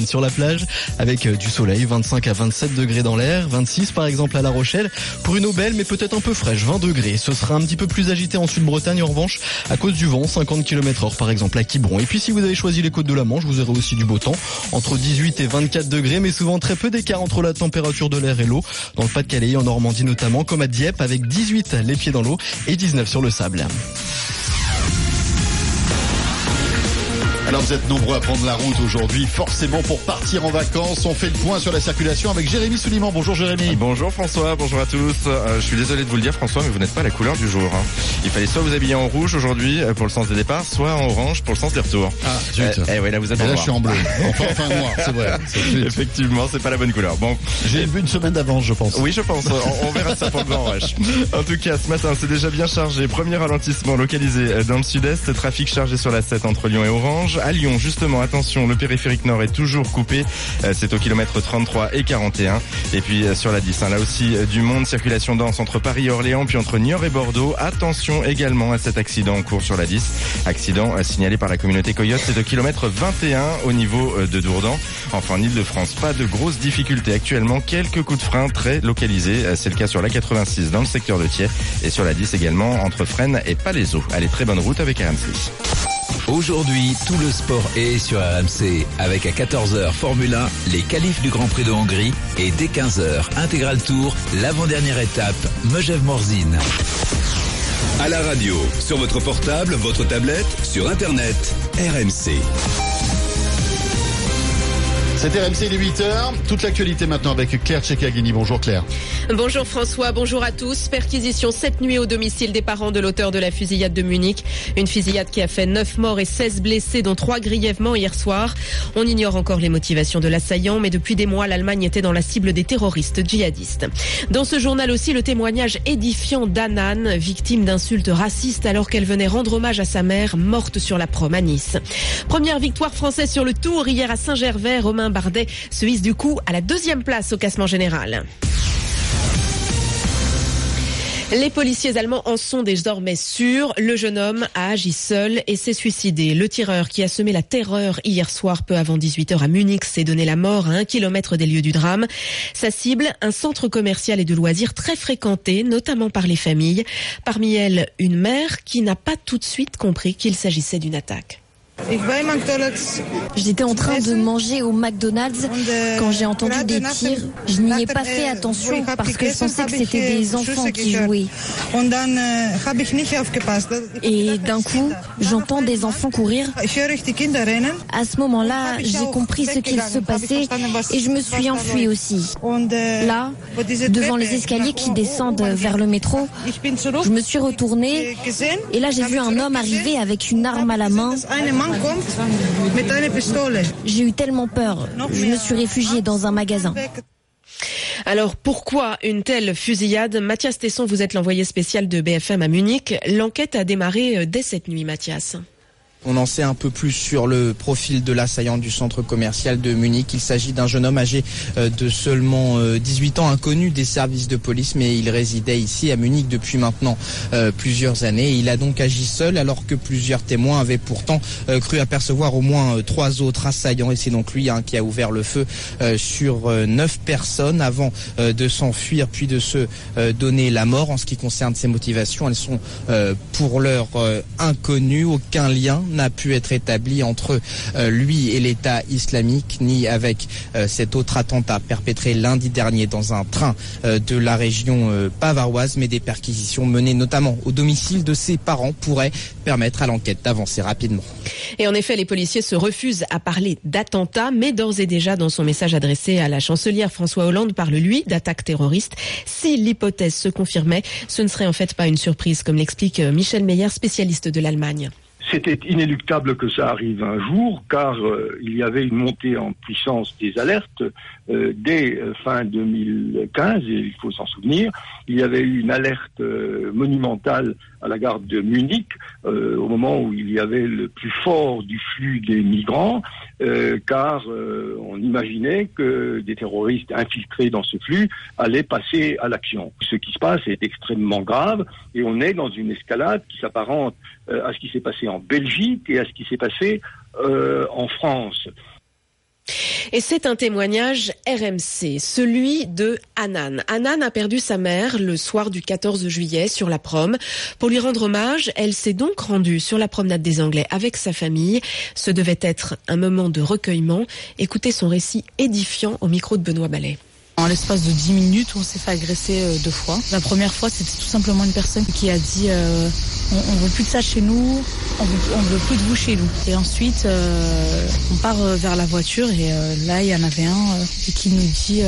sur la plage avec euh, du soleil, 25 à 27 degrés dans l'air, 26 par exemple à La Rochelle. Pour une eau belle mais peut-être un peu fraîche, 20 degrés. Ce sera un petit peu plus agité en Sud-Bretagne en revanche à cause du vent, 50 km heure par exemple à Quiberon. Et puis si vous avez choisi les côtes de la Manche, vous aurez aussi du beau temps, entre 18 et 24 degrés mais souvent très peu d'écart entre la température de l'air et l'eau. Dans le Pas-de-Calais en Normandie notamment, comme à Dieppe avec 18 les pieds dans l'eau et 19 sur le sable. Alors vous êtes nombreux à prendre la route aujourd'hui, forcément pour partir en vacances. On fait le point sur la circulation avec Jérémy Souliman. Bonjour Jérémy. Bonjour François, bonjour à tous. Euh, je suis désolé de vous le dire François, mais vous n'êtes pas la couleur du jour. hein. Il fallait soit vous habiller en rouge aujourd'hui euh, pour le sens des départs, soit en orange pour le sens des retours. Ah, zut. Eh, eh ouais, là vous êtes Et en là noir. je suis en bleu. Enfin, enfin noir, c'est vrai. C'est. Effectivement, c'est pas la bonne couleur. Bon, J'ai vu une semaine d'avance, je pense. oui, je pense. On, on verra ça pour le grand rush. En tout cas, ce matin, c'est déjà bien chargé. Premier ralentissement localisé euh, dans le sud-est. Trafic chargé sur la 7 entre Lyon et Orange. À Lyon, justement, attention, le périphérique nord est toujours coupé. Euh, C'est au kilomètre 33 et 41. Et puis euh, sur la 10, hein, là aussi, euh, du monde. Circulation dense entre Paris et Orléans, puis entre Niort et Bordeaux. Attention également à cet accident en cours sur la 10. Accident signalé par la communauté Coyote. C'est au kilomètre 21 au niveau de Dourdan. Enfin, en Ile-de-France, pas de grosses difficultés actuellement. Quelques coups de frein très localisés. C'est le cas sur la 86 dans le secteur de Thiers et sur la 10 également entre Fresnes et Palaiseau. Allez, très bonne route avec RMC. Aujourd'hui, tout le sport est sur RMC avec à 14h Formule 1, les qualifs du Grand Prix de Hongrie et dès 15h Intégral Tour, l'avant-dernière étape, Megève-Morzine. À la radio, sur votre portable, votre tablette, sur Internet, RMC. C'est RMC, il est 8h. Toute l'actualité maintenant avec Claire Tchekagini. Bonjour Claire. Bonjour François, bonjour à tous. Perquisition cette nuit au domicile des parents de l'auteur de la fusillade de Munich. Une fusillade qui a fait 9 morts et 16 blessés, dont 3 grièvement hier soir. On ignore encore les motivations de l'assaillant, mais depuis des mois, l'Allemagne était dans la cible des terroristes djihadistes. Dans ce journal aussi, le témoignage édifiant d'Anan, victime d'insultes racistes alors qu'elle venait rendre hommage à sa mère, morte sur la prom à Nice. Première victoire française sur le tour hier à Saint-Gervais. Romain Se hisse du coup à la deuxième place au classement général. Les policiers allemands en sont désormais sûrs. Le jeune homme a agi seul et s'est suicidé. Le tireur qui a semé la terreur hier soir peu avant 18h à Munich s'est donné la mort à un kilomètre des lieux du drame. Sa cible, un centre commercial et de loisirs très fréquenté, notamment par les familles. Parmi elles, une mère qui n'a pas tout de suite compris qu'il s'agissait d'une attaque. J'étais en train de manger au McDonald's quand j'ai entendu des tirs. Je n'y ai pas fait attention parce que je pensais que c'était des enfants qui jouaient. Et d'un coup, j'entends des enfants courir. À ce moment-là, j'ai compris ce qu'il se passait et je me suis enfuie aussi. Là, devant les escaliers qui descendent vers le métro, je me suis retournée et là j'ai vu un homme arriver avec une arme à la main. J'ai eu tellement peur. Je me suis réfugiée dans un magasin. Alors pourquoi une telle fusillade? Mathias Tesson, vous êtes l'envoyé spécial de BFM à Munich. L'enquête a démarré euh, dès cette nuit, Mathias. On en sait un peu plus sur le profil de l'assaillant du centre commercial de Munich. Il s'agit d'un jeune homme âgé euh, de seulement euh, 18 ans, inconnu des services de police, mais il résidait ici à Munich depuis maintenant euh, plusieurs années. Il a donc agi seul alors que plusieurs témoins avaient pourtant euh, cru apercevoir au moins euh, trois autres assaillants. Et c'est donc lui hein, qui a ouvert le feu euh, sur euh, neuf personnes avant euh, de s'enfuir puis de se euh, donner la mort. En ce qui concerne ses motivations, elles sont euh, pour l'heure euh, inconnues. Aucun lien n'a pu être établi entre euh, lui et l'État islamique, ni avec euh, cet autre attentat perpétré lundi dernier dans un train euh, de la région bavaroise, mais des perquisitions menées notamment au domicile de ses parents pourraient permettre à l'enquête d'avancer rapidement. Et en effet, les policiers se refusent à parler d'attentat, mais d'ores et déjà dans son message adressé à la chancelière François Hollande parle lui d'attaque terroriste. Si l'hypothèse se confirmait, ce ne serait en fait pas une surprise, comme l'explique Michel Meyer, spécialiste de l'Allemagne. C'était inéluctable que ça arrive un jour, car euh, il y avait une montée en puissance des alertes euh, dès euh, fin 2015, et il faut s'en souvenir. Il y avait eu une alerte monumentale à la gare de Munich, euh, au moment où il y avait le plus fort du flux des migrants, euh, car euh, on imaginait que des terroristes infiltrés dans ce flux allaient passer à l'action. Ce qui se passe est extrêmement grave, et on est dans une escalade qui s'apparente euh, à ce qui s'est passé en Belgique et à ce qui s'est passé euh, en France. Et c'est un témoignage RMC, celui de Anan. Anan a perdu sa mère le soir du 14 juillet sur la prom. Pour lui rendre hommage, elle s'est donc rendue sur la promenade des Anglais avec sa famille. Ce devait être un moment de recueillement. Écoutez son récit édifiant au micro de Benoît Ballet. En l'espace de 10 minutes, on s'est fait agresser euh, deux fois. La première fois, c'était tout simplement une personne qui a dit euh, on, on, veut plus de ça chez nous, on veut, veut plus de vous chez nous. Et ensuite, euh, on part euh, vers la voiture et euh, là, il y en avait un qui nous dit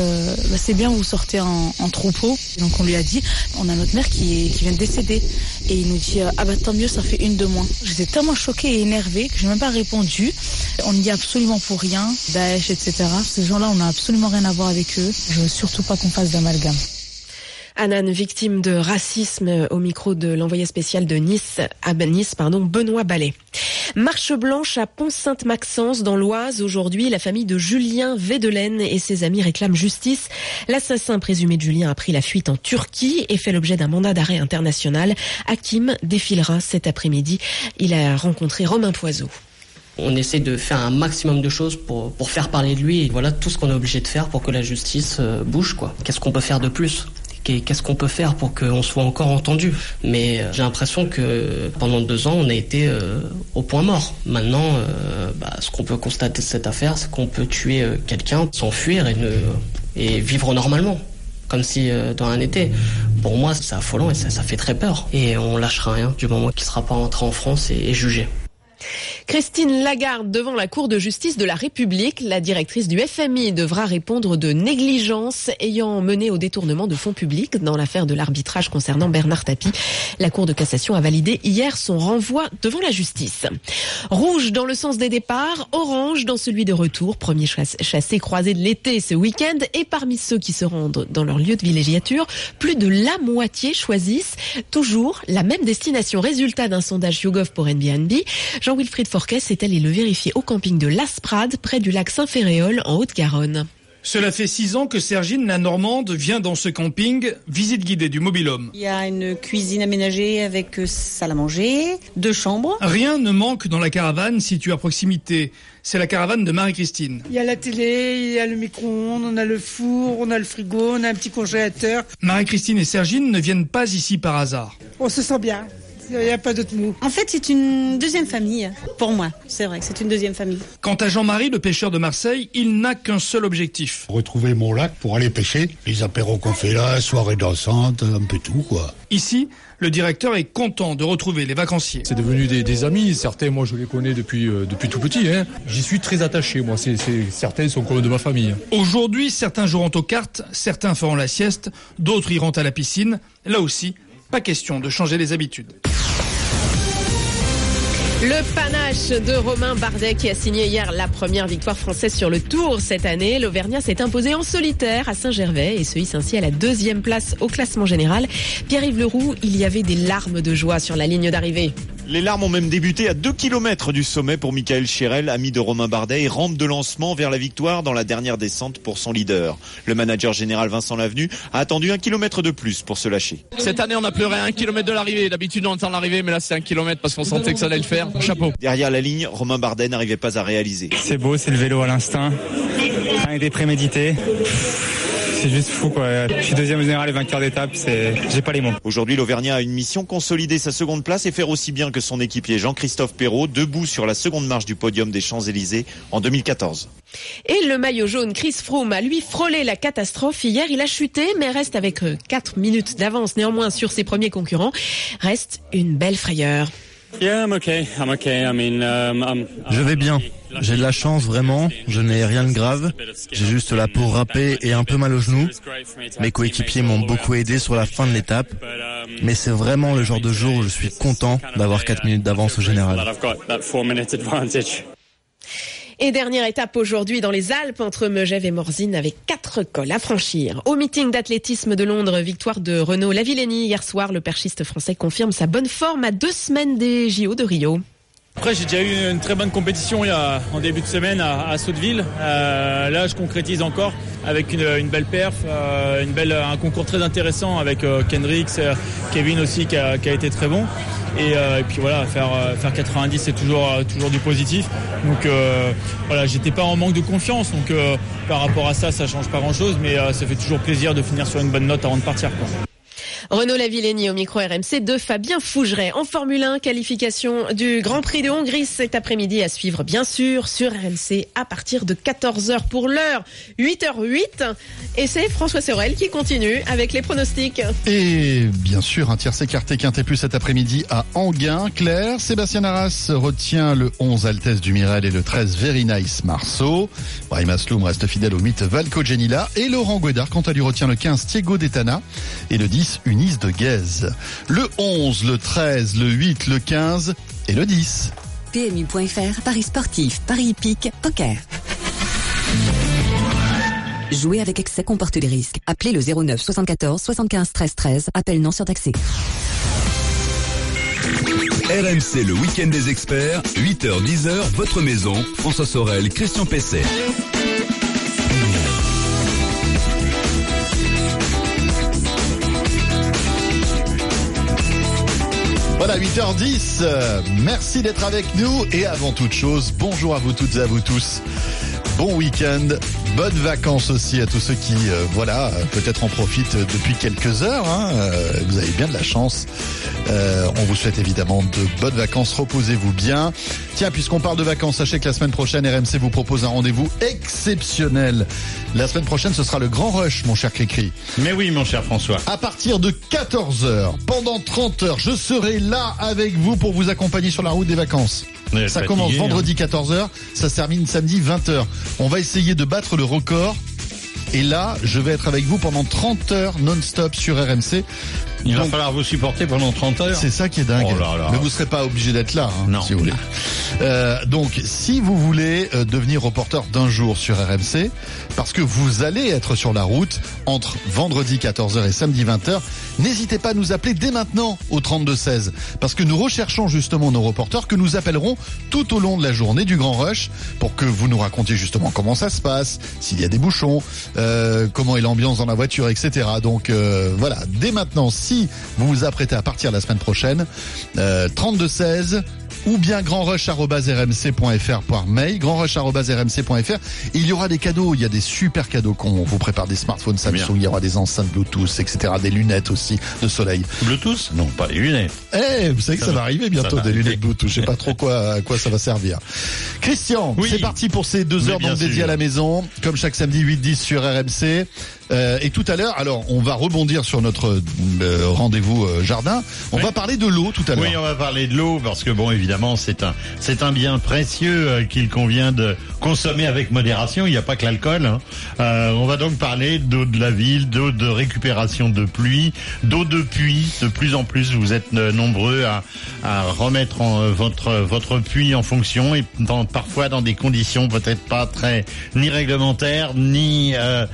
bah, c'est bien, vous sortez en, en, troupeau. Donc on lui a dit on a notre mère qui, est, qui vient de décéder. Et il nous dit ah bah tant mieux, ça fait une de moins. J'étais tellement choquée et énervée que je n'ai même pas répondu. On n'y a absolument pour rien, Daesh, etc. Ces gens-là, on n'a absolument rien à voir avec eux. Je veux surtout pas qu'on fasse d'amalgame. Anan, victime de racisme au micro de l'envoyé spécial de Nice, à Nice, pardon, Benoît Ballet. Marche blanche à Pont-Sainte-Maxence dans l'Oise. Aujourd'hui, la famille de Julien Védelaine et ses amis réclament justice. L'assassin présumé de Julien a pris la fuite en Turquie et fait l'objet d'un mandat d'arrêt international. Hakim défilera cet après-midi. Il a rencontré Romain Poiseau. On essaie de faire un maximum de choses pour, pour faire parler de lui voilà tout ce qu'on est obligé de faire pour que la justice bouge quoi. Qu'est-ce qu'on peut faire de plus? Qu'est-ce qu'on peut faire pour qu'on soit encore entendu? Mais j'ai l'impression que pendant deux ans, on a été euh, au point mort. Maintenant, euh, bah, ce qu'on peut constater de cette affaire, c'est qu'on peut tuer euh, quelqu'un, s'enfuir et, vivre normalement comme si euh, dans un été. Pour moi, c'est affolant et ça, ça, fait très peur. Et on lâchera rien du moment qu'il ne sera pas entré en France et, et jugé. Christine Lagarde devant la Cour de justice de la République. La directrice du FMI devra répondre de négligence ayant mené au détournement de fonds publics dans l'affaire de l'arbitrage concernant Bernard Tapie. La Cour de cassation a validé hier son renvoi devant la justice. Rouge dans le sens des départs, orange dans celui de retour. Premier chassé croisé de l'été ce week-end. Et parmi ceux qui se rendent dans leur lieu de villégiature, plus de la moitié choisissent toujours la même destination. Résultat d'un sondage YouGov pour Airbnb. Jean-Wilfried Forquet est allé le vérifier au camping de L'Asprade, près du lac Saint-Féréol, en Haute-Garonne. Cela fait six ans que Sergine, la Normande, vient dans ce camping, visite guidée du mobilhome. Il y a une cuisine aménagée avec salle à manger, deux chambres. Rien ne manque dans la caravane située à proximité. C'est la caravane de Marie-Christine. Il y a la télé, il y a le micro-ondes, on a le four, on a le frigo, on a un petit congélateur. Marie-Christine et Sergine ne viennent pas ici par hasard. On se sent bien. Il n'y a pas d'autre mot. En fait, c'est une deuxième famille, pour moi. C'est vrai que c'est une deuxième famille. Quant à Jean-Marie, le pêcheur de Marseille, il n'a qu'un seul objectif. Retrouver mon lac pour aller pêcher. Les apéros qu'on fait là, soirée dansante, un peu tout, quoi. Ici, le directeur est content de retrouver les vacanciers. C'est devenu des, des, amis. Certains, moi, je les connais depuis, euh, depuis tout petit. Hein. J'y suis très attaché. Moi, c'est, certains sont comme de ma famille. Aujourd'hui, certains joueront aux cartes, certains feront la sieste, d'autres iront à la piscine. Là aussi, pas question de changer les habitudes. Le panache de Romain Bardet qui a signé hier la première victoire française sur le Tour cette année. L'Auvergnat s'est imposé en solitaire à Saint-Gervais et se hisse ainsi à la deuxième place au classement général. Pierre-Yves Leroux, il y avait des larmes de joie sur la ligne d'arrivée. Les larmes ont même débuté à 2 km du sommet pour Michael Chirel, ami de Romain Bardet, et rampe de lancement vers la victoire dans la dernière descente pour son leader. Le manager général Vincent Lavenu a attendu un kilomètre de plus pour se lâcher. Cette année, on a pleuré un kilomètre de l'arrivée. D'habitude, on entend l'arrivée, mais là, c'est un kilomètre parce qu'on sentait que ça allait le faire. Chapeau. Derrière la ligne, Romain Bardet n'arrivait pas à réaliser. C'est beau, c'est le vélo à l'instinct. Rien été prémédité c'est juste fou quoi. Je suis deuxième général et vainqueur d'étape, c'est j'ai pas les mots. Aujourd'hui, l'Auvergnat a une mission consolider sa seconde place et faire aussi bien que son équipier Jean-Christophe Perrault, debout sur la seconde marche du podium des Champs-Élysées en 2014. Et le maillot jaune Chris Froome a lui frôlé la catastrophe hier, il a chuté mais reste avec 4 minutes d'avance néanmoins sur ses premiers concurrents, reste une belle frayeur. Yeah, I'm okay. I'm okay. I mean, um, I'm, je vais bien. J'ai de la chance vraiment. Je n'ai rien de grave. J'ai juste la peau râpée et un peu mal au genou. Mes coéquipiers m'ont beaucoup aidé sur la fin de l'étape. Mais c'est vraiment le genre de jour où je suis content d'avoir 4 minutes d'avance au général. Et dernière étape aujourd'hui dans les Alpes entre Megève et Morzine avec quatre cols à franchir. Au meeting d'athlétisme de Londres, victoire de Renaud Lavillenie hier soir, le perchiste français confirme sa bonne forme à deux semaines des JO de Rio. Après, j'ai déjà eu une très bonne compétition il y a, en début de semaine à, à Sotteville. Euh, là, je concrétise encore avec une, une belle perf, euh, une belle, un concours très intéressant avec euh, euh, Kevin aussi qui a, qui a été très bon. Et, euh, et puis voilà, faire, euh, faire 90, c'est toujours, toujours du positif. Donc voilà, j'étais pas en manque de confiance. Donc par rapport à ça, ça change pas grand-chose, mais ça fait toujours plaisir de finir sur une bonne note avant de partir. Quoi. Renaud Lavillenie au micro RMC de Fabien Fougeret. En Formule 1, qualification du Grand Prix de Hongrie cet après-midi à suivre bien sûr sur RMC à partir de 14h pour l'heure 8h08. Et c'est François Sorel qui continue avec les pronostics. Et bien sûr, un tiercé écarté quinté plus cet après-midi à Anguin. Claire, Sébastien Arras retient le 11 Altesse du Mirel et le 13 Very Nice Marceau. Brahim Asloum reste fidèle au mythe Valco Genila. Et Laurent Guédard, quant à lui, retient le 15 Thiego Detana et le 10 De Guèze. Le 11, le 13, le 8, le 15 et le 10. PMU.fr, Paris sportif, Paris hippique, poker. Jouer avec excès comporte des risques. Appelez le 09 74 75 13 13. Appel non surtaxé. RMC le week-end des experts, 8h-10h, votre maison, François Sorel, Christian Pesset. Voilà, 8h10. Euh, Merci d'être avec nous. Et avant toute chose, bonjour à vous toutes et à vous tous. Bon week-end, bonnes vacances aussi à tous ceux qui, euh, voilà, euh, peut-être en profitent depuis quelques heures. hein. Euh, vous avez bien de la chance. Euh, on vous souhaite évidemment de bonnes vacances. Reposez-vous bien. Tiens, puisqu'on parle de vacances, sachez que la semaine prochaine, RMC vous propose un rendez-vous exceptionnel. La semaine prochaine, ce sera le grand rush, mon cher Cricri. Mais oui, mon cher François. À partir de 14h, pendant 30 heures, je serai là avec vous pour vous accompagner sur la route des vacances. Ça fatigué, commence hein. vendredi 14h, ça se termine samedi 20h. On va essayer de battre le record. Et là, je vais être avec vous pendant 30 heures non-stop sur RMC. Il va falloir vous supporter pendant 30 heures. c'est ça qui est dingue. Oh là là. Mais vous serez pas obligé d'être là, hein, Non. si vous voulez. Euh, donc, si vous voulez euh, devenir reporter d'un jour sur RMC, parce que vous allez être sur la route entre vendredi 14h et samedi 20h, n'hésitez pas à nous appeler dès maintenant au 3216, parce que nous recherchons justement nos reporters que nous appellerons tout au long de la journée du Grand Rush pour que vous nous racontiez justement comment ça se passe, s'il y a des bouchons, euh, comment est l'ambiance dans la voiture, etc. Donc euh, voilà, dès maintenant, si vous vous apprêtez à partir la semaine prochaine, euh, 3216 ou bien grandrush.rmc.fr par mail, grandrush.rmc.fr. Il y aura des cadeaux, il y a des super cadeaux qu'on vous prépare des smartphones Samsung, Bien. il y aura des enceintes Bluetooth, etc., des lunettes aussi de soleil. Bluetooth? Non, pas les lunettes. Eh, vous savez que Ça ça, va va. arriver bientôt, va des lunettes Bluetooth. Je sais pas trop quoi, à quoi ça va servir. Christian, Oui. c'est parti pour ces deux heures donc dédiées à la maison, comme chaque samedi 8-10 sur RMC. Euh, et tout à l'heure, alors on va rebondir sur notre euh, rendez-vous euh, jardin. On Oui. va parler de l'eau tout à l'heure. Oui, on va parler de l'eau parce que bon, évidemment, c'est un c'est un bien précieux qu'il convient de consommer avec modération. Il n'y a pas que l'alcool. hein. On va donc parler d'eau de la ville, d'eau de récupération de pluie, d'eau de puits. De plus en plus, vous êtes nombreux à, à remettre en, votre votre puits en fonction et dans, parfois dans des conditions peut-être pas très ni réglementaires ni euh,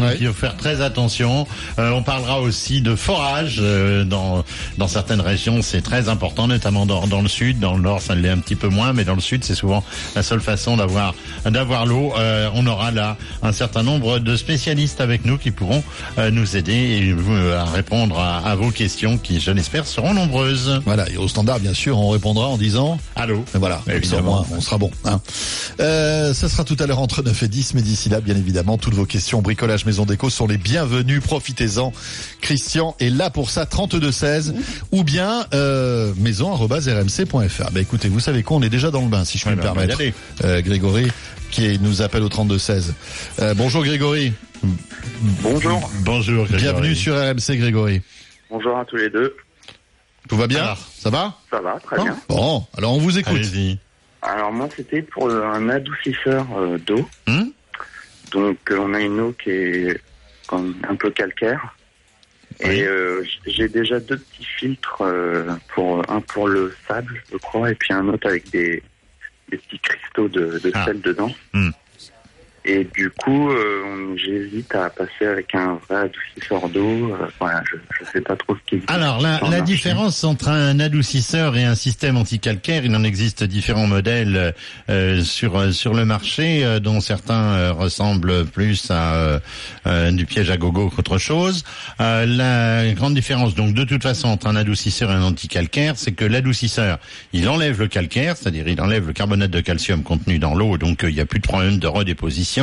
Ouais. Donc il faut faire très attention. Euh, on parlera aussi de forage euh, dans dans certaines régions, c'est très important, notamment dans, dans le sud. Dans le nord, ça l'est un petit peu moins, mais dans le sud, c'est souvent la seule façon d'avoir d'avoir l'eau. Euh, on aura là un certain nombre de spécialistes avec nous qui pourront nous aider et à répondre à, à vos questions, qui, je l'espère, seront nombreuses. Voilà, et au standard, bien sûr, on répondra en disant Allô. Et voilà, Évidemment. on sera bon. Hein. Ça sera tout à l'heure entre 9 et 10, mais d'ici là, bien évidemment, toutes vos questions bricolage maison déco sont les bienvenues. Profitez-en. Christian est là pour ça, 3216 ou bien euh, maison@rmc.fr. Bah écoutez, vous savez quoi, on est déjà dans le bain, si je puis Ouais, me y permettre. aller. Euh, Grégory, qui nous appelle au 3216. Euh, bonjour Grégory. Bonjour. Bonjour. Grégory. Bienvenue sur RMC Grégory. Bonjour à tous les deux. Tout va bien Alors. Ça va Ça va, très bien. Bon, alors on vous écoute. Alors moi, c'était pour le- un adoucisseur euh, d'eau. Hmm Donc euh, on a une eau qui est comme un peu calcaire. Oui. Et euh, j'ai déjà deux petits filtres, euh, pour un pour le sable, je crois, et puis un autre avec des, des petits cristaux de, de Ah. sel dedans. Hmm. Et du coup, euh, j'hésite à passer avec un vrai adoucisseur d'eau. Euh, voilà, je ne sais pas trop ce qu'il Alors, la, la différence entre un adoucisseur et un système anticalcaire, il en existe différents modèles euh, sur sur le marché, euh, dont certains euh, ressemblent plus à du piège à gogo qu'autre chose. la grande différence, donc, de toute façon, entre un adoucisseur et un anticalcaire, c'est que l'adoucisseur, il enlève le calcaire, c'est-à-dire il enlève le carbonate de calcium contenu dans l'eau, donc il n'y a plus de problème de redéposition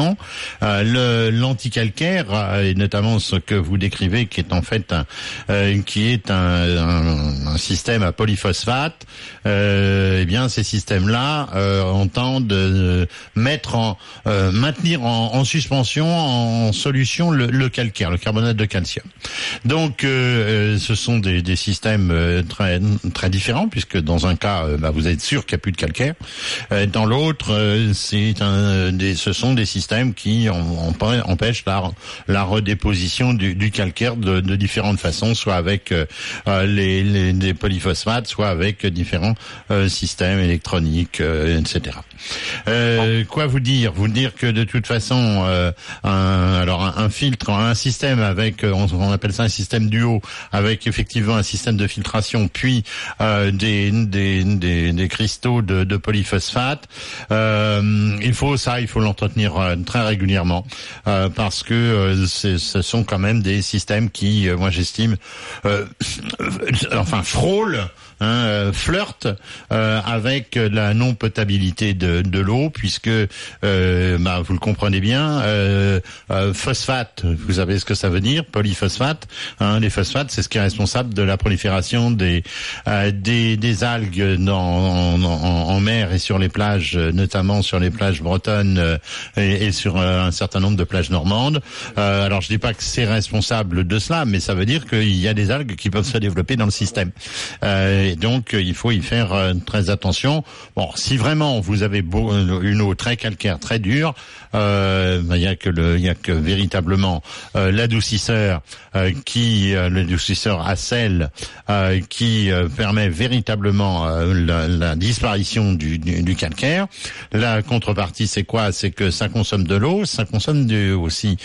euh, l'anticalcaire euh, et notamment ce que vous décrivez, qui est en fait un, euh, qui est un, système à polyphosphate, eh bien ces systèmes-là euh, entendent mettre en maintenir en, en, suspension, en solution le, le, calcaire, le carbonate de calcium. Donc ce sont des, des, systèmes très très différents puisque dans un cas, bah, vous êtes sûr qu'il n'y a plus de calcaire, dans l'autre, c'est un des, ce sont des systèmes système qui empêche la, la redéposition du, du calcaire de, de, différentes façons, soit avec euh, euh les, les, les, polyphosphates, soit avec différents euh, systèmes électroniques, euh, etc. Euh, quoi vous dire? Vous dire que de toute façon, un, alors un, filtre, un système avec, on, appelle ça un système duo, avec effectivement un système de filtration, puis des, des, des, des, cristaux de, de polyphosphate. il faut ça, il faut l'entretenir très régulièrement euh, parce que euh, ce sont quand même des systèmes qui, euh, moi j'estime, enfin frôlent hein, euh, flirte euh, avec la non potabilité de, de l'eau puisque euh, bah, vous le comprenez bien phosphate vous savez ce que ça veut dire polyphosphate hein, les phosphates c'est ce qui est responsable de la prolifération des des, algues en, mer et sur les plages notamment sur les plages bretonnes et, et, sur un certain nombre de plages normandes. Alors je dis pas que c'est responsable de cela mais ça veut dire qu'il y a des algues qui peuvent se développer dans le système et donc, euh, il faut y faire euh, très attention. Bon, si vraiment vous avez euh, une eau très calcaire, très dure, euh, il y a que le, y a que véritablement l'adoucisseur qui, l'adoucisseur à sel, qui permet véritablement la, la, disparition du, du, du, calcaire. La contrepartie, c'est quoi? C'est que ça consomme de l'eau, ça consomme du, aussi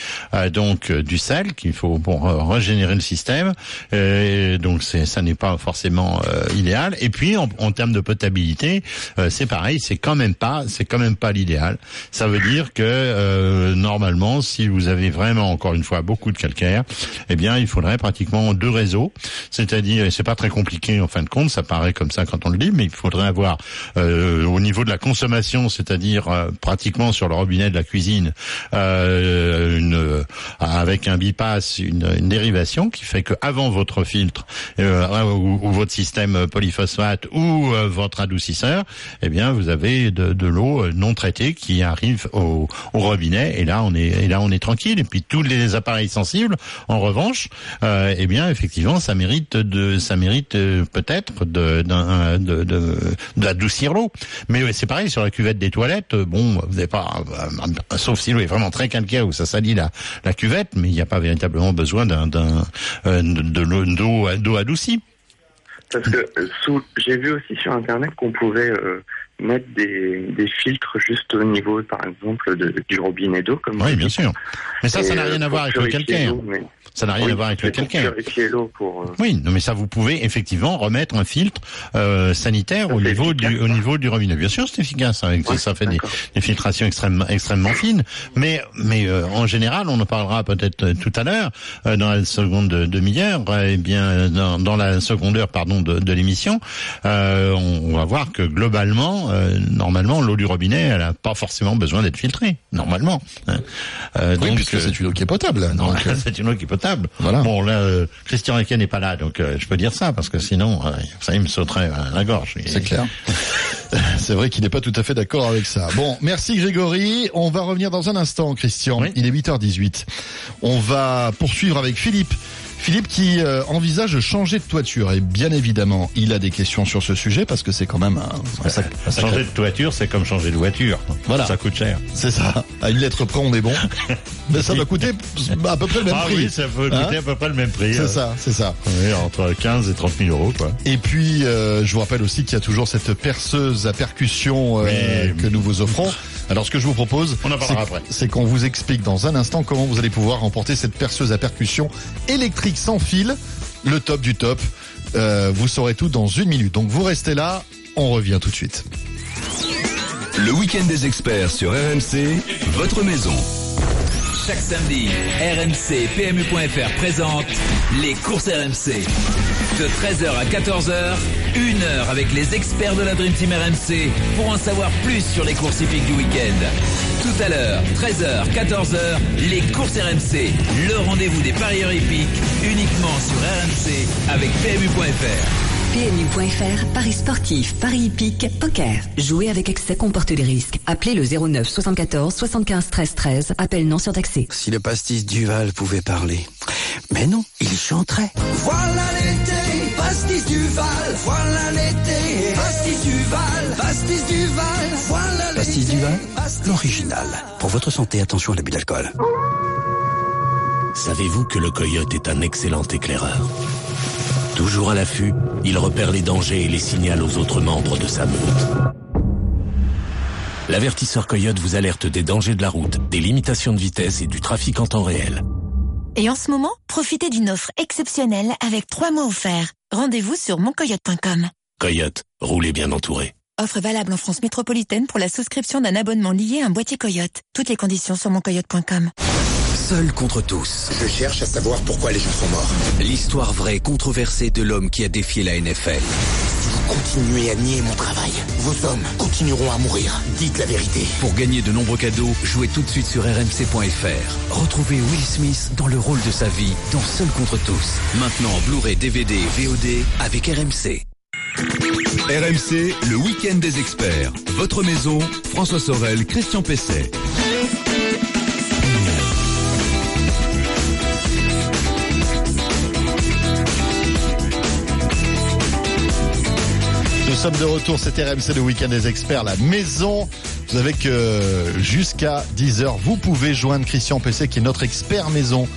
donc du sel qu'il faut pour régénérer le système. Et donc, ça n'est pas forcément idéal. Et puis en, en termes de potabilité, euh, c'est pareil, c'est quand même pas, c'est quand même pas l'idéal. Ça veut dire que euh, normalement, si vous avez vraiment encore une fois beaucoup de calcaire, eh bien il faudrait pratiquement deux réseaux. C'est-à-dire, c'est pas très compliqué en fin de compte, ça paraît comme ça quand on le dit, mais il faudrait avoir euh, au niveau de la consommation, c'est-à-dire pratiquement sur le robinet de la cuisine, une avec un bypass, une, une, dérivation qui fait que avant votre filtre ou, ou votre système polyphosphate ou euh, votre adoucisseur, eh bien vous avez de, de l'eau euh, non traitée qui arrive au, au, robinet et là on est et là on est tranquille. Et puis tous les appareils sensibles, en revanche, euh, eh bien effectivement ça mérite de ça mérite euh, peut-être de d'adoucir l'eau. Mais c'est pareil sur la cuvette des toilettes. Bon, vous n'avez pas, sauf si l'eau est vraiment très calcaire ou ça salit la, la cuvette, mais il n'y a pas véritablement besoin d'un d'un de d'eau adoucie. Parce que euh, j'ai vu aussi sur Internet qu'on pouvait euh, mettre des, des, filtres juste au niveau, par exemple, de, du robinet d'eau. Comme oui, bien sûr. Mais ça, ça n'a rien à voir avec le calcaire. Ça n'a rien à voir avec le calcaire. Pour, euh... Oui, non, mais ça, vous pouvez effectivement remettre un filtre euh, sanitaire au niveau du au niveau du robinet. Bien sûr, c'est efficace. Ouais, ça fait des, des, filtrations extrêmement extrêmement fines. Mais mais euh, en général, on en parlera peut-être euh, tout à l'heure euh, dans la seconde demi-heure. Eh bien, dans, dans, la seconde heure, pardon, de, de l'émission, on, on, va voir que globalement euh, normalement, l'eau du robinet, elle n'a pas forcément besoin d'être filtrée, normalement. Hein. Euh, oui, donc puisque c'est une eau qui est potable. Donc, c'est une eau qui est potable. Voilà. Bon, là, euh, Christian Riquet n'est pas là, donc je peux dire ça, parce que sinon, ça, il me sauterait à la gorge. C'est clair. c'est vrai qu'il n'est pas tout à fait d'accord avec ça. Bon, merci Grégory. On va revenir dans un instant, Christian. Oui. Il est 8h18. On va poursuivre avec Philippe. Philippe qui euh, envisage de changer de toiture. Et bien évidemment il a des questions sur ce sujet parce que c'est quand même un, un, sac, un changer de toiture c'est comme changer de voiture. Voilà. Ça coûte cher. C'est ça. À une lettre près on est bon. Mais ça va coûter à peu près le même ah prix. oui ça va coûter hein à peu près le même prix c'est hein. ça c'est ça. Oui, entre 15 et 30 000 euros quoi. Et puis euh, je vous rappelle aussi qu'il y a toujours cette perceuse à percussion euh, que nous vous offrons Alors ce que je vous propose, c'est qu'on vous explique dans un instant comment vous allez pouvoir remporter cette perceuse à percussion électrique sans fil, le top du top. Euh, vous saurez tout dans une minute. Donc vous restez là, on revient tout de suite. Le week-end des experts sur RMC, votre maison. Chaque samedi, RMC PMU.fr présente les courses RMC. De 13h à 14h, une heure avec les experts de la Dream Team RMC pour en savoir plus sur les courses hippiques du week-end. Tout à l'heure, 13h, 14h, les courses RMC, le rendez-vous des parieurs hippiques uniquement sur RMC avec PMU.fr. PMU.fr, Paris sportif, Paris hippique, poker. Jouer avec excès comporte des risques. Appelez le 09 74 75 13 13. Appel non surtaxé. Si le pastis Duval pouvait parler. Mais non, il chanterait. Voilà l'été, pastis Duval, voilà l'été, pastis Duval, pastis Duval, voilà l'été. Pastis Duval, l'original. Pour votre santé, attention à l'abus d'alcool. Savez-vous que le coyote est un excellent éclaireur? Toujours à l'affût, il repère les dangers et les signale aux autres membres de sa meute. L'avertisseur coyote vous alerte des dangers de la route, des limitations de vitesse et du trafic en temps réel. Et en ce moment, profitez d'une offre exceptionnelle avec 3 mois offerts. Rendez-vous sur moncoyote.com. Coyote, roulez bien entouré. Offre valable en France métropolitaine pour la souscription d'un abonnement lié à un boîtier Coyote. Toutes les conditions sur moncoyote.com. Seul contre tous. Je cherche à savoir pourquoi les gens sont morts. L'histoire vraie controversée de l'homme qui a défié la NFL. Si vous continuez à nier mon travail, vos hommes continueront à mourir. Dites la vérité. Pour gagner de nombreux cadeaux, jouez tout de suite sur rmc.fr. Retrouvez Will Smith dans le rôle de sa vie dans Seul contre tous. Maintenant en Blu-ray, DVD et VOD avec RMC. RMC, le week-end des experts. Votre maison, François Sorel, Christian Pesset. Sommes de retour, c'est RMC le week-end des experts, la maison. Vous savez que jusqu'à 10h, vous pouvez joindre Christian PC qui est notre expert maison.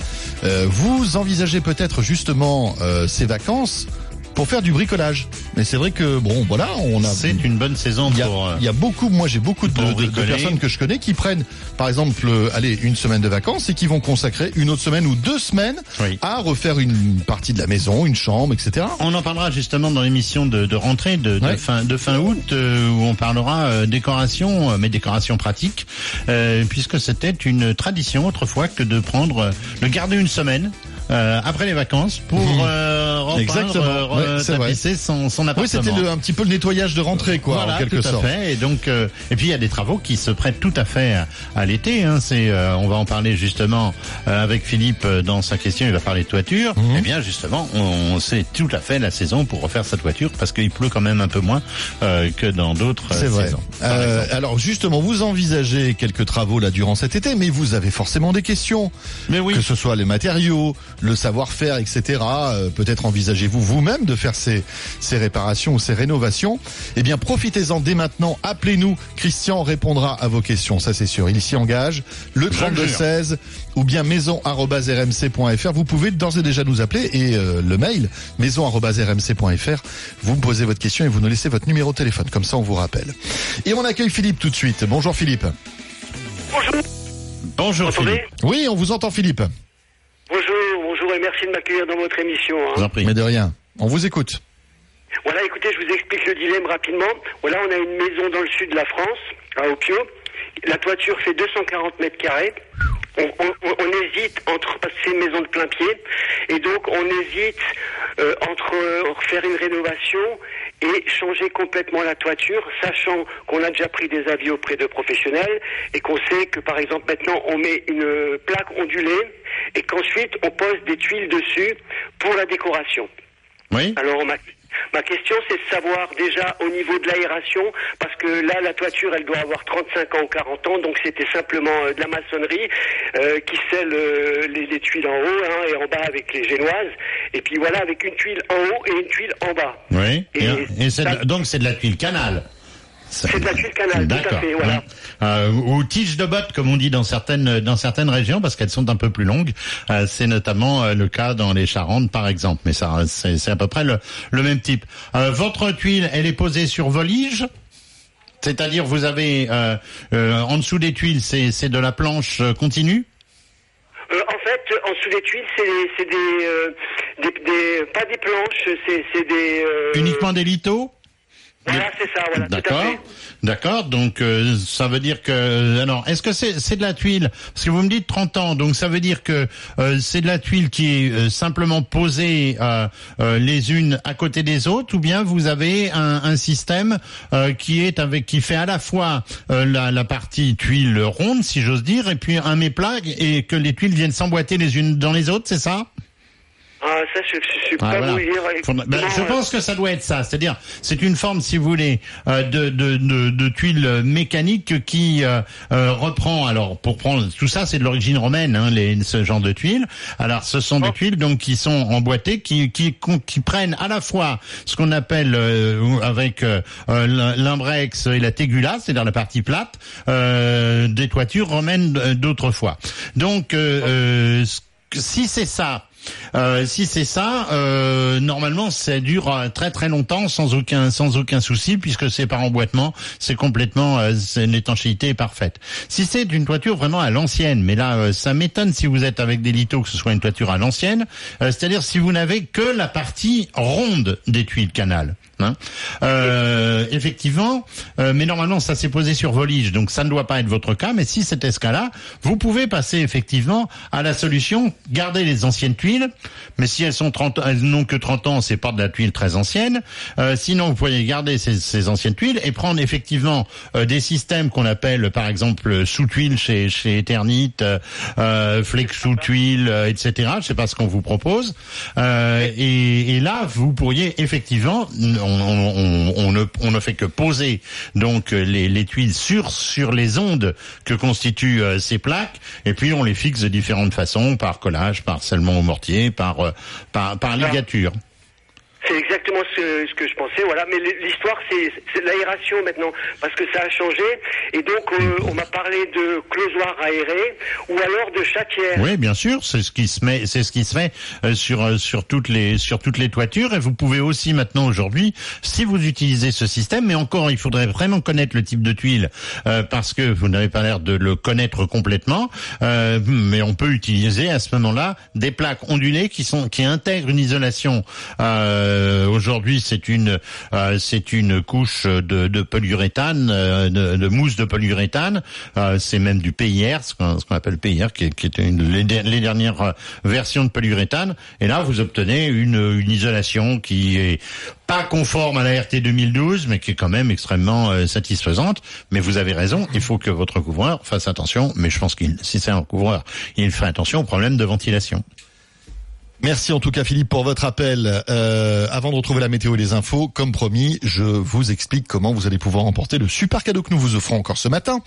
Euh, vous envisagez peut-être justement euh, ces vacances pour faire du bricolage. Mais c'est vrai que bon, voilà, on a. C'est une bonne saison Il y a, pour. euh, il y a beaucoup, moi j'ai beaucoup de, personnes que je connais qui prennent, par exemple, euh, allez, une semaine de vacances et qui vont consacrer une autre semaine ou deux semaines à refaire une partie de la maison, une chambre, etc. On en parlera justement dans l'émission de, de rentrée de, fin, de fin août euh, où on parlera euh, décoration, mais décoration pratique, euh, puisque c'était une tradition autrefois que de prendre, de garder une semaine. Euh, après les vacances pour Mhm. euh, repeindre, Exactement. euh, Ouais, c'est vrai. retapisser son, son Oui, appartement. c'était le- un petit peu le nettoyage de rentrée, quoi, Voilà, en quelque tout à sorte. fait. Et donc, euh, et puis il y a des travaux qui se prêtent tout à fait à, à l'été. Hein. C'est, euh, on va en parler justement euh, avec Philippe dans sa question. Il va parler de toiture. Mhm. Eh bien, justement, on, c'est tout à fait la saison pour refaire sa toiture parce qu'il pleut quand même un peu moins euh, que dans d'autres C'est vrai. saisons. Euh, alors justement, vous envisagez quelques travaux là durant cet été, mais vous avez forcément des questions. Mais oui. Que ce soit les matériaux, le savoir-faire, etc. Euh, Peut-être envisagez-vous vous-même de faire ces, ces réparations ou ces rénovations. Eh bien, profitez-en dès maintenant. Appelez-nous. Christian répondra à vos questions. Ça, c'est sûr. Il s'y engage. Le Je le 32 jure. 16 ou bien maison@rmc.fr. Vous pouvez d'ores et déjà nous appeler et euh, le mail maison@rmc.fr. Vous me posez votre question et vous nous laissez votre numéro de téléphone. Comme ça, on vous rappelle. Et on accueille Philippe tout de suite. Bonjour Philippe. Bonjour. Bonjour Philippe. Oui, on vous entend Philippe. Bonjour et merci de m'accueillir dans votre émission. hein. Mais de rien. On vous écoute. Voilà, écoutez, je vous explique le dilemme rapidement. Voilà, on a une maison dans le sud de la France, à Opio. La toiture fait 240 mètres carrés. On, on- on- on hésite entre, c'est une maison de plein pied, et donc on hésite euh, entre euh, faire une rénovation et changer complètement la toiture, sachant qu'on a déjà pris des avis auprès de professionnels et qu'on sait que par exemple maintenant on met une plaque ondulée et qu'ensuite on pose des tuiles dessus pour la décoration. Oui. Alors ma, ma question c'est de savoir déjà au niveau de l'aération, parce que là la toiture elle doit avoir 35 ans ou 40 ans, donc c'était simplement euh, de la maçonnerie euh, qui scelle euh, les, les tuiles en haut hein, et en bas avec les génoises, et puis voilà avec une tuile en haut et une tuile en bas. Oui. Et, de donc c'est de la tuile canal. C'est de la tuile canal, tout à D'accord. fait, voilà. hein. Euh, ou tige de botte, comme on dit dans certaines dans certaines régions, parce qu'elles sont un peu plus longues. Euh, c'est notamment euh, le cas dans les Charentes, par exemple. Mais ça, c'est à peu près le, le même type. Votre tuile, elle est posée sur volige C'est-à-dire, vous avez en dessous des tuiles, c'est de la planche continue? En fait, en dessous des tuiles, c'est des, des, des- pas des planches, c'est des. Uniquement des lithos. Voilà, c'est ça, voilà. tout à D'accord, d'accord. Donc euh, ça veut dire que alors est-ce que c'est c'est de la tuile? Parce que vous me dites 30 ans, donc ça veut dire que euh, c'est de la tuile qui est euh, simplement posée euh, euh, les unes à côté des autres, ou bien vous avez un, un système euh, qui est avec qui fait à la fois euh, la, la partie tuile ronde, si j'ose dire, et puis un méplat et que les tuiles viennent s'emboîter les unes dans les autres, c'est ça? Ah, ça, je, je suis Ah, pas voilà. vous dire. Faudra- ben, je pense que ça doit être ça. C'est-à-dire, c'est une forme, si vous voulez, euh, de, de, de, de tuiles mécaniques qui euh, euh, reprend. Alors, pour prendre tout ça, c'est de l'origine romaine, hein, les, ce genre de tuiles. Alors, ce sont des tuiles donc qui sont emboîtées, qui qui qui prennent à la fois ce qu'on appelle euh, avec euh, l'imbrex et la tegula, c'est-à-dire la partie plate, euh, des toitures romaines d'autrefois. Donc, ce- si c'est ça. Euh, si c'est ça, euh, normalement, ça dure euh, très très longtemps sans aucun sans aucun souci puisque c'est par emboîtement, c'est complètement euh, l'étanchéité est parfaite. Si c'est une toiture vraiment à l'ancienne, mais là euh, ça m'étonne si vous êtes avec des lithos que ce soit une toiture à l'ancienne, c'est-à-dire si vous n'avez que la partie ronde des tuiles canal. Hein. Euh, effectivement, euh, mais normalement ça s'est posé sur volige, donc ça ne doit pas être votre cas. Mais si c'était ce cas-là, vous pouvez passer effectivement à la solution garder les anciennes tuiles. Mais si elles sont 30, elles n'ont que 30 ans, c'est pas de la tuile très ancienne. Euh, sinon, vous pouvez garder ces, ces anciennes tuiles et prendre effectivement des systèmes qu'on appelle par exemple sous tuile chez chez Eternit, flex sous tuile, etc. Je sais pas ce qu'on vous propose. Et, et là, vous pourriez effectivement, on, on, on, on ne, on ne fait que poser donc euh, les, les tuiles sur sur les ondes que constituent euh, ces plaques, et puis on les fixe de différentes façons, par collage, par scellement au mortier, par euh, par, par ligature. C'est exactement ce, que je pensais, voilà. Mais l'histoire, c'est l'aération maintenant, parce que ça a changé. Et donc, euh, on m'a parlé de closoir aéré ou alors de chatière. Oui, bien sûr, c'est ce qui se met, c'est ce qui se fait euh, sur euh, sur toutes les sur toutes les toitures. Et vous pouvez aussi maintenant aujourd'hui, si vous utilisez ce système, mais encore, il faudrait vraiment connaître le type de tuile parce que vous n'avez pas l'air de le connaître complètement. mais on peut utiliser à ce moment-là des plaques ondulées qui sont qui intègrent une isolation. Euh, aujourd'hui, c'est une euh, c'est une couche de, de polyuréthane, euh, de, de mousse de polyuréthane. Euh, c'est même du PIR, ce qu'on qu'on appelle PIR, qui qui est une, les, der- les dernières euh, versions de polyuréthane. Et là, vous obtenez une, une isolation qui est pas conforme à la RT 2012, mais qui est quand même extrêmement euh, satisfaisante. Mais vous avez raison, il faut que votre couvreur fasse attention. Mais je pense qu'il, si c'est un couvreur, il fait attention au problème de ventilation. Merci en tout cas Philippe pour votre appel. Euh, avant de retrouver la météo et les infos, comme promis, je vous explique comment vous allez pouvoir remporter le super cadeau que nous vous offrons encore ce matin.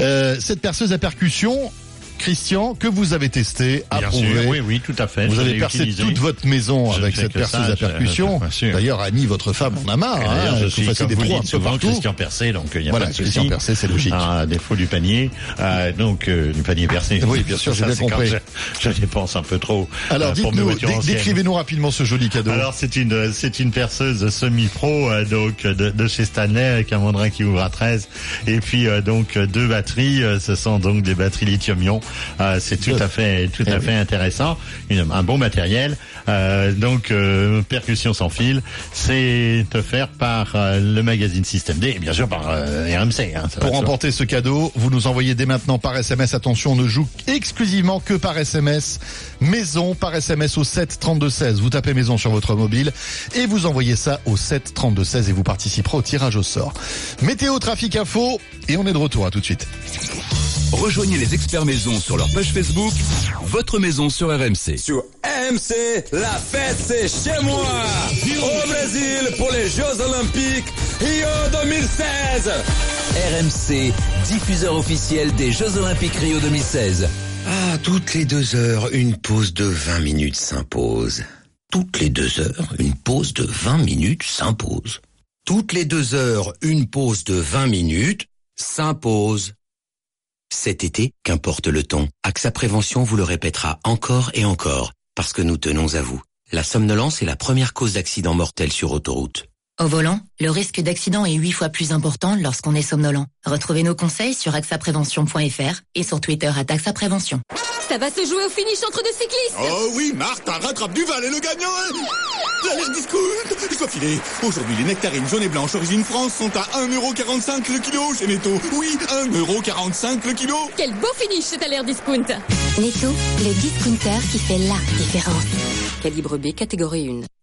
Euh, cette perceuse à percussion, Christian, que vous avez testé, Bien approuvé. sûr, oui, oui, tout à fait. Vous avez percé utilisé. toute votre maison Je avec cette perceuse ça, à percussion. D'ailleurs, Annie, votre femme, en a marre. Hein, je suis, comme des vous dites souvent, partout. Christian Percé, donc il n'y a Voilà, pas de souci. Christian Percé, c'est logique. Ah, défaut du panier, euh, donc euh, du panier percé. Oui, bien sûr, j'ai bien compris. Je, je dépense un peu trop. Alors, euh, dites-nous, décrivez-nous rapidement ce joli cadeau. Alors c'est une c'est une perceuse semi-pro donc de, de chez Stanley avec un mandrin qui ouvre à 13 et puis donc deux batteries ce sont donc des batteries lithium-ion Euh, c'est tout à fait tout à oui. fait intéressant Une- un bon matériel Euh, donc euh, percussion sans fil c'est offert par euh, le magazine Système D et bien sûr par euh, RMC hein, Pour remporter ce cadeau, vous nous envoyez dès maintenant par SMS. Attention, on ne joue exclusivement que par SMS. Maison par SMS au 7 32 16. Vous tapez maison sur votre mobile et vous envoyez ça au 7 32 16 et vous participerez au tirage au sort. Météo, trafic, info et on est de retour. À tout de suite. Rejoignez les experts maison sur leur page Facebook, votre maison sur RMC. Sur RMC, la fête c'est chez moi. Au Brésil pour les Jeux Olympiques Rio 2016. RMC, diffuseur officiel des Jeux Olympiques Rio 2016. Ah, toutes les deux heures, une pause de 20 minutes s'impose. Toutes les deux heures, une pause de 20 minutes s'impose. Toutes les deux heures, une pause de 20 minutes s'impose. Cet été, qu'importe le ton, AXA Prévention vous le répétera encore et encore, parce que nous tenons à vous. La somnolence est la première cause d'accident mortel sur autoroute. Au volant, le risque d'accident est 8 fois plus important lorsqu'on est somnolent. Retrouvez nos conseils sur axaprévention.fr et sur Twitter à Prévention. Ça va se jouer au finish entre deux cyclistes Oh oui, Martha rattrape Duval et le gagnant L'alerte discount Je dois filer Aujourd'hui, les nectarines jaunes et blanches origine France sont à 1,45€ le kilo chez Netto. Oui, 1,45€ le kilo Quel beau finish cet alerte discount Netto, le discounter qui fait la différence. Calibre B, catégorie 1.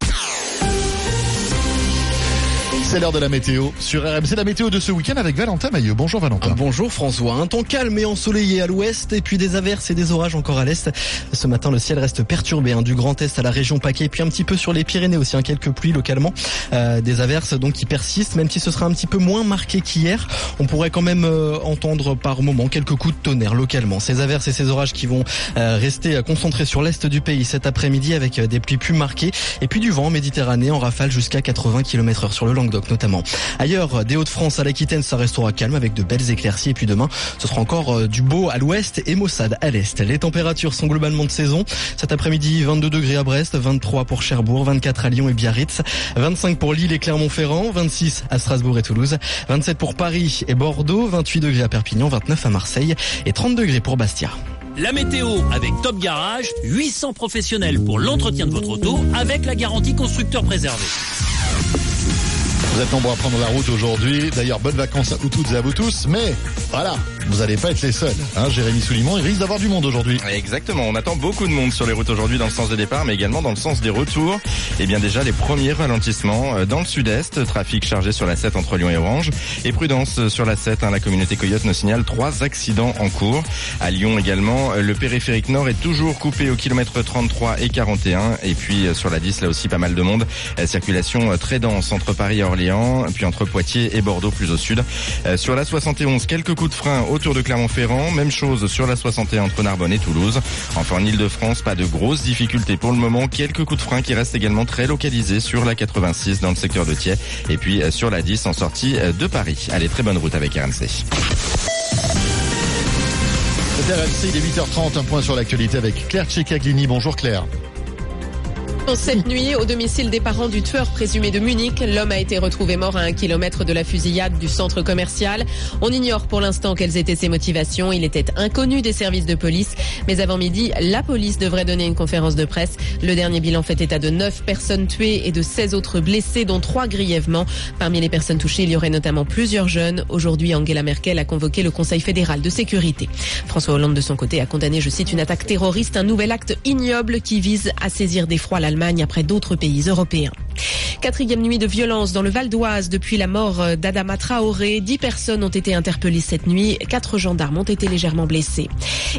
C'est l'heure de la météo sur RMC. La météo de ce week-end avec Valentin Maillot. Bonjour Valentin. Bonjour François. Un temps calme et ensoleillé à l'ouest et puis des averses et des orages encore à l'est. Ce matin, le ciel reste perturbé hein, du Grand Est à la région Paquet et puis un petit peu sur les Pyrénées aussi. Hein, quelques pluies localement. Euh, des averses donc qui persistent même si ce sera un petit peu moins marqué qu'hier. On pourrait quand même euh, entendre par moment quelques coups de tonnerre localement. Ces averses et ces orages qui vont euh, rester concentrés sur l'est du pays cet après-midi avec des pluies plus marquées et puis du vent en Méditerranée en rafale jusqu'à 80 km heure sur le Languedoc notamment. Ailleurs, des Hauts-de-France à l'Aquitaine, ça restera calme avec de belles éclaircies. Et puis demain, ce sera encore euh, du beau à l'ouest et Mossad à l'est. Les températures sont globalement de saison. Cet après-midi, 22 degrés à Brest, 23 pour Cherbourg, 24 à Lyon et Biarritz, 25 pour Lille et Clermont-Ferrand, 26 à Strasbourg et Toulouse, 27 pour Paris et Bordeaux, 28 degrés à Perpignan, 29 à Marseille et 30 degrés pour Bastia. La météo avec Top Garage, 800 professionnels pour l'entretien de votre auto avec la garantie constructeur préservé. Vous êtes nombreux à prendre la route aujourd'hui. D'ailleurs, bonnes vacances à vous toutes et à vous tous. Mais voilà, vous n'allez pas être les seuls. Hein, Jérémy Soulimont, il risque d'avoir du monde aujourd'hui. Exactement, on attend beaucoup de monde sur les routes aujourd'hui dans le sens des départs, mais également dans le sens des retours. Et bien déjà, les premiers ralentissements euh, dans le sud-est, trafic chargé sur la 7 entre Lyon et Orange. Et prudence sur la 7, hein, la communauté Coyote nous signale trois accidents en cours. À Lyon également, euh, le périphérique nord est toujours coupé au kilomètre 33 et 41. Et puis euh, sur la 10, là aussi pas mal de monde. Circulation très dense entre Paris et Orléans puis entre Poitiers et Bordeaux plus au sud. Euh, sur la 71, quelques coups de frein autour de Clermont-Ferrand, même chose sur la 61 entre Narbonne et Toulouse. Enfin en Ile-de-France, pas de grosses difficultés pour le moment, quelques coups de frein qui restent également très localisés sur la 86 dans le secteur de Thiers et puis euh, sur la 10 en sortie euh, de Paris. Allez, très bonne route avec RMC. RMC, il est 8h30, un point sur l'actualité avec Claire Tchekaglini. Bonjour Claire. Cette nuit, au domicile des parents du tueur présumé de Munich, l'homme a été retrouvé mort à un kilomètre de la fusillade du centre commercial. On ignore pour l'instant quelles étaient ses motivations. Il était inconnu des services de police. Mais avant midi, la police devrait donner une conférence de presse. Le dernier bilan fait état de 9 personnes tuées et de 16 autres blessés, dont 3 grièvement. Parmi les personnes touchées, il y aurait notamment plusieurs jeunes. Aujourd'hui, Angela Merkel a convoqué le Conseil fédéral de sécurité. François Hollande, de son côté, a condamné, je cite, une attaque terroriste, un nouvel acte ignoble qui vise à saisir d'effroi la après d'autres pays européens. Quatrième nuit de violence dans le Val d'Oise depuis la mort d'Adama Traoré. Dix personnes ont été interpellées cette nuit. Quatre gendarmes ont été légèrement blessés.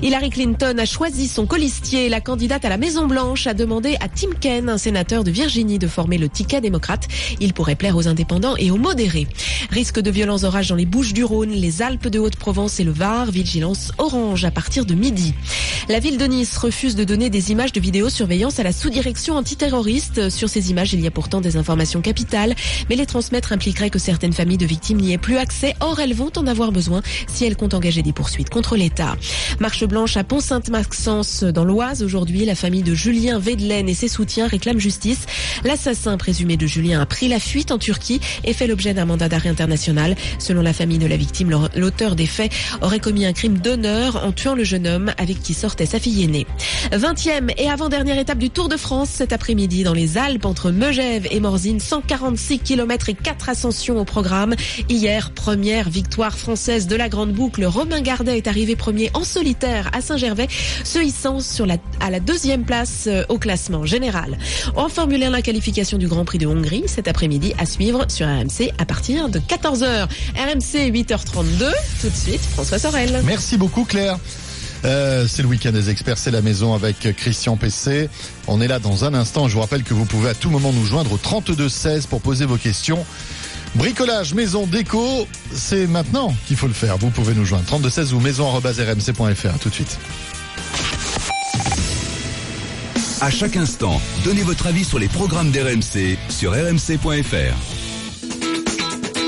Hillary Clinton a choisi son colistier. La candidate à la Maison Blanche a demandé à Tim Kaine, un sénateur de Virginie, de former le ticket démocrate. Il pourrait plaire aux indépendants et aux modérés. Risque de violents orages dans les Bouches du Rhône, les Alpes de Haute-Provence et le Var. Vigilance orange à partir de midi. La ville de Nice refuse de donner des images de vidéosurveillance à la sous-direction antiterroriste. Sur ces images, il y a pourtant des informations capitales, mais les transmettre impliquerait que certaines familles de victimes n'y aient plus accès. Or, elles vont en avoir besoin si elles comptent engager des poursuites contre l'État. Marche blanche à Pont-Sainte-Maxence dans l'Oise. Aujourd'hui, la famille de Julien Vedelaine et ses soutiens réclament justice. L'assassin présumé de Julien a pris la fuite en Turquie et fait l'objet d'un mandat d'arrêt international. Selon la famille de la victime, l'auteur des faits aurait commis un crime d'honneur en tuant le jeune homme avec qui sortait sa fille aînée. 20e et avant-dernière étape du Tour de France cet après-midi dans les Alpes entre Megève et Morzine. 146 km et 4 ascensions au programme. Hier, première victoire française de la Grande Boucle. Romain Gardet est arrivé premier en solitaire à Saint-Gervais, se hissant à la deuxième place euh, au classement général. En Formule 1, la qualification du Grand Prix de Hongrie cet après-midi à suivre sur RMC à partir de 14h. RMC 8h32. Tout de suite, François Sorel. Merci beaucoup Claire. Euh, c'est le week-end des experts, c'est la maison avec Christian PC. On est là dans un instant. Je vous rappelle que vous pouvez à tout moment nous joindre au 32 16 pour poser vos questions. Bricolage, maison, déco, c'est maintenant qu'il faut le faire. Vous pouvez nous joindre 32 16 ou maison@rmc.fr. Tout de suite. À chaque instant, donnez votre avis sur les programmes d'RMC sur rmc.fr.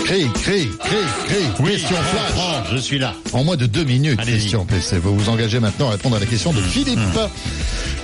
Cri, cri, cri, cri. Oui, question flash. Franck, je suis là. En moins de deux minutes, question PC. Vous vous engagez maintenant à répondre à la question de Philippe.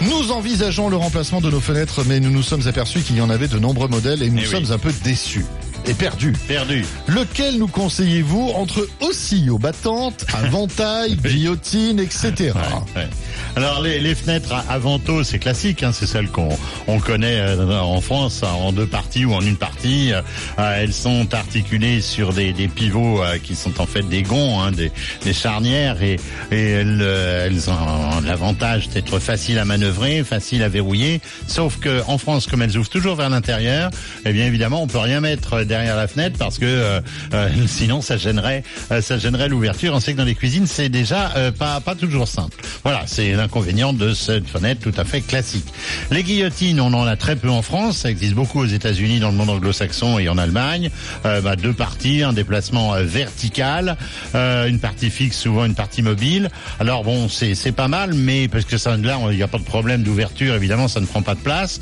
Nous envisageons le remplacement de nos fenêtres, mais nous nous sommes aperçus qu'il y en avait de nombreux modèles et nous Eh oui. sommes un peu déçus. Est perdu. Perdu. Lequel nous conseillez-vous entre oscillo battante, ventaille, guillotine, etc. Ouais. Alors les, les fenêtres à, à vantaux, c'est classique, hein, c'est celles qu'on on connaît euh, en France en deux parties ou en une partie. Euh, elles sont articulées sur des, des pivots euh, qui sont en fait des gonds, hein, des, des charnières, et, et elles, elles ont l'avantage d'être faciles à manœuvrer, faciles à verrouiller. Sauf que en France, comme elles ouvrent toujours vers l'intérieur, eh bien évidemment, on peut rien mettre derrière la fenêtre parce que euh, euh, sinon ça gênerait, euh, ça gênerait l'ouverture. On sait que dans les cuisines, c'est déjà euh, pas pas toujours simple. Voilà, c'est l'inconvénient de cette fenêtre tout à fait classique. Les guillotines, on en a très peu en France. Ça existe beaucoup aux États-Unis, dans le monde anglo-saxon et en Allemagne. Euh, bah, deux parties, un déplacement vertical, une partie fixe, souvent une partie mobile. Alors bon, c'est c'est pas mal, mais parce que ça là, il n'y a pas de problème d'ouverture. Évidemment, ça ne prend pas de place.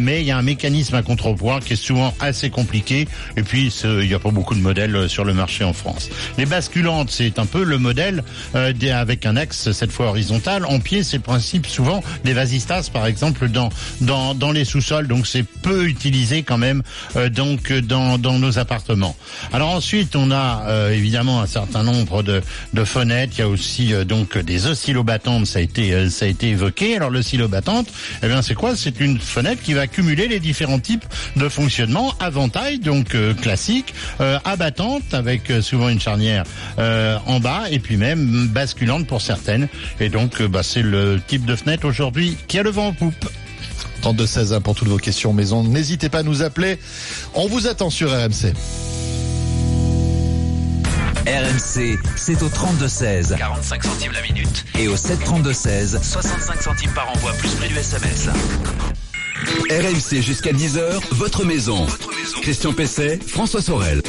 Mais il y a un mécanisme à contrepoids qui est souvent assez compliqué. Et puis, il n'y a pas beaucoup de modèles euh, sur le marché en France. Les basculantes, c'est un peu le modèle euh, avec un axe cette fois horizontal. En pied, c'est le principe souvent des vasistas, par exemple, dans dans, dans les sous-sols. Donc, c'est peu utilisé quand même euh, donc dans dans nos appartements. Alors ensuite, on a euh, évidemment un certain nombre de de fenêtres. Il y a aussi euh, donc des oscillobattantes. Ça a été euh, ça a été évoqué. Alors l'oscillobattante, eh bien c'est quoi? C'est une fenêtre qui va cumuler les différents types de fonctionnement ventaille, donc classique, euh, abattante avec euh, souvent une charnière euh, en bas et puis même basculante pour certaines. Et donc euh, bah, c'est le type de fenêtre aujourd'hui qui a le vent en poupe. 32 16 hein, pour toutes vos questions maison. N'hésitez pas à nous appeler. On vous attend sur RMC. RMC, c'est au 32-16 45 centimes la minute. et au 732-16 65 centimes par envoi, plus prix du SMS. RMC jusqu'à 10h, votre maison. Christian Pesset, François Sorel.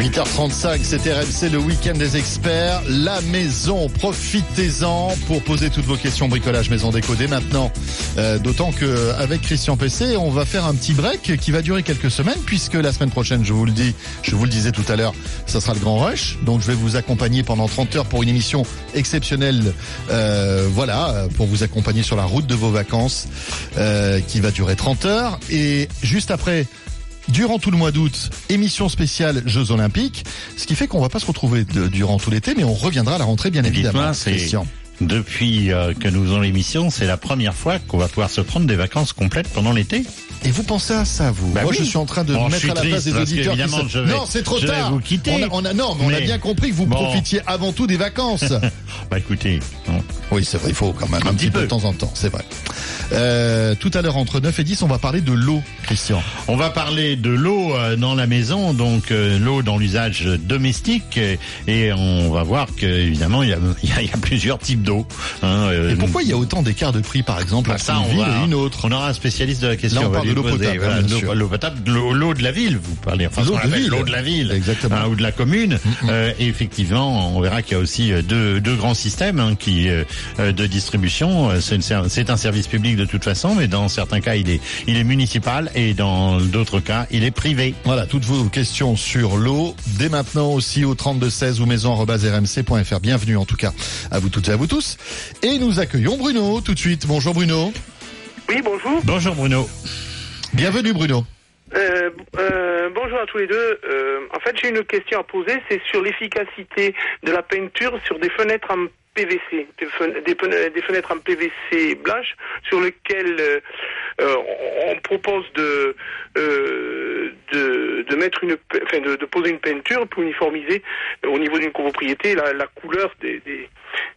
8h35, c'est RMC, le week-end des experts. La maison, profitez-en pour poser toutes vos questions bricolage maison décodée maintenant. Euh, D'autant que avec Christian PC, on va faire un petit break qui va durer quelques semaines puisque la semaine prochaine, je vous le dis, je vous le disais tout à l'heure, ça sera le grand rush. Donc je vais vous accompagner pendant 30 heures pour une émission exceptionnelle. euh, voilà, pour vous accompagner sur la route de vos vacances euh, qui va durer 30 heures. Et juste après, durant tout le mois d'août, émission spéciale Jeux Olympiques, ce qui fait qu'on va pas se retrouver de- durant tout l'été, mais on reviendra à la rentrée bien évidemment. Christian. Depuis euh, que nous faisons l'émission, c'est la première fois qu'on va pouvoir se prendre des vacances complètes pendant l'été. Et vous pensez à ça, vous Bah Moi, oui. je suis en train de Bon, me je mettre à la place des auditeurs. qui qu'évidemment, se- je vais- non, c'est trop je vais tard. vous quitter. On a, on a- non, mais on a bien compris que vous Bon. profitiez avant tout des vacances. Bah écoutez, non. oui, c'est vrai, il faut quand même un, petit peu de temps en temps, c'est vrai. Euh, tout à l'heure, entre 9 et 10, on va parler de l'eau, Christian. On va parler de l'eau euh, dans la maison, donc euh, l'eau dans l'usage domestique, et, et on va voir que évidemment il y a, y a plusieurs types d'eau. Hein, euh, Et pourquoi il y a autant d'écart de prix, par exemple, bah, entre une on ville et une autre? On aura un spécialiste de la question. Là, on parle de l'eau potable, l'eau- potable, l'eau de la ville, vous parlez. Enfin, L'eau de appelle ville. l'eau de la ville, Exactement. hein, ou de la commune. Euh, et effectivement, on verra qu'il y a aussi euh, deux, deux grands systèmes hein, qui de distribution. C'est un service public de toute façon, mais dans certains cas, il est il est municipal et dans d'autres cas, il est privé. Voilà, toutes vos questions sur l'eau, dès maintenant aussi au 3216 ou maison.rmc.fr. Bienvenue en tout cas à vous toutes et à vous tous. Et nous accueillons Bruno tout de suite. Bonjour Bruno. Oui, bonjour. Bonjour Bruno. Bienvenue Bruno. Euh, euh, bonjour à tous les deux. Euh, en fait, j'ai une question à poser, c'est sur l'efficacité de la peinture sur des fenêtres en PVC, des, fen- fenêtres en PVC blanche, sur lesquelles euh, euh, on, propose de, euh, de de mettre une, enfin, de, de poser une peinture pour uniformiser au niveau d'une copropriété la, la couleur des, des,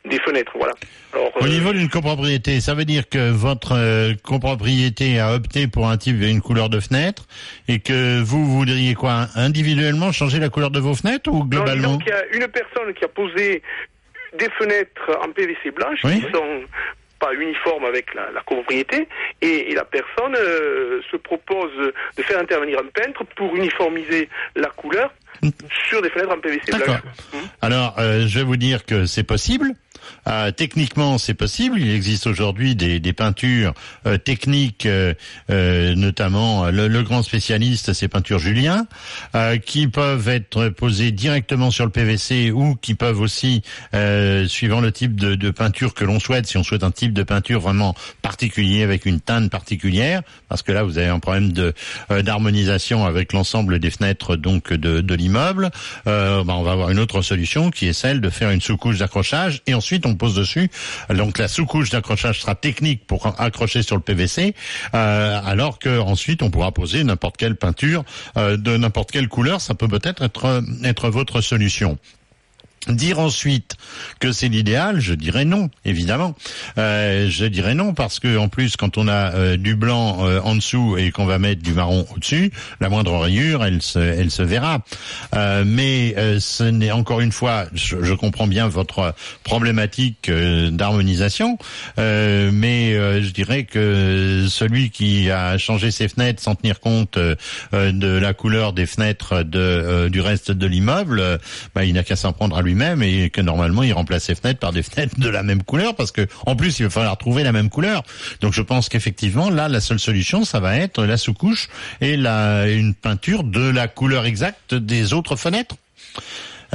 des fenêtres. Voilà. Alors, Au niveau d'une copropriété, ça veut dire que votre copropriété a opté pour un type et une couleur de fenêtre et que vous voudriez quoi? Individuellement changer la couleur de vos fenêtres ou Non, globalement? disons qu'il y a une personne qui a posé des fenêtres en PVC blanche Oui. qui sont pas uniformes avec la, la copropriété et, et la personne euh, se propose de faire intervenir un peintre pour uniformiser la couleur sur des fenêtres en PVC D'accord. blanche. Alors, euh, je vais vous dire que c'est possible. Euh, techniquement, c'est possible. Il existe aujourd'hui des, des peintures euh, techniques, euh, euh, notamment le, le grand spécialiste, c'est peintures Julien, euh, qui peuvent être posées directement sur le PVC ou qui peuvent aussi, euh, suivant le type de, de peinture que l'on souhaite, si on souhaite un type de peinture vraiment particulier avec une teinte particulière, parce que là vous avez un problème de euh, d'harmonisation avec l'ensemble des fenêtres donc de, de l'immeuble, euh, bah, on va avoir une autre solution qui est celle de faire une sous-couche d'accrochage et ensuite on pose dessus. Donc la sous-couche d'accrochage sera technique pour accrocher sur le PVC, euh, alors que ensuite on pourra poser n'importe quelle peinture euh, de n'importe quelle couleur. Ça peut peut-être être être votre solution. Dire ensuite que c'est l'idéal, je dirais non, évidemment. Euh, je dirais non parce que en plus, quand on a euh, du blanc euh, en dessous et qu'on va mettre du marron au-dessus, la moindre rayure, elle se, elle se verra. Euh, mais euh, ce n'est encore une fois, je, je comprends bien votre problématique euh, d'harmonisation, mais je dirais que celui qui a changé ses fenêtres sans tenir compte de la couleur des fenêtres de, du reste de l'immeuble, bah, il n'a qu'à s'en prendre à lui même et que normalement il remplace ses fenêtres par des fenêtres de la même couleur parce que en plus il va falloir trouver la même couleur. Donc je pense qu'effectivement là la seule solution ça va être la sous-couche et la une peinture de la couleur exacte des autres fenêtres.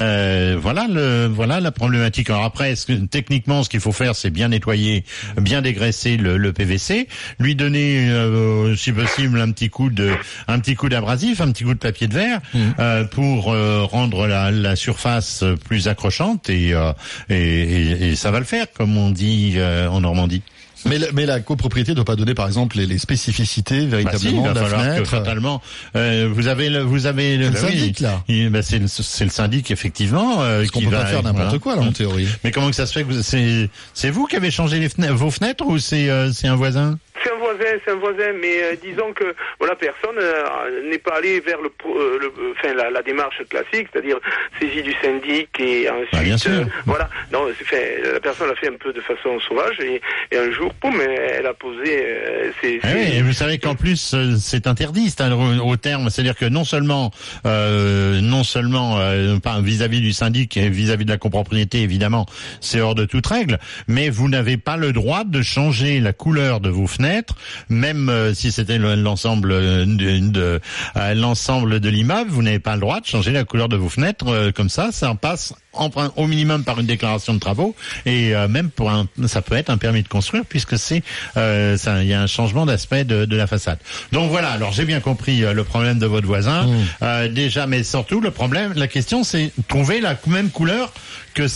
Euh, voilà le voilà la problématique. Alors après, ce que- techniquement, ce qu'il faut faire, c'est bien nettoyer, bien dégraisser le, le PVC, lui donner, euh, si possible, un petit coup de un petit coup d'abrasif, un petit coup de papier de verre euh, pour euh, rendre la, la surface plus accrochante et, euh, et, et- et ça va le faire, comme on dit euh, en Normandie. Mais, la- mais la copropriété doit pas donner, par exemple, les, les spécificités Bah si, véritablement il va de la falloir que fatalement, euh, vous avez le, vous avez le, oui, syndic, là. il- bah, c'est le, c'est le syndic effectivement. Euh, Parce qu'on qui peut va- pas faire n'importe quoi, là, en théorie. Mais comment que ça se fait que vous- c'est c'est vous qui avez changé les fenêtres, vos fenêtres ou c'est euh, c'est un voisin? C'est un voisin, c'est un voisin, mais euh, disons que voilà, personne euh, n'est pas allé vers le, euh, le euh, enfin la, la démarche classique, c'est-à-dire saisie du syndic et ensuite Bah, bien sûr. euh, voilà. Non, fait. La personne l'a fait un peu de façon sauvage et, et un jour, poum, elle a posé euh, ses. Ah ses- oui, et vous savez qu'en plus c'est interdit, c'est un- au, terme, c'est-à-dire que non seulement, euh, non seulement euh, pas vis-à-vis du syndic et vis-à-vis de la copropriété évidemment, c'est hors de toute règle, mais vous n'avez pas le droit de changer la couleur de vos fenêtres, même euh, si c'était le- l'ensemble euh, de, de- euh, l'ensemble de l'immeuble, vous n'avez pas le droit de changer la couleur de vos fenêtres comme ça, ça passe en, prin- au minimum par une déclaration de travaux et même pour un, ça peut être un permis de construire puisque c'est il y a un changement d'aspect de, de la façade. Donc voilà, alors j'ai bien compris le problème de votre voisin. Euh, déjà, mais surtout le problème, la question c'est trouver la même couleur que,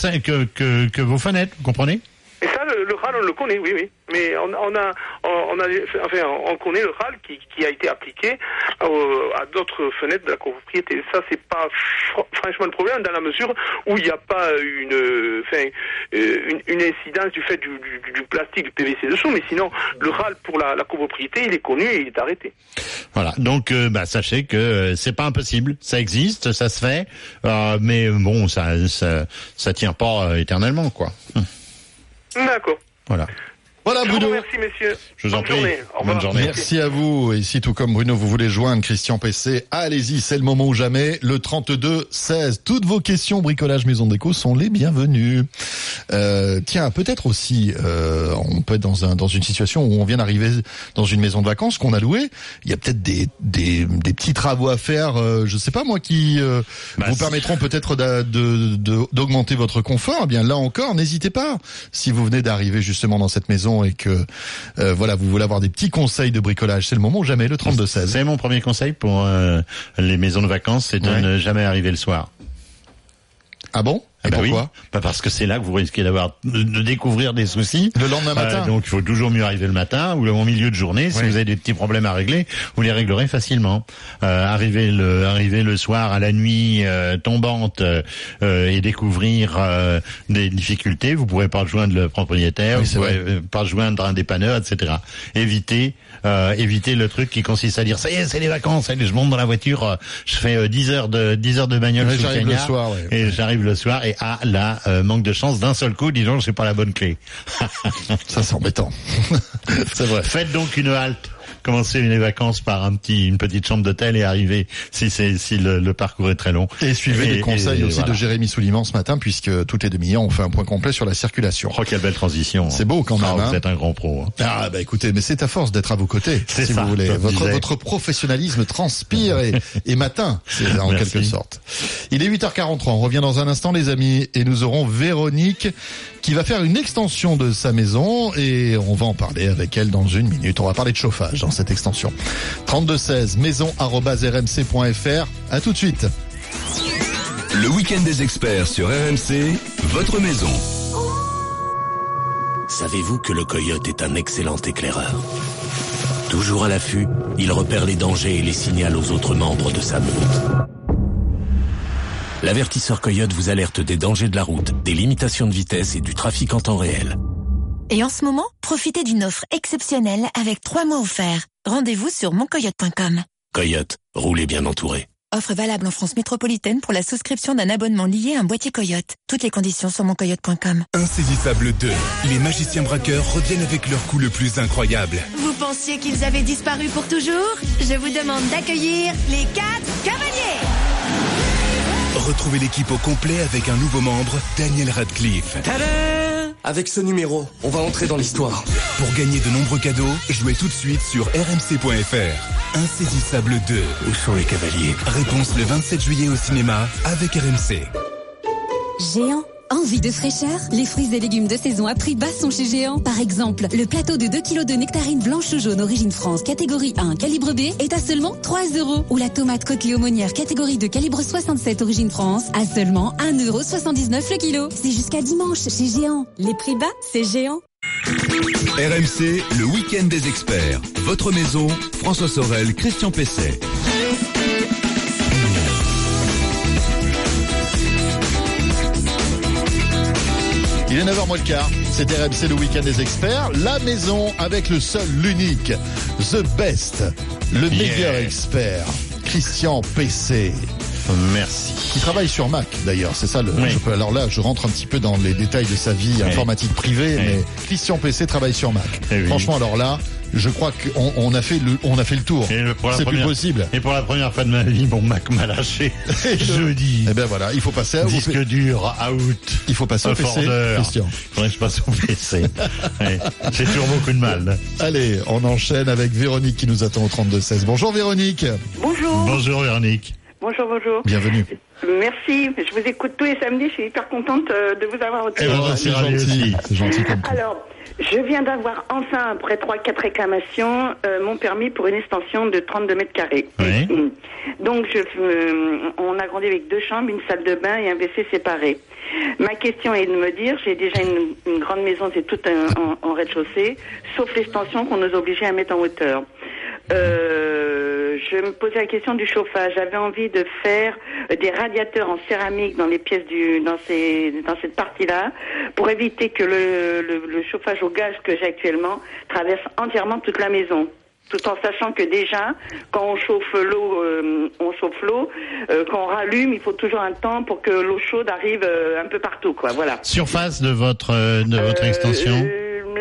que que vos fenêtres, vous comprenez? Et ça, le, le RAL, on le connaît, oui, oui. Mais on, a, enfin, on connaît le RAL qui, a été appliqué au- à d'autres fenêtres de la copropriété. Ça, c'est pas fr- franchement le problème dans la mesure où il n'y a pas euh, une, incidence du fait du, plastique, du PVC dessous. Mais sinon, le RAL pour la, copropriété, il est connu et il est arrêté. Voilà. Donc, euh, bah, sachez que euh, c'est pas impossible, ça existe, ça se fait, euh, mais bon, ça, ça, tient pas euh, éternellement, quoi. Hum. D'accord. Voilà. Voilà, Je vous Bruno. remercie, messieurs. Je vous en Bonne prie. journée. Bonne journée. Merci à vous. Et si tout comme Bruno, vous voulez joindre Christian PC, allez-y, c'est le moment ou jamais. Le 32 16. Toutes vos questions bricolage maison déco sont les bienvenues. Euh, tiens, peut-être aussi, euh, on peut être dans un dans une situation où on vient d'arriver dans une maison de vacances qu'on a louée. Il y a peut-être des, des des petits travaux à faire. Euh, je sais pas moi qui euh, Bah, vous permettront peut-être d'a- de de- d'augmenter votre confort. Eh bien là encore, n'hésitez pas. Si vous venez d'arriver justement dans cette maison et que euh, voilà, vous voulez avoir des petits conseils de bricolage, c'est le moment ou jamais, le 32-16. C'est mon premier conseil pour euh, les maisons de vacances, c'est de Ouais. ne jamais arriver le soir. Ah bon? Et bah pourquoi? Oui. Bah parce que c'est là que vous risquez d'avoir de, découvrir des soucis. Le lendemain matin. Euh, donc il faut toujours mieux arriver le matin ou au milieu de journée. Si Oui. vous avez des petits problèmes à régler, vous les réglerez facilement. Euh, arriver le arriver le soir à la nuit euh, tombante euh, euh, et découvrir euh, des difficultés, vous pourrez pas rejoindre le propriétaire, Oui, vous pourrez pas rejoindre un dépanneur, etc. Évitez euh, évitez le truc qui consiste à dire ça y est c'est les vacances, allez je monte dans la voiture, je fais euh, 10 heures de 10 heures de bagnole Ouais, j'arrive le soir, ouais. et j'arrive le soir et ah là euh, manque de chance d'un seul coup, disons j'ai pas la bonne clé. Ça c'est embêtant. c'est vrai. Faites donc une halte commencer les vacances par un petit, une petite chambre d'hôtel et arriver si c'est si le, le parcours est très long. Et suivez les conseils et aussi voilà. de Jérémy Souliman ce matin, puisque toutes les demi-heures, on fait un point complet sur la circulation. Oh, quelle belle transition. C'est beau quand même. Ah, hein. vous êtes un grand pro. hein. Ah bah écoutez, mais c'est à force d'être à vos côtés, si ça, vous voulez. Votre, votre professionnalisme transpire et, et matin, c'est en Merci. quelque sorte. Il est 8h43, on revient dans un instant les amis, et nous aurons Véronique qui va faire une extension de sa maison et on va en parler avec elle dans une minute. On va parler de chauffage dans cette extension. 3216 maison@rmc.fr. À tout de suite. Le week-end des experts sur RMC, votre maison. Savez-vous que le coyote est un excellent éclaireur? Toujours à l'affût, il repère les dangers et les signale aux autres membres de sa meute. L'avertisseur coyote vous alerte des dangers de la route, des limitations de vitesse et du trafic en temps réel. Et en ce moment, profitez d'une offre exceptionnelle avec 3 mois offerts. Rendez-vous sur moncoyote.com. Coyote, roulez bien entouré. Offre valable en France métropolitaine pour la souscription d'un abonnement lié à un boîtier Coyote. Toutes les conditions sur moncoyote.com. Insaisissable 2. Les magiciens braqueurs reviennent avec leur coup le plus incroyable. Vous pensiez qu'ils avaient disparu pour toujours? Je vous demande d'accueillir les quatre cavaliers Retrouvez l'équipe au complet avec un nouveau membre, Daniel Radcliffe. Avec ce numéro, on va entrer dans l'histoire. Pour gagner de nombreux cadeaux, jouez tout de suite sur rmc.fr. Insaisissable 2. Où sont les cavaliers? Réponse le 27 juillet au cinéma avec RMC. Géant. Envie de fraîcheur? Les fruits et légumes de saison à prix bas sont chez Géant. Par exemple, le plateau de 2 kg de nectarines blanches ou jaunes origine France catégorie 1 calibre B est à seulement 3 euros. Ou la tomate côtelée aumônière catégorie 2 calibre 67 origine France à seulement 1,79 euros le kilo. C'est jusqu'à dimanche chez Géant. Les prix bas, c'est Géant. RMC, le week-end des experts. Votre maison, François Sorel, Christian Pesset. Il est 9h moins le quart. C'est RMC le week-end des experts. La maison avec le seul, l'unique, the best, le meilleur expert, Christian PC. Merci. Qui travaille sur Mac d'ailleurs, c'est ça le. je peux- alors là, je rentre un petit peu dans les détails de sa vie Oui. informatique privée, Oui. mais Christian PC travaille sur Mac. Eh oui. Franchement, alors là, je crois qu'on on a fait le, on a fait le tour. Et le- pour la C'est plus possible. Et pour la première fois de ma vie, mon Mac m'a lâché. Jeudi. Eh ben voilà, il faut passer à Disque dur, out. Il faut passer au PC. Christian. Faudrait que je passe au PC. Ouais. J'ai toujours beaucoup de mal. Allez, on enchaîne avec Véronique qui nous attend au 32-16. Bonjour Véronique. Bonjour. Bonjour Véronique. Bonjour, bonjour. Bienvenue. Merci. Je vous écoute tous les samedis. Je suis hyper contente euh, de vous avoir au Eh ben, téléphone. c'est gentil. C'est gentil comme Alors, je viens d'avoir enfin, après 3-4 réclamations, euh, mon permis pour une extension de 32 mètres carrés. Donc, je, euh, on a grandi avec deux chambres, une salle de bain et un WC séparé. Ma question est de me dire, j'ai déjà une, une grande maison, c'est tout un- en, en rez-de-chaussée, sauf l'extension qu'on nous obligeait à mettre en hauteur. Euh, je me posais la question du chauffage. J'avais envie de faire euh, des radiateurs en céramique dans les pièces du, dans ces, dans cette partie-là, pour éviter que le, le, le chauffage au gaz que j'ai actuellement traverse entièrement toute la maison. Tout en sachant que déjà, quand on chauffe l'eau, euh, on chauffe l'eau, euh, quand on rallume, il faut toujours un temps pour que l'eau chaude arrive euh, un peu partout, quoi. Voilà. Surface de votre, de votre extension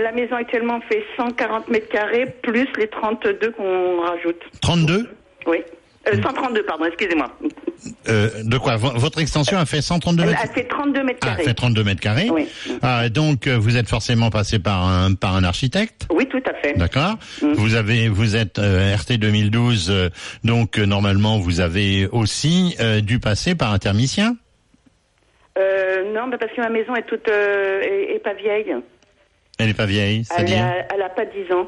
La maison actuellement fait 140 mètres carrés plus les 32 qu'on rajoute. 32 Oui. Euh, 132, pardon, excusez-moi. Euh, De quoi? Vo- Votre extension a fait 132 Elle, mètres elle fait 32 mètres Ah, carrés. elle fait 32 mètres carrés. Oui. Ah, donc euh, vous êtes forcément passé par un par un architecte? Oui, tout à fait. D'accord. Vous avez vous êtes euh, RT 2012, euh, donc euh, normalement vous avez aussi euh, dû passer par un thermicien? Euh, non, mais parce que ma maison est toute euh, est, est pas vieille. Elle est pas vieille, Elle c'est-à-dire? a, elle a pas 10 ans.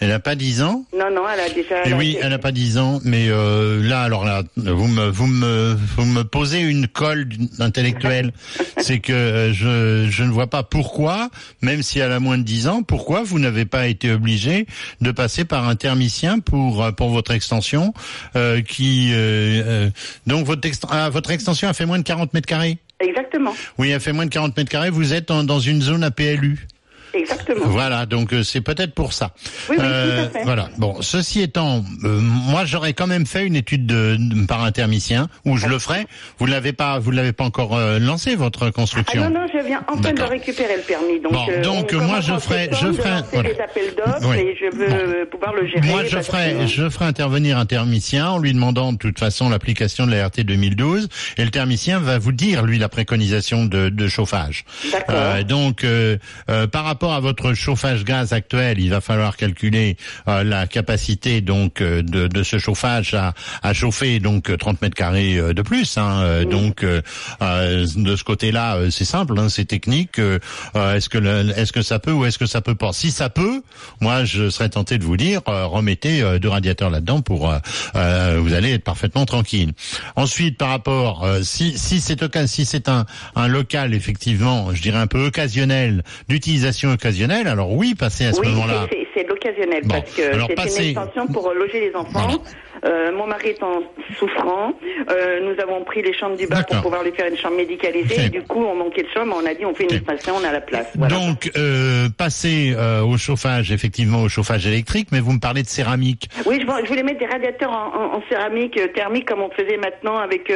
Elle a pas 10 ans. Non, non, elle a déjà. Et a- oui, elle n'a pas 10 ans, mais euh, là, alors là, vous me, vous me, vous me posez une colle intellectuelle. C'est que euh, je, je ne vois pas pourquoi, même si elle a moins de 10 ans, pourquoi vous n'avez pas été obligé de passer par un thermicien pour euh, pour votre extension, euh, qui euh, euh, donc votre exten- ah, votre extension a fait moins de 40 mètres carrés. Exactement. Oui, elle fait moins de 40 mètres carrés. Vous êtes en- dans une zone à PLU. Exactement. Voilà, donc euh, c'est peut-être pour ça. Oui, oui, tout à fait. Voilà. Bon, ceci étant, euh, moi j'aurais quand même fait une étude de, de- par intermittent, ou je le ferai. Vous l'avez pas, vous l'avez pas encore euh, lancé votre Ah construction. non, non, je viens enfin de récupérer le permis. Donc, Bon, euh, donc, on moi, je ferai- je ferai- voilà. des appels d'offres Oui. et je veux euh, pouvoir le gérer. Moi, je ferai, que- je ferai intervenir un thermicien en lui demandant de toute façon l'application de la RT 2012 et le thermicien va vous dire lui la préconisation de, de chauffage. D'accord. Euh, donc, euh, euh, par rapport à votre chauffage gaz actuel, il va falloir calculer euh, la capacité donc euh, de, de ce chauffage à, à chauffer donc euh, 30 mètres carrés euh, de plus. Hein, Euh, Donc, euh, euh, de ce côté-là, euh, c'est simple, hein, c'est technique. Euh, euh, est-ce que le- est-ce que ça peut ou est-ce que ça peut pas? Si ça peut, moi, je serais tenté de vous dire, euh, remettez euh, deux radiateurs là-dedans pour, euh, euh, vous allez être parfaitement tranquille. Ensuite, par rapport, euh, si si c'est si c'est un un local effectivement, je dirais un peu occasionnel, d'utilisation occasionnelle, alors oui, passez à ce oui, moment-là. c'est- de l'occasionnel Bon, parce que c'est une extension pour loger les enfants. Euh, mon mari est en souffrant. Euh, nous avons pris les chambres du bas pour pouvoir lui faire une chambre médicalisée. Et du coup, on manquait de chambre. On a dit on fait une extension, on a la place. Voilà. Donc, euh, passer au chauffage, effectivement, au chauffage électrique, mais vous me parlez de céramique. Oui, je, vou- je voulais mettre des radiateurs en, en- en céramique thermique comme on faisait maintenant avec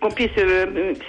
qu'on puisse.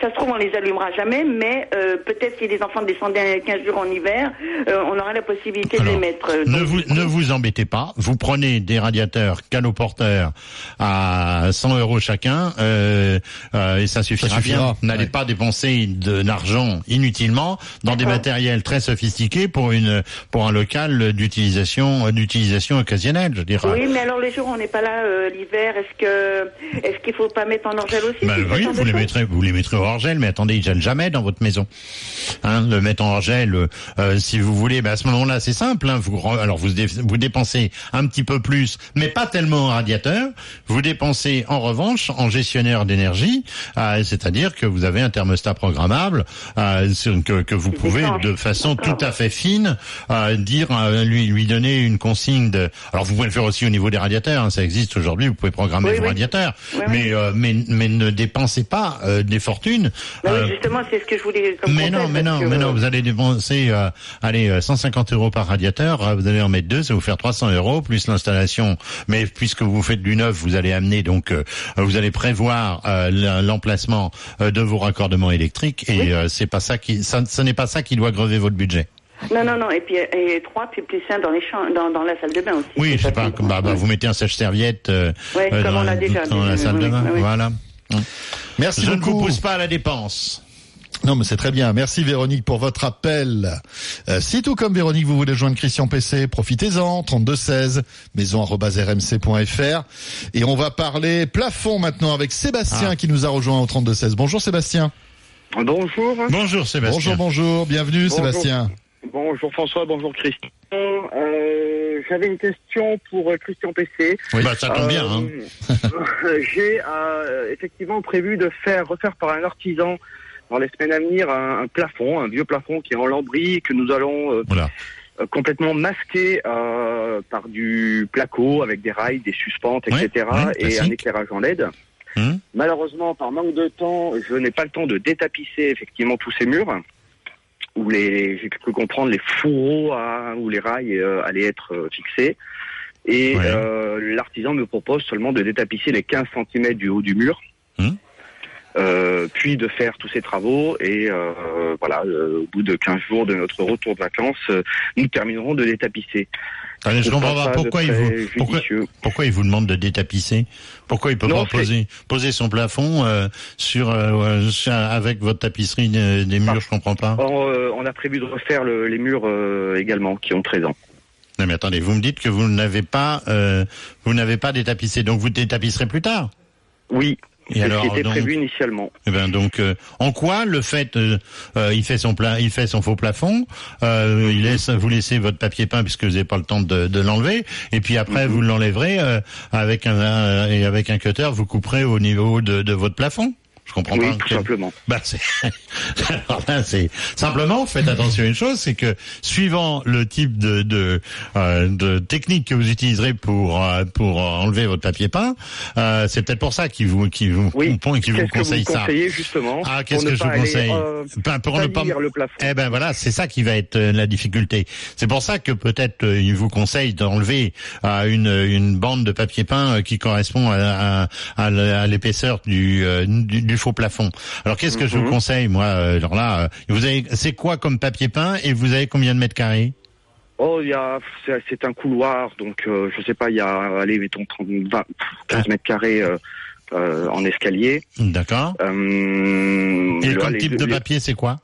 ça se trouve, on les allumera jamais, mais peut-être si les enfants descendaient 15 jours en hiver, on aura la possibilité de les mettre. Ne donc, vous, ne vous embêtez pas. Vous prenez des radiateurs canoporteurs à 100 euros chacun euh, euh, et ça suffira, suffira, bien. N'allez pas dépenser de l'argent inutilement dans des matériels très sophistiqués pour une pour un local d'utilisation d'utilisation occasionnelle. Je dire. Oui, mais alors les jours où on n'est pas là euh, l'hiver, est-ce que est-ce qu'il faut pas mettre en orgel aussi Ben si oui, vous les mettrez, vous les mettrez hors gel, mais attendez, ils gèlent jamais dans votre maison. Hein, le mettre en hors gel, euh, euh, si vous voulez, ben à ce moment-là, c'est simple. Hein, vous, alors vous, dé- vous dépensez un petit peu plus, mais pas tellement en radiateur. Vous dépensez en revanche en gestionnaire d'énergie, euh, c'est-à-dire que vous avez un thermostat programmable euh, que, que vous pouvez de façon tout à fait fine euh, dire euh, lui lui donner une consigne de. Alors vous pouvez le faire aussi au niveau des radiateurs, hein, ça existe aujourd'hui. Vous pouvez programmer Oui, vos oui. radiateurs, Oui, mais euh, mais mais ne dépensez pas euh, des fortunes. Oui, justement, c'est ce que je voulais. Comme mais non, mais non, que, mais non, vous allez dépenser, euh, allez, euh, 150 euros par radiateur, vous allez en mettre deux, ça va vous faire 300 euros, plus l'installation. Mais puisque vous faites du neuf, vous allez amener, donc, euh, vous allez prévoir euh, l'emplacement euh, de vos raccordements électriques, et euh, c'est pas ça qui, ça, ce n'est pas ça qui doit grever votre budget. Non, non, non. Et puis et trois, puis plus un dans les champs, dans, dans la salle de bain aussi. Oui, je sais pas, comme, bah, bah, vous mettez un sèche-serviette euh, euh, comme dans, on l'a déjà dans salle oui, de bain, oui, voilà. Merci Je ne vous pousse pas à la dépense. Non, mais c'est très bien. Merci Véronique pour votre appel. Euh, si tout comme Véronique, vous voulez joindre Christian PC, profitez-en. 3216 maison@rmc.fr et on va parler plafond maintenant avec Sébastien Ah. qui nous a rejoint au 3216. Bonjour Sébastien. Bonjour. Bonjour Sébastien. Bonjour, bonjour. Bienvenue Bonjour. Sébastien. Bonjour François, bonjour Christian. Euh, J'avais une question pour euh, Christian PC. Oui, bah, ça tombe bien, hein. J'ai euh, effectivement prévu de faire refaire par un artisan dans les semaines à venir un, un plafond, un vieux plafond qui est en lambris que nous allons euh, euh, complètement masquer euh, par du placo avec des rails, des suspentes, Ouais, etc. ouais, et un éclairage en LED. Hum. Malheureusement, par manque de temps, je n'ai pas le temps de détapisser effectivement tous ces murs où les, j'ai cru comprendre les fourreaux à- où les rails euh, allaient être fixés. Et l'artisan me propose seulement de détapisser les 15 cm du haut du mur, Hum. Euh, puis de faire tous ces travaux. Et euh, voilà, euh, au bout de 15 jours de notre retour de vacances, euh, nous terminerons de détapisser. Allez, je comprends pas pourquoi il vous pourquoi, pourquoi il vous demande de détapisser? Pourquoi il peut Non, pas poser poser son plafond euh, sur, euh, sur- avec votre tapisserie des, des murs Je comprends pas. Or, euh, on a prévu de refaire le- les murs euh, également, qui ont 13 ans. Non mais attendez, vous me dites que vous n'avez pas euh, vous n'avez pas détapissé, donc vous détapisserez plus tard? Oui. Et alors qui était donc, prévu initialement. eh ben donc euh, en quoi le fait euh, euh, il fait son pla il fait son faux plafond, euh, il laisse vous laissez votre papier peint puisque vous n'avez pas le temps de, de l'enlever et puis après Mhm. vous l'enlèverez euh, avec un, un- et avec un cutter vous couperez au niveau de, de votre plafond. Je comprends Oui, pas. tout quel- simplement. Bah, c'est, alors là, c'est simplement faites attention à une chose, c'est que suivant le type de de, euh, de technique que vous utiliserez pour euh, pour enlever votre papier peint, euh, c'est peut-être pour ça qu'il vous qui vous qui vous Qu'est-ce que conseille vous ça. conseillez justement Ah, qu'est-ce que je vous conseille Ben, pour ne pas le plafond Eh ben voilà, c'est ça qui va être euh, la difficulté. C'est pour ça que peut-être il vous conseille d'enlever euh, une une bande de papier peint qui correspond à, à, à l'épaisseur du, du du faux plafond. Alors qu'est-ce que je vous Mhm. conseille moi euh, Alors là, euh, vous avez c'est quoi comme papier peint et vous avez combien de mètres carrés? Oh, il y a, c'est un couloir, donc euh, je sais pas, il y a, allez, mettons 30, 20, 15 mètres carrés euh, euh, en escalier. D'accord. Et le- comme allez, type de papier, c'est quoi?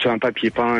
C'est un papier peint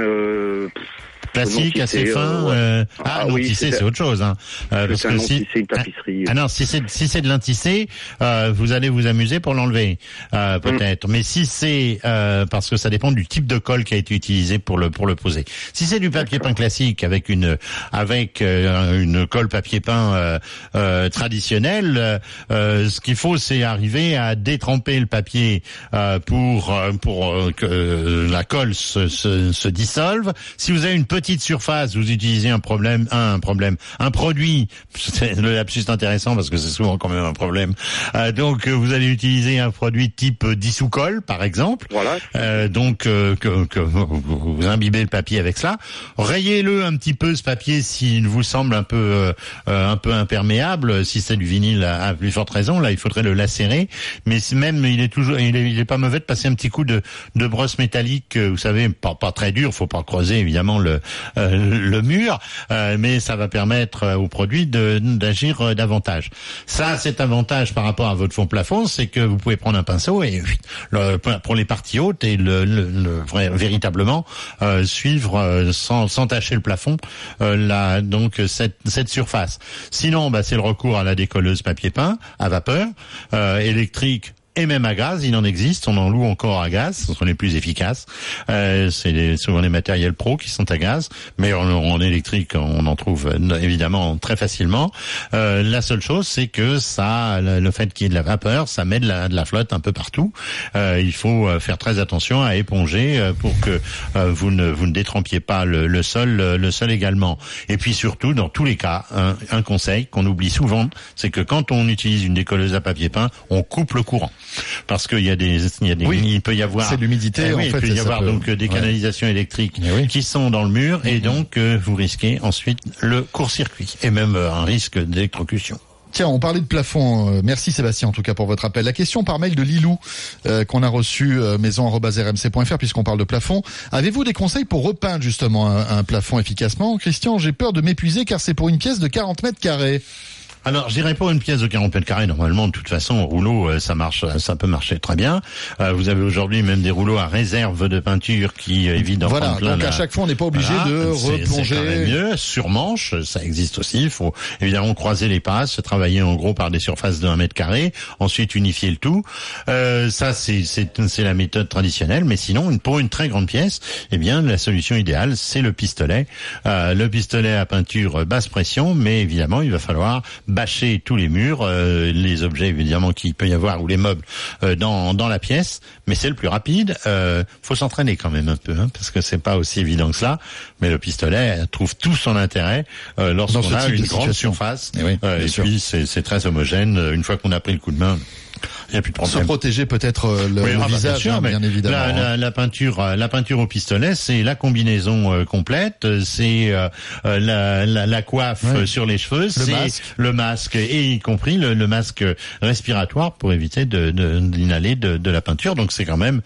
Classique, assez fin. euh, Ah, Ah non oui, tissé, c'est- autre chose. Hein. Euh, parce que si tissé, une tapisserie. Ah non, si c'est si c'est de l'intissé, euh, vous allez vous amuser pour l'enlever, euh, peut-être. Mais si c'est euh, parce que ça dépend du type de colle qui a été utilisé pour le pour le poser. Si c'est du papier peint classique avec une avec une colle papier peint euh, euh, traditionnelle, ce qu'il faut c'est arriver à détremper le papier euh, pour pour que la colle se, se, se dissolve. Si vous avez une petite surface, vous utilisez un problème, un, un problème, un produit. C'est le lapsus intéressant parce que c'est souvent quand même un problème. Euh, donc euh, vous allez utiliser un produit type dissous-colle, par exemple. Voilà. Euh, donc euh, que, que vous, imbibez le papier avec cela. Rayez-le un petit peu ce papier s'il vous semble un peu euh, euh, un peu imperméable. Si c'est du vinyle à, à plus forte raison, là il faudrait le lacérer. Mais même il est toujours il est, il est pas mauvais de passer un petit coup de, de brosse métallique. Vous savez pas, pas très dur, faut pas creuser évidemment le le mur, euh, mais ça va permettre euh, au produit de d'agir euh, davantage. Ça, cet avantage par rapport à votre fond plafond, c'est que vous pouvez prendre un pinceau et le, pour les parties hautes et le, le- le vrai- véritablement euh, suivre euh, sans, sans tacher le plafond euh, donc cette, cette surface. Sinon, bah, c'est le recours à la décolleuse papier peint à vapeur euh, électrique et même à gaz, il en existe, on en loue encore à gaz, ce sont les plus efficaces. Euh, c'est souvent les matériels pro qui sont à gaz, mais en, électrique, on en trouve euh, évidemment très facilement. Euh, la seule chose, c'est que ça, le, fait qu'il y ait de la vapeur, ça met de la, flotte un peu partout. Euh, il faut euh, faire très attention à éponger euh, pour que vous ne détrempiez pas le, sol, le, sol également. Et puis surtout, dans tous les cas, un conseil qu'on oublie souvent, c'est que quand on utilise une décolleuse à papier peint, on coupe le courant parce qu'il y a des, il y a des, Oui. il peut y avoir, C'est l'humidité, Eh en oui, fait, il peut y avoir peut- donc euh, des ouais. Eh canalisations électriques qui sont dans le mur et donc euh, vous risquez ensuite le court-circuit et même euh, un risque d'électrocution. Tiens, on parlait de plafond. Merci Sébastien en tout cas pour votre appel. La question par mail de Lilou euh, qu'on a reçu euh, maison@rmc.fr puisqu'on parle de plafond. Avez-vous des conseils pour repeindre justement un, un plafond efficacement? Christian, j'ai peur de m'épuiser car c'est pour une pièce de 40 mètres carrés. Alors, dirais pas une pièce de 40 mètres carrés. Normalement, de toute façon, au rouleau, euh, ça marche, ça peut marcher très bien. Euh, vous avez aujourd'hui même des rouleaux à réserve de peinture qui euh, évitent d'en Voilà, plein donc à chaque fois, on n'est pas obligé de c'est- c'est replonger. même mieux. Sur manche, ça existe aussi. Il faut évidemment croiser les passes, travailler en gros par des surfaces de 1 mètre carré, ensuite unifier le tout. Euh, ça, c'est c'est c'est la méthode traditionnelle. Mais sinon, pour une très grande pièce, eh bien, la solution idéale, c'est le pistolet. Euh, le pistolet à peinture basse pression, mais évidemment, il va falloir bâcher tous les murs, euh, les objets évidemment qu'il peut y avoir ou les meubles euh, dans dans la pièce. Mais c'est le plus rapide. Euh, faut s'entraîner quand même un peu, hein, parce que c'est pas aussi évident que cela. Mais le pistolet euh, trouve tout son intérêt euh, lorsqu'on a une grande situation. surface. Eh oui, Euh, et sûr. puis c'est c'est très homogène. Une fois qu'on a pris le coup de main, il n'y a plus de Se protéger peut-être euh, le, Oui, le ah bah, bien visage, sûr, hein, bien évidemment. La, hein. la- la peinture, euh, la peinture au pistolet, c'est la combinaison euh, complète, c'est euh, la, coiffe Ouais. sur les cheveux, c'est masque. le masque et y compris le, le masque respiratoire pour éviter de de- d'inhaler de, de la peinture. Donc c'est quand même,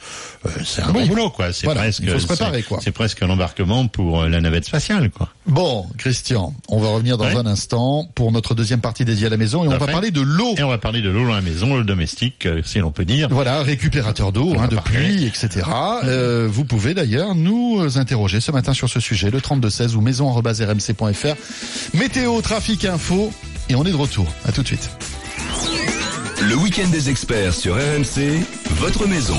euh, c'est un bon boulot quoi. C'est Voilà, presque, c'est-. C'est presque un embarquement pour la navette spatiale quoi. Bon, Christian, on va revenir dans Ouais. un instant pour notre deuxième partie dédiée à la maison et on va parler de l'eau. Et on va parler de l'eau dans la maison, l'eau domestique, euh, si l'on peut dire. Voilà, récupérateur d'eau, hein, de parler. pluie, etc. Euh, vous pouvez d'ailleurs nous euh, interroger ce matin sur ce sujet, le 3216 ou maison@rmc.fr. Météo, trafic, info, et on est de retour. À tout de suite. Le week-end des experts sur RMC, votre maison.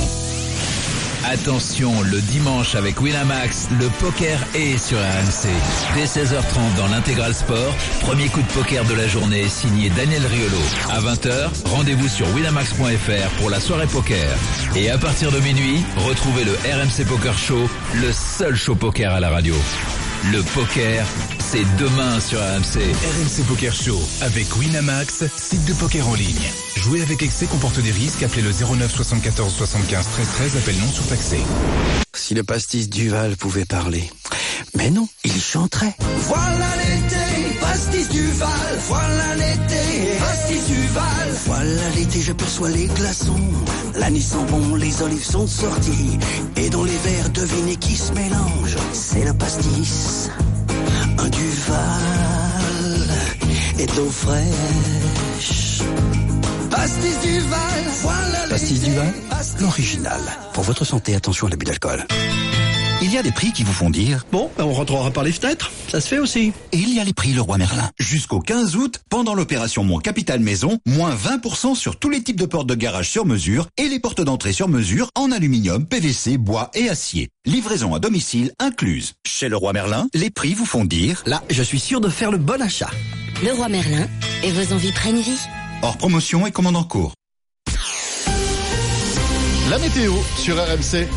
Attention, le dimanche avec Winamax, le poker est sur RMC. Dès 16h30 dans l'intégral sport, premier coup de poker de la journée signé Daniel Riolo. À 20h, rendez-vous sur winamax.fr pour la soirée poker. Et à partir de minuit, retrouvez le RMC Poker Show, le seul show poker à la radio. Le poker, c'est demain sur RMC. RMC Poker Show avec Winamax, site de poker en ligne. Jouer avec excès comporte des risques. Appelez le 09 74 75 13 13. Appel non surtaxé. Si le pastis Duval pouvait parler. Mais non, il chanterait. Voilà l'été, pastis Duval. Voilà l'été, pastis Duval. Voilà l'été, j'aperçois les glaçons. L'anis sent bon, les olives sont sorties. Et dans les verres, devinez qui se mélange. C'est le pastis, un Duval et d'eau fraîche. Pastis Duval. Voilà Pastis Duval, l'original. Pour votre santé, attention à l'abus d'alcool. Il y a des prix qui vous font dire Bon, ben on rentrera par les fenêtres. Ça se fait aussi. Et il y a les prix Leroy Merlin. Jusqu'au 15 août, pendant l'opération Mon Capital Maison, moins 20% sur tous les types de portes de garage sur mesure et les portes d'entrée sur mesure en aluminium, PVC, bois et acier. Livraison à domicile incluse. Chez Leroy Merlin, les prix vous font dire Là, je suis sûr de faire le bon achat. Le roi Merlin, et vos envies prennent vie. hors promotion et commande en cours. La météo sur RMC.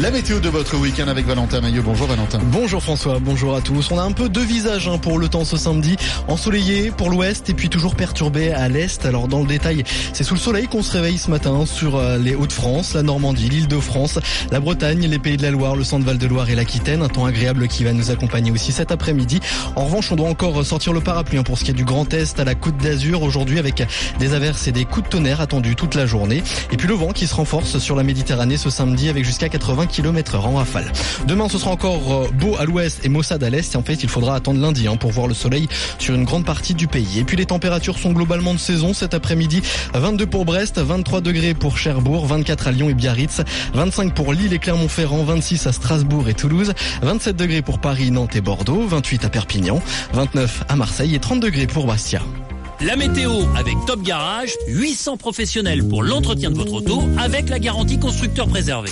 La météo de votre week-end avec Valentin Maillot. Bonjour Valentin. Bonjour François, bonjour à tous. On a un peu deux visages hein, pour le temps ce samedi. Ensoleillé pour l'ouest et puis toujours perturbé à l'est. Alors dans le détail, c'est sous le soleil qu'on se réveille ce matin sur euh, les Hauts-de-France, la Normandie, l'île de France, la Bretagne, les Pays de la Loire, le centre Val-de-Loire et l'Aquitaine. Un temps agréable qui va nous accompagner aussi cet après-midi. En revanche, on doit encore sortir le parapluie hein, pour ce qui est du Grand Est à la Côte d'Azur aujourd'hui avec des averses et des coups de tonnerre attendus toute la journée. Et puis le vent qui se renforce sur la Méditerranée ce samedi avec jusqu'à 80 km heure en rafale. Demain, ce sera encore euh, beau à l'ouest et maussade à l'est. Et en fait, il faudra attendre lundi hein, pour voir le soleil sur une grande partie du pays. Et puis les températures sont globalement de saison cet après-midi. 22 pour Brest, 23 degrés pour Cherbourg, 24 à Lyon et Biarritz, 25 pour Lille et Clermont-Ferrand, 26 à Strasbourg et Toulouse, 27 degrés pour Paris, Nantes et Bordeaux, 28 à Perpignan, 29 à Marseille et 30 degrés pour Bastia. La météo avec Top Garage, 800 professionnels pour l'entretien de votre auto avec la garantie constructeur préservé.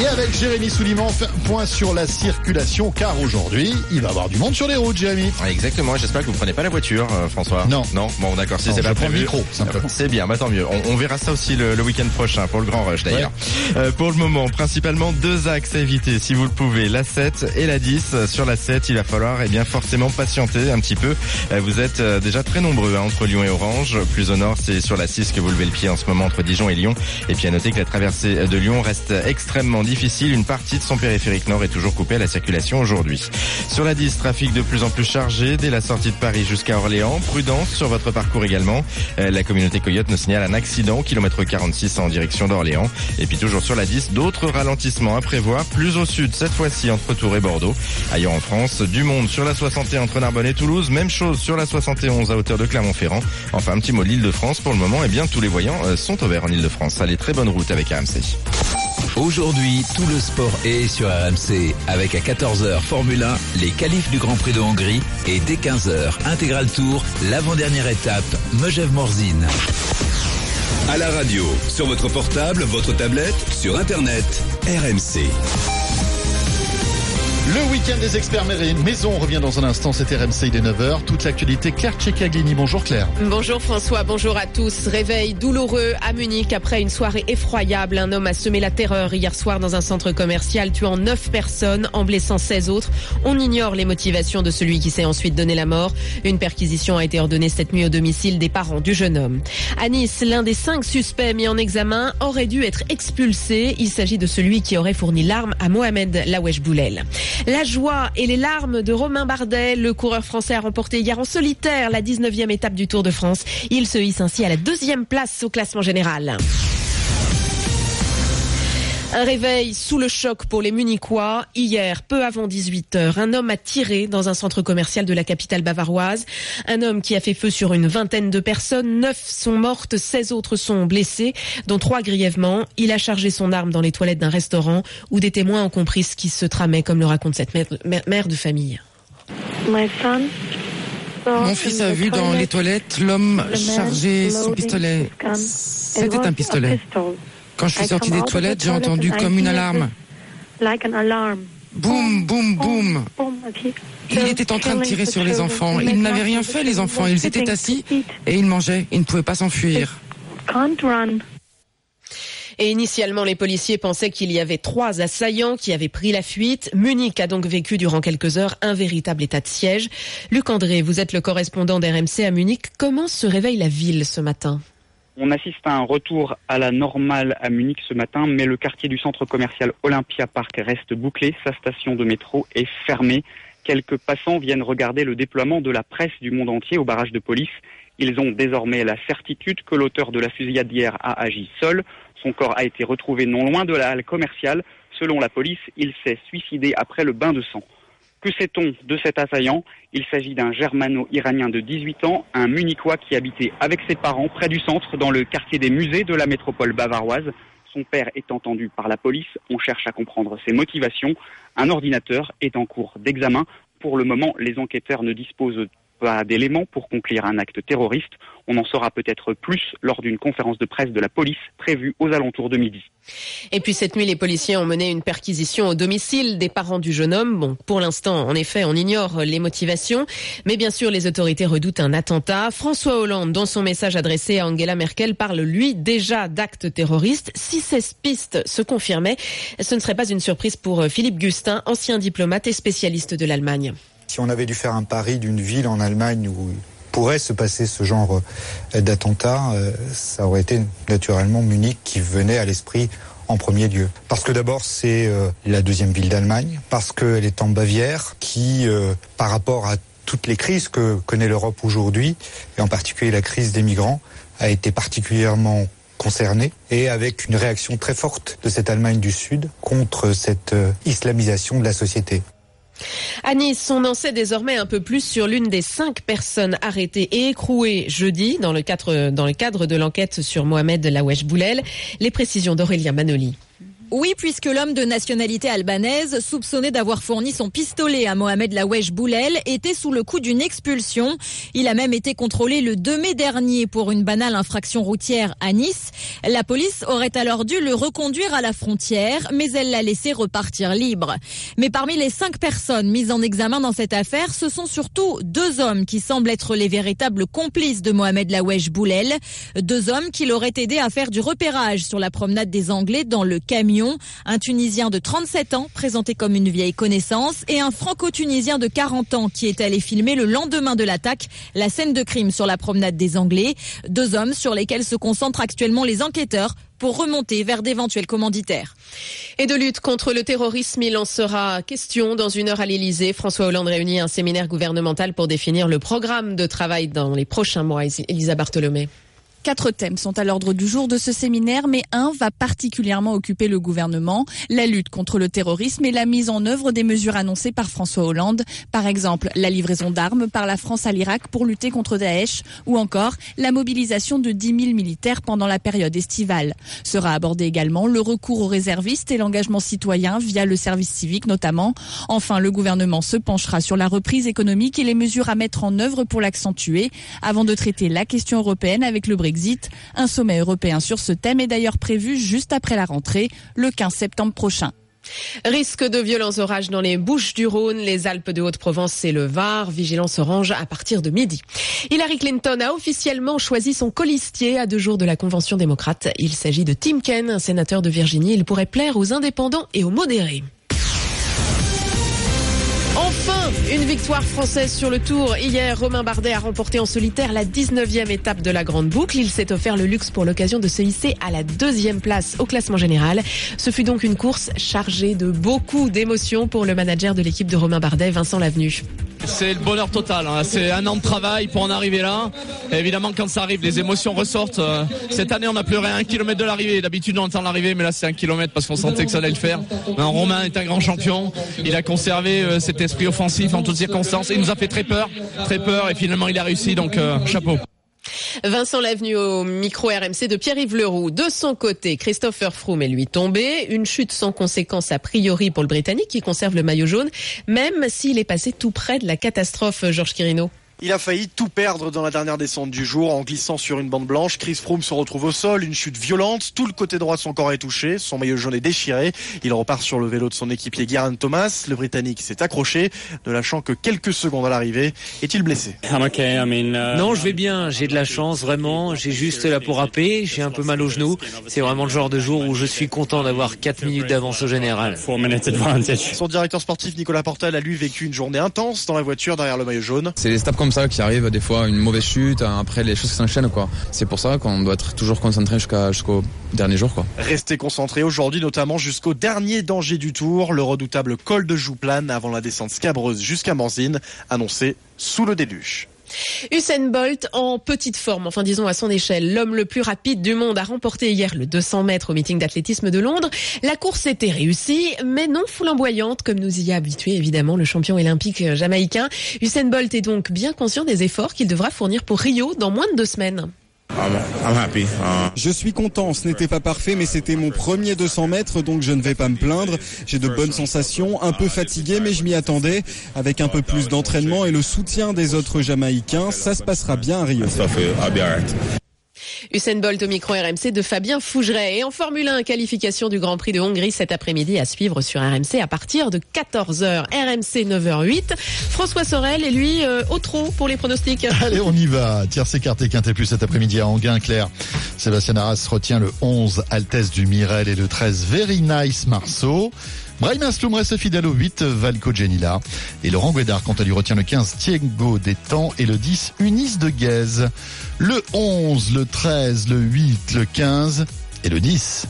Et avec Jérémy Souliman, point sur la circulation, car aujourd'hui, il va y avoir du monde sur les routes, Jérémy. Exactement, j'espère que vous prenez pas la voiture, euh, François. Non. Non, bon d'accord, si c'est pas prévu. micro, simplement. C'est bien, bah tant mieux. On, on verra ça aussi le, le week-end prochain pour le Grand Rush d'ailleurs. Euh, pour le moment, principalement deux axes à éviter si vous le pouvez, la 7 et la 10. Sur la 7, il va falloir eh bien forcément patienter un petit peu. Euh, Vous êtes déjà très nombreux hein, entre Lyon et Orange. Plus au nord, c'est sur la 6 que vous levez le pied en ce moment entre Dijon et Lyon. Et puis à noter que la traversée de Lyon reste extrêmement difficile. Une partie de son périphérique nord est toujours coupée à la circulation aujourd'hui. Sur la 10, trafic de plus en plus chargé dès la sortie de Paris jusqu'à Orléans. Prudence sur votre parcours également. Euh, La communauté Coyote nous signale un accident kilomètre 46 en direction d'Orléans. Et puis toujours sur la 10, d'autres ralentissements à prévoir. Plus au sud, cette fois-ci entre Tours et Bordeaux. Ailleurs en France, du monde sur la 61 entre Narbonne et Toulouse. Même chose sur la 71 à hauteur de Clermont-Ferrand. Enfin, un petit mot de l'Île-de-France. Pour le moment, eh bien, tous les voyants euh, sont au vert en Île-de-France. Allez, très bonne route avec RMC. Aujourd'hui, tout le sport est sur RMC avec à 14h Formule 1, les qualifs du Grand Prix de Hongrie et dès 15h Intégral Tour, l'avant-dernière étape, Megève-Morzine. À la radio, sur votre portable, votre tablette, sur Internet, RMC. Le week-end des experts. Maison, on revient dans un instant, c'est RMC, il est 9h. Toute l'actualité, Claire Tchekaglini. Bonjour Claire. Bonjour François, bonjour à tous. Réveil douloureux à Munich après une soirée effroyable. Un homme a semé la terreur hier soir dans un centre commercial, tuant 9 personnes, en blessant 16 autres. On ignore les motivations de celui qui s'est ensuite donné la mort. Une perquisition a été ordonnée cette nuit au domicile des parents du jeune homme. À Nice, l'un des cinq suspects mis en examen aurait dû être expulsé. Il s'agit de celui qui aurait fourni l'arme à Mohamed Lawesh Boulel. La joie et les larmes de Romain Bardet, le coureur français a remporté hier en solitaire la 19e étape du Tour de France. Il se hisse ainsi à la deuxième place au classement général. Un réveil sous le choc pour les Munichois. Hier, peu avant 18h, un homme a tiré dans un centre commercial de la capitale bavaroise. Un homme qui a fait feu sur une vingtaine de personnes. Neuf sont mortes, 16 autres sont blessés, dont trois grièvement. Il a chargé son arme dans les toilettes d'un restaurant où des témoins ont compris ce qui se tramait, comme le raconte cette mère de famille. Mon fils a vu dans les toilettes l'homme charger son pistolet. C'était un pistolet. Quand je suis sortie des toilettes, j'ai entendu comme une alarme. Boum, boum, boum. Il était en train de tirer sur les enfants. Ils n'avaient rien fait, les enfants. Ils étaient assis et ils mangeaient. Ils ne pouvaient pas s'enfuir. Et initialement, les policiers pensaient qu'il y avait trois assaillants qui avaient pris la fuite. Munich a donc vécu durant quelques heures un véritable état de siège. Luc André, vous êtes le correspondant d'RMC à Munich. Comment se réveille la ville ce matin? On assiste à un retour à la normale à Munich ce matin, mais le quartier du centre commercial Olympia Park reste bouclé. Sa station de métro est fermée. Quelques passants viennent regarder le déploiement de la presse du monde entier au barrage de police. Ils ont désormais la certitude que l'auteur de la fusillade d'hier a agi seul. Son corps a été retrouvé non loin de la halle commerciale. Selon la police, il s'est suicidé après le bain de sang. Que sait-on de cet assaillant? Il s'agit d'un germano-iranien de 18 ans, un munichois qui habitait avec ses parents près du centre dans le quartier des musées de la métropole bavaroise. Son père est entendu par la police. On cherche à comprendre ses motivations. Un ordinateur est en cours d'examen. Pour le moment, les enquêteurs ne disposent pas d'éléments pour conclure un acte terroriste. On en saura peut-être plus lors d'une conférence de presse de la police prévue aux alentours de midi. Et puis cette nuit, les policiers ont mené une perquisition au domicile des parents du jeune homme. Bon, pour l'instant, en effet, on ignore les motivations, mais bien sûr, les autorités redoutent un attentat. François Hollande, dans son message adressé à Angela Merkel, parle lui déjà d'actes terroristes. Si ces pistes se confirmaient, ce ne serait pas une surprise pour Philippe Gustin, ancien diplomate et spécialiste de l'Allemagne. Si on avait dû faire un pari d'une ville en Allemagne où pourrait se passer ce genre euh, d'attentat, euh, ça aurait été naturellement Munich qui venait à l'esprit en premier lieu. Parce que d'abord, c'est euh, la deuxième ville d'Allemagne, parce qu'elle est en Bavière, qui, par rapport à toutes les crises que connaît l'Europe aujourd'hui, et en particulier la crise des migrants, a été particulièrement concernée, et avec une réaction très forte de cette Allemagne du Sud contre cette islamisation de la société. À Nice, on en sait désormais un peu plus sur l'une des cinq personnes arrêtées et écrouées jeudi dans le cadre, dans le cadre de l'enquête sur Mohamed Lawesh Boulel. Les précisions d'Aurélien Manoli. Oui, puisque l'homme de nationalité albanaise, soupçonné d'avoir fourni son pistolet à Mohamed Lawesh Boulel, était sous le coup d'une expulsion. Il a même été contrôlé le 2 mai dernier pour une banale infraction routière à Nice. La police aurait alors dû le reconduire à la frontière, mais elle l'a laissé repartir libre. Mais parmi les cinq personnes mises en examen dans cette affaire, ce sont surtout deux hommes qui semblent être les véritables complices de Mohamed Lawesh Boulel. Deux hommes qui l'auraient aidé à faire du repérage sur la promenade des Anglais dans le camion un Tunisien de 37 ans présenté comme une vieille connaissance et un Franco-Tunisien de 40 ans qui est allé filmer le lendemain de l'attaque la scène de crime sur la promenade des Anglais. Deux hommes sur lesquels se concentrent actuellement les enquêteurs pour remonter vers d'éventuels commanditaires. Et de lutte contre le terrorisme, il en sera question dans une heure à l'Elysée. François Hollande réunit un séminaire gouvernemental pour définir le programme de travail dans les prochains mois. Elisa Bartholomé. Quatre thèmes sont à l'ordre du jour de ce séminaire, mais un va particulièrement occuper le gouvernement, la lutte contre le terrorisme et la mise en œuvre des mesures annoncées par François Hollande, par exemple la livraison d'armes par la France à l'Irak pour lutter contre Daesh, ou encore la mobilisation de 10 000 militaires pendant la période estivale. Sera abordé également le recours aux réservistes et l'engagement citoyen via le service civique notamment. Enfin, le gouvernement se penchera sur la reprise économique et les mesures à mettre en œuvre pour l'accentuer, avant de traiter la question européenne avec le Brexit un sommet européen sur ce thème est d'ailleurs prévu juste après la rentrée, le 15 septembre prochain. Risque de violents orages dans les Bouches du Rhône, les Alpes de Haute-Provence et le Var. Vigilance orange à partir de midi. Hillary Clinton a officiellement choisi son colistier à deux jours de la Convention démocrate. Il s'agit de Tim Kaine, un sénateur de Virginie. Il pourrait plaire aux indépendants et aux modérés. Enfin, une victoire française sur le tour. Hier, Romain Bardet a remporté en solitaire la 19e étape de la Grande Boucle. Il s'est offert le luxe pour l'occasion de se hisser à la deuxième place au classement général. Ce fut donc une course chargée de beaucoup d'émotions pour le manager de l'équipe de Romain Bardet, Vincent Lavenu. C'est le bonheur total. Hein. C'est un an de travail pour en arriver là. évidemment, quand ça arrive, les émotions ressortent. Euh, cette année, on a pleuré un kilomètre de l'arrivée. D'habitude, on entend l'arrivée, mais là, c'est un kilomètre parce qu'on sentait que ça allait le faire. Romain est un grand champion. Il a conservé euh, esprit offensif en toutes circonstances. Il nous a fait très peur, très peur, et finalement, il a réussi. Donc, euh, chapeau. Vincent Lavenu au micro RMC de Pierre-Yves Leroux. De son côté, Christopher Froome est lui tombé. Une chute sans conséquence a priori pour le Britannique qui conserve le maillot jaune, même s'il est passé tout près de la catastrophe, Georges Quirino. Il a failli tout perdre dans la dernière descente du jour en glissant sur une bande blanche. Chris Froome se retrouve au sol, une chute violente. Tout le côté droit de son corps est touché. Son maillot jaune est déchiré. Il repart sur le vélo de son équipier Geraint Thomas. Le Britannique s'est accroché, ne lâchant que quelques secondes à l'arrivée. Est-il blessé? Non, je vais bien. J'ai de la chance, vraiment. J'ai juste la peau râpée. J'ai un peu mal au genou. C'est vraiment le genre de jour où je suis content d'avoir 4 minutes d'avance au général. Son directeur sportif Nicolas Portal a lui vécu une journée intense dans la voiture derrière le maillot jaune. C'est des comme ça qui arrivent, des fois une mauvaise chute, après les choses s'enchaînent quoi. C'est pour ça qu'on doit être toujours concentré jusqu'au dernier jour quoi. Restez concentré aujourd'hui notamment jusqu'au dernier danger du tour, le redoutable col de Jouplane avant la descente scabreuse jusqu'à Morzine, annoncé sous le déluge. Usain Bolt en petite forme, enfin disons à son échelle. L'homme le plus rapide du monde a remporté hier le 200 mètres au meeting d'athlétisme de Londres. La course était réussie, mais non flamboyante comme nous y a habitué évidemment le champion olympique jamaïcain. Usain Bolt est donc bien conscient des efforts qu'il devra fournir pour Rio dans moins de deux semaines. Je suis content, ce n'était pas parfait, mais c'était mon premier 200 mètres, donc je ne vais pas me plaindre. J'ai de bonnes sensations, un peu fatigué, mais je m'y attendais. Avec un peu plus d'entraînement et le soutien des autres Jamaïcains, ça se passera bien à Rio. Usain Bolt au micro RMC de Fabien Fougeret. Et en Formule 1, qualification du Grand Prix de Hongrie cet après-midi à suivre sur RMC à partir de 14h. RMC 9h08. François Sorel et lui euh, au trot pour les pronostics. Allez, on y va. Tierce écarté, quintet plus cet après-midi à Anguin, Claire. Sébastien Arras retient le 11 Altesse du Mirel et le 13 Very Nice Marceau. Brahim Asloum reste fidèle au 8, Valco Genila. Et Laurent Guédard, quant à lui, retient le 15, Thiego Temps et le 10, Unis de Guèze. Le 11, le 13, le 8, le 15 et le 10.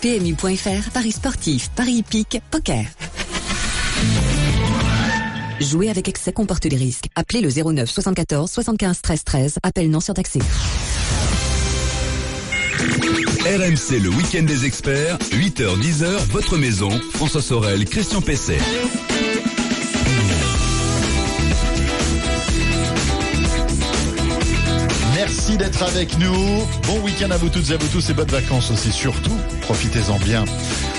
PMU.fr, Paris sportif, Paris hippique, poker. Jouer avec excès comporte des risques. Appelez le 09 74 75 13 13. Appel non surtaxé. RMC le week-end des experts, 8h-10h, votre maison, François Sorel, Christian Pesset. Merci d'être avec nous. Bon week-end à vous toutes et à vous tous et bonnes vacances aussi. Surtout, profitez-en bien.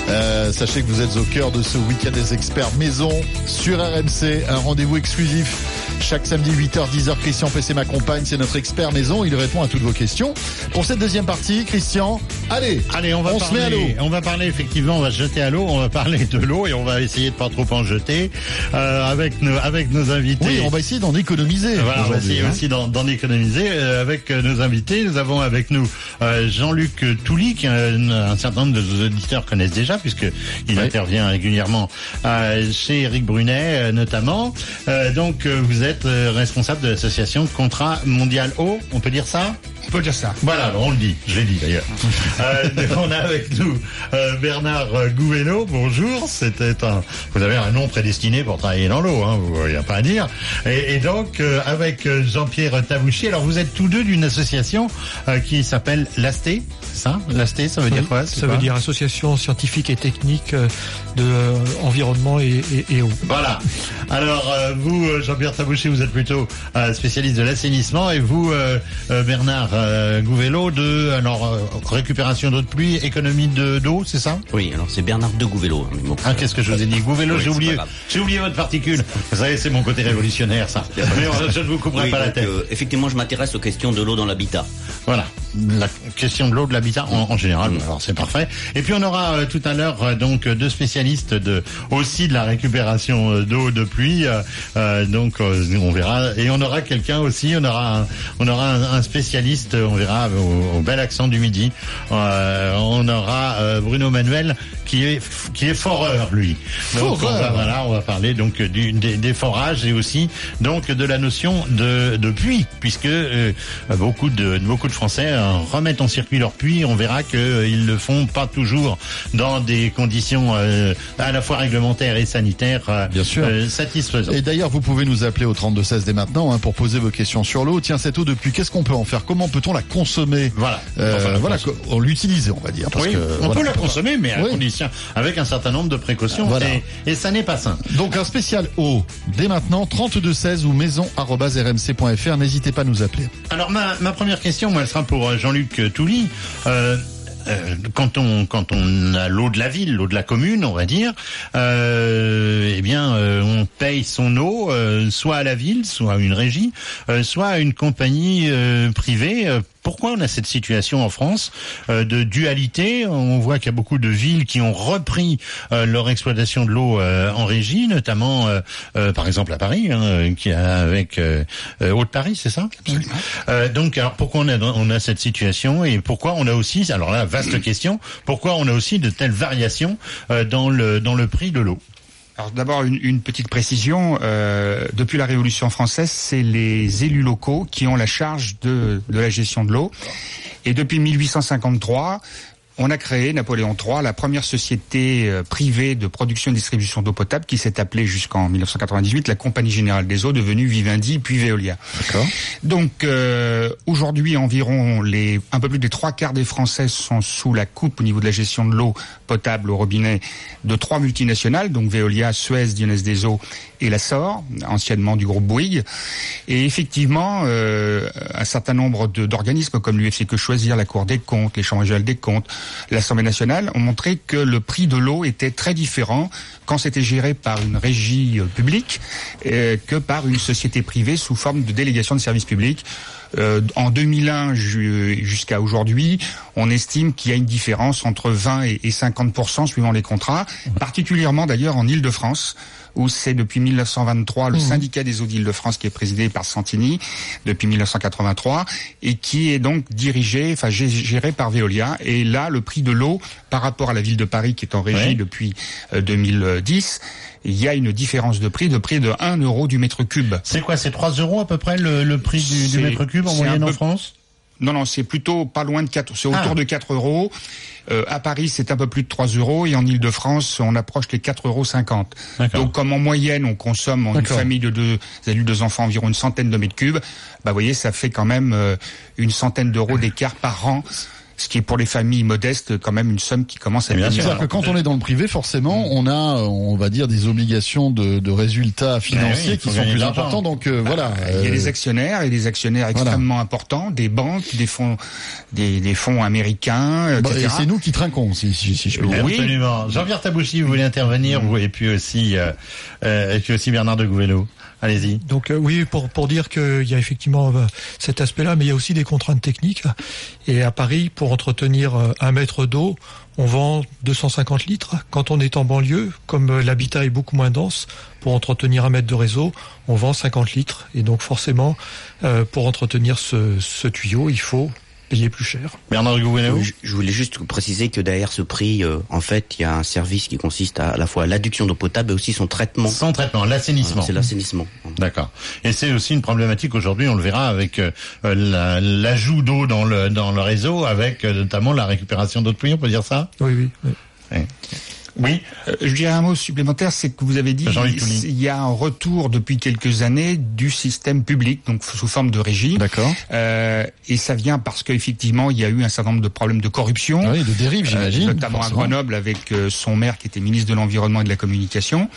Euh, sachez que vous êtes au cœur de ce week-end des experts maison sur RMC. Un rendez-vous exclusif chaque samedi 8h, 10h. Christian PC m'accompagne. C'est notre expert maison. Il répond à toutes vos questions. Pour cette deuxième partie, Christian, allez, allez, on va on parler, se met à l'eau. On va parler effectivement, on va se jeter à l'eau, on va parler de l'eau et on va essayer de pas trop en jeter euh, avec nos avec nos invités. Oui, on va essayer d'en économiser. Voilà, on va essayer hein. aussi d'en économiser euh, avec nos invités. Nous avons avec nous Jean-Luc Touly, qu'un un certain nombre de nos auditeurs connaissent déjà, puisque il intervient régulièrement euh, chez Eric Brunet, euh, notamment. Euh, donc, euh, vous êtes responsable de l'association Contrat Mondial Eau, on peut dire ça? On peut dire ça. Voilà, on le dit, je l'ai dit d'ailleurs. Euh, on a avec nous euh, Bernard Gouvelot, bonjour. C'était un, vous avez un nom prédestiné pour travailler dans l'eau, hein, il n'y a pas à dire. Et, et donc euh, avec Jean-Pierre Tabouchi, alors vous êtes tous deux d'une association qui s'appelle l'ASTE, c'est ça L'ASTE, ça veut dire quoi Ça veut dire Association scientifique et technique euh, de euh, environnement et, et, et eau. Voilà. Alors euh, vous, Jean-Pierre Tabouchi, vous êtes plutôt euh, spécialiste de l'assainissement et vous, euh, euh, Bernard euh, Gouvelot, de alors euh, récupération d'eau de pluie, économie de d'eau, c'est ça? Oui, alors c'est Bernard de Gouvelot. hein, mais bon. Ah, qu'est-ce que je vous ai dit Gouvelot, Oui, j'ai oublié, j'ai oublié votre particule. Vous savez, c'est mon côté révolutionnaire, ça. Mais euh, je ne vous couperai Oui, pas la tête. euh, effectivement, je m'intéresse aux questions de l'eau dans l'habitat. Voilà, la question de l'eau, de l'habitat en, en général. Alors c'est parfait. Et puis on aura euh, tout à l'heure euh, donc deux spécialistes de aussi de la récupération euh, d'eau de pluie. euh, euh, donc euh, on verra. Et on aura quelqu'un aussi. On aura un, on aura un, un spécialiste. On verra au, au bel accent du midi. Euh, on aura euh, Bruno Manuel qui est qui est foreur lui. Donc on Foreur. va, voilà, on va parler donc du, des, des forages et aussi donc de la notion de, de puits puisque euh, beaucoup de beaucoup de Français euh, remettent en circuit leur puits. On verra que euh, le font pas toujours dans des conditions euh, à la fois réglementaires et sanitaires euh, Bien sûr. euh, satisfaisantes. Et d'ailleurs, vous pouvez nous appeler au 3216 dès maintenant hein, pour poser vos questions sur l'eau. Tiens, cette eau depuis, qu'est-ce qu'on peut en faire? Comment peut-on la consommer? Voilà. Enfin, voilà, consommer. on l'utiliser, on va dire. Parce oui, que, on voilà. peut la consommer, mais à Oui. condition, avec un certain nombre de précautions. Voilà. Et, et ça n'est pas simple. Donc un spécial eau dès maintenant 3216 ou maison@rmc.fr. N'hésitez pas à nous appeler. Alors ma, ma première question, moi, elle sera pour Jean-Luc Touly. Euh, euh, quand on quand on a l'eau de la ville, l'eau de la commune, on va dire, euh, eh bien, euh, on paye son eau soit à la ville, soit à une régie, soit à une compagnie privée. Pourquoi on a cette situation en France euh, de dualité On voit qu'il y a beaucoup de villes qui ont repris euh, leur exploitation de l'eau euh, en régie, notamment euh, euh, par exemple à Paris, hein, qui a avec Haute-Paris, c'est ça? Euh, Donc alors pourquoi on a on a cette situation et pourquoi on a aussi alors là vaste question pourquoi on a aussi de telles variations euh, dans le dans le prix de l'eau? Alors d'abord une, petite précision. Euh, depuis la Révolution française, c'est les élus locaux qui ont la charge de, de la gestion de l'eau. Et depuis 1853, on a créé, Napoléon III, la première société euh, privée de production et distribution d'eau potable qui s'est appelée jusqu'en 1998 la Compagnie Générale des Eaux, devenue Vivendi puis Veolia. Donc euh, aujourd'hui, environ les un peu plus des trois quarts des Français sont sous la coupe au niveau de la gestion de l'eau potable au robinet de trois multinationales, donc Veolia, Suez, Lyonnaise des Eaux et la SOR, anciennement du groupe Bouygues. Et effectivement, euh, un certain nombre d'organismes comme l'UFC Que Choisir, la Cour des comptes, les chambres régionales des comptes, l'Assemblée nationale ont montré que le prix de l'eau était très différent quand c'était géré par une régie euh, publique euh, que par une société privée sous forme de délégation de services publics. Euh, en 2001 ju- jusqu'à aujourd'hui, on estime qu'il y a une différence entre 20 et et 50% suivant les contrats, particulièrement d'ailleurs en Île-de-France où c'est depuis 1923 le syndicat des eaux d'Île-de-France qui est présidé par Santini depuis 1983 et qui est donc dirigé, enfin gé- géré par Veolia. Et là, le prix de l'eau par rapport à la ville de Paris qui est en régie Ouais. depuis euh, 2010, il y a une différence de prix de prix de 1 euro du mètre cube. C'est quoi C'est 3 euros à peu près le, le prix du, mètre cube en moyenne un en peu- France? Non, non, c'est plutôt pas loin de 4, c'est autour Ah. de 4 euros. Euh, à Paris, c'est un peu plus de 3 euros et en Ile-de-France, on approche les 4,50 euros. Donc, comme en moyenne, on consomme en une famille de deux adultes, deux enfants, environ une centaine de mètres cubes, bah, vous voyez, ça fait quand même euh, une centaine d'euros d'écart par an, ce qui est pour les familles modestes quand même une somme qui commence à devenir C'est-à-dire que quand on est dans le privé, forcément, on a, euh, on va dire, des obligations de, de résultats financiers oui, qui sont plus importants. Donc euh, voilà. Il y a euh, des actionnaires et des actionnaires extrêmement importants, des banques, des fonds, des, des fonds américains, et c'est nous qui trinquons, si, si, si je puis dire. Absolument. Jean-Pierre Tabouchi, vous voulez intervenir, vous, et puis aussi, euh, euh, et puis aussi Bernard de Gouvello. Allez-y. Donc euh, oui, pour, pour dire qu'il y a effectivement euh, cet aspect-là, mais il y a aussi des contraintes techniques. Et à Paris, pour entretenir euh, un mètre d'eau, on vend 250 litres. Quand on est en banlieue, comme euh, l'habitat est beaucoup moins dense, pour entretenir un mètre de réseau, on vend 50 litres. Et donc forcément, euh, pour entretenir ce, ce tuyau, il faut payer plus cher. Bernard Gouvello je, je voulais juste préciser que derrière ce prix, euh, en fait, il y a un service qui consiste à, à la fois l'adduction d'eau potable et aussi son traitement. Son traitement, l'assainissement. Voilà, c'est l'assainissement. D'accord. Et c'est aussi une problématique aujourd'hui, on le verra avec euh, la- l'ajout d'eau dans le dans le réseau, avec euh, notamment la récupération d'eau de pluie. On peut dire ça? Oui, oui. oui. Oui. Euh, je dirais un mot supplémentaire, c'est que vous avez dit il y a un retour depuis quelques années du système public, donc sous forme de régie. D'accord. Euh, et ça vient parce qu'effectivement, il y a eu un certain nombre de problèmes de corruption. Ah oui, de dérive, j'imagine, notamment forcément. à Grenoble avec euh, son maire qui était ministre de l'Environnement et de la Communication,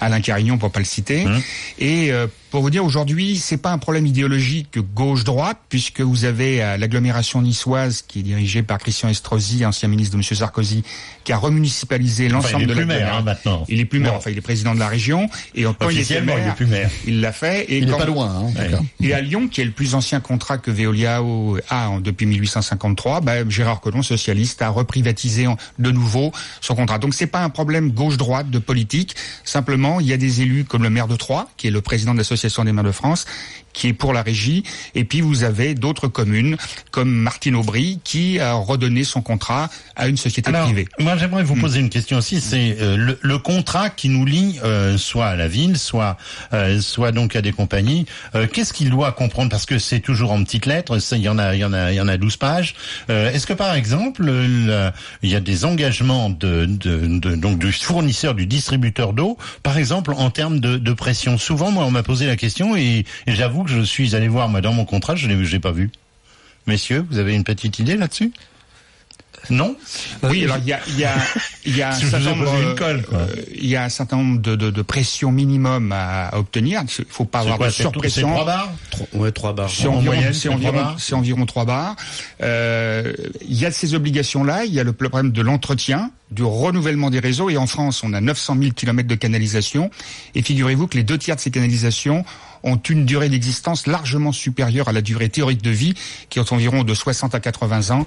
Alain Carignon pour pas le citer. Mmh. Et euh, pour vous dire, aujourd'hui, c'est pas un problème idéologique gauche-droite, puisque vous avez euh, l'agglomération niçoise qui est dirigée par Christian Estrosi, ancien ministre de M. Sarkozy, qui a remunicipalisé Enfin, l'ensemble il est de plus maire l'agglomération. hein, maintenant. Il est plus maire, Bon. enfin il est président de la région. Et quand il était il est plus maire. il l'a fait. Et Il est quand- pas loin, hein, tout cas. Et à Lyon, qui est le plus ancien contrat que Veolia a en- depuis 1853, bah, Gérard Collomb, socialiste, a reprivatisé en- de nouveau son contrat. Donc c'est pas un problème gauche-droite de politique. Simplement, il y a des élus comme le maire de Troyes, qui est le président de l'association des maires de France, qui est pour la régie. Et puis vous avez d'autres communes comme Martine Aubry, qui a redonné son contrat à une société Alors, privée. moi j'aimerais vous poser une question aussi. C'est euh, le, le contrat qui nous lie euh, soit à la ville, soit euh, soit donc à des compagnies. Euh, Qu'est-ce qu'il doit comprendre? Parce que c'est toujours en petites lettres. Il y en a, il y en a, il y en a 12 pages. Euh, Est-ce que par exemple, le- il y a des engagements de, de, de- donc du fournisseur, du distributeur d'eau, par exemple en termes de, de pression? Souvent, moi, on m'a posé la question et, et j'avoue que je suis allé voir moi dans mon contrat, je je l'ai pas vu. Messieurs, vous avez une petite idée là-dessus? Non? Oui, alors il y a, y a y a un certain nombre, euh, il y a un certain nombre de, de, de pressions minimum à, à obtenir. Il faut pas avoir quoi, de surpression. c'est trois barres Ouais, trois barres. C'est En environ, moyenne, c'est c'est trois environ, barres c'est environ trois barres. Euh, il y a ces obligations-là. Il y a le problème de l'entretien, du renouvellement des réseaux. Et en France, on a 900 000 kilomètres de canalisation. Et figurez-vous que les deux tiers de ces canalisations ont une durée d'existence largement supérieure à la durée théorique de vie, qui est environ de 60 à 80 ans,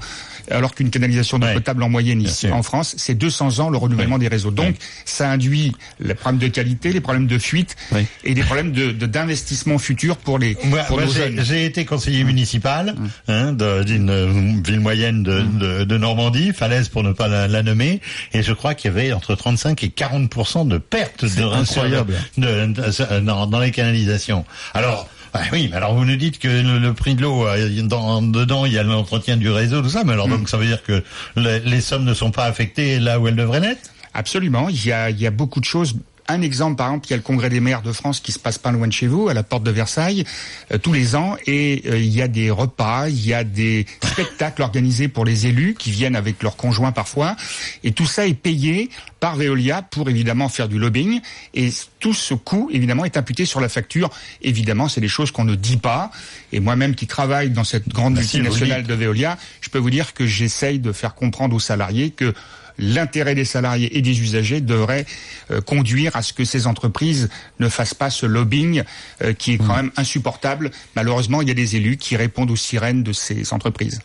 alors qu'une canalisation d'eau potable en moyenne ici en France, c'est 200 ans le renouvellement des réseaux. Donc, ça induit les problèmes de qualité, les problèmes de fuite et des problèmes de de- d'investissement futur pour les Moi, pour moi, nos j'ai- jeunes. j'ai été conseiller municipal hein, de- d'une euh, ville moyenne de, de, de Normandie, Falaise pour ne pas la, la nommer, et je crois qu'il y avait entre 35 et 40 de pertes de incroyable. de- de- dans les canalisations. Alors. oui, mais alors vous nous dites que le, le prix de l'eau, euh, dans, dedans il y a l'entretien du réseau, tout ça, mais alors donc ça veut dire que le- les sommes ne sont pas affectées là où elles devraient l'être? Absolument. Il y a, il y a beaucoup de choses. Un exemple, par exemple, il y a le congrès des maires de France qui se passe pas loin de chez vous, à la porte de Versailles, euh, tous les ans, et euh, il y a des repas, il y a des spectacles organisés pour les élus qui viennent avec leurs conjoints parfois, et tout ça est payé par Veolia pour évidemment faire du lobbying, et tout ce coût évidemment est imputé sur la facture. Évidemment, c'est des choses qu'on ne dit pas, et moi-même qui travaille dans cette grande multinationale de Veolia, je peux vous dire que j'essaye de faire comprendre aux salariés que l'intérêt des salariés et des usagers devrait euh, conduire à ce que ces entreprises ne fassent pas ce lobbying euh, qui est quand même insupportable. Malheureusement, il y a des élus qui répondent aux sirènes de ces entreprises.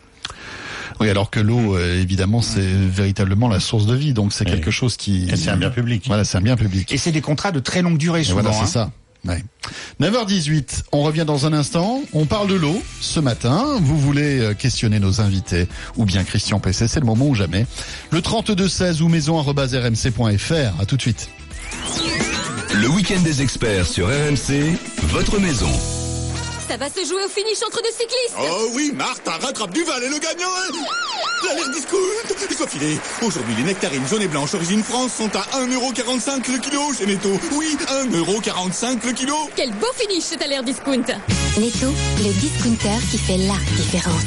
Oui, alors que l'eau, euh, évidemment, c'est véritablement la source de vie. Donc c'est quelque chose qui. Et c'est un bien public. Voilà, c'est un bien public. Et c'est des contrats de très longue durée Et souvent. voilà, c'est hein. ça. Ouais. 9h18, on revient dans un instant. On parle de l'eau ce matin. Vous voulez euh, questionner nos invités ou bien Christian PC, c'est le moment ou jamais. Le 3216 ou maison@rmc.fr. À tout de suite. Le week-end des experts sur RMC, votre maison. Ça va se jouer au finish entre deux cyclistes Oh oui, Martha rattrape Duval et le gagnant hein L'alerte discount Il faut filer Aujourd'hui, les nectarines jaunes et blanches origine France sont à 1,45€ le kilo chez Netto. Oui, 1,45€ le kilo Quel beau finish cet alerte discount Netto, le discounter qui fait la différence.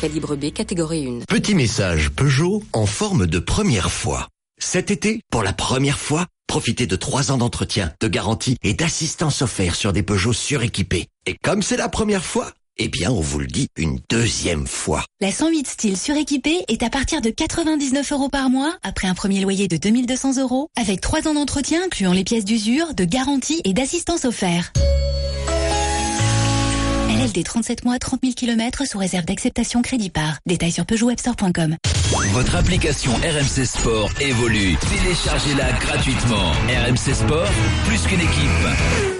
Calibre B, catégorie 1. Petit message Peugeot en forme de première fois. Cet été, pour la première fois, profitez de trois ans d'entretien, de garantie et d'assistance offerte sur des Peugeot suréquipés. Et comme c'est la première fois, eh bien, on vous le dit une deuxième fois. La 108 style suréquipée est à partir de 99 euros par mois, après un premier loyer de 2200 euros, avec 3 ans d'entretien incluant les pièces d'usure, de garantie et d'assistance offert. LLD 37 mois, 30 000 km sous réserve d'acceptation crédit par. Détails sur PeugeotWebstore.com. Votre application RMC Sport évolue. Téléchargez-la gratuitement. RMC Sport, plus qu'une équipe.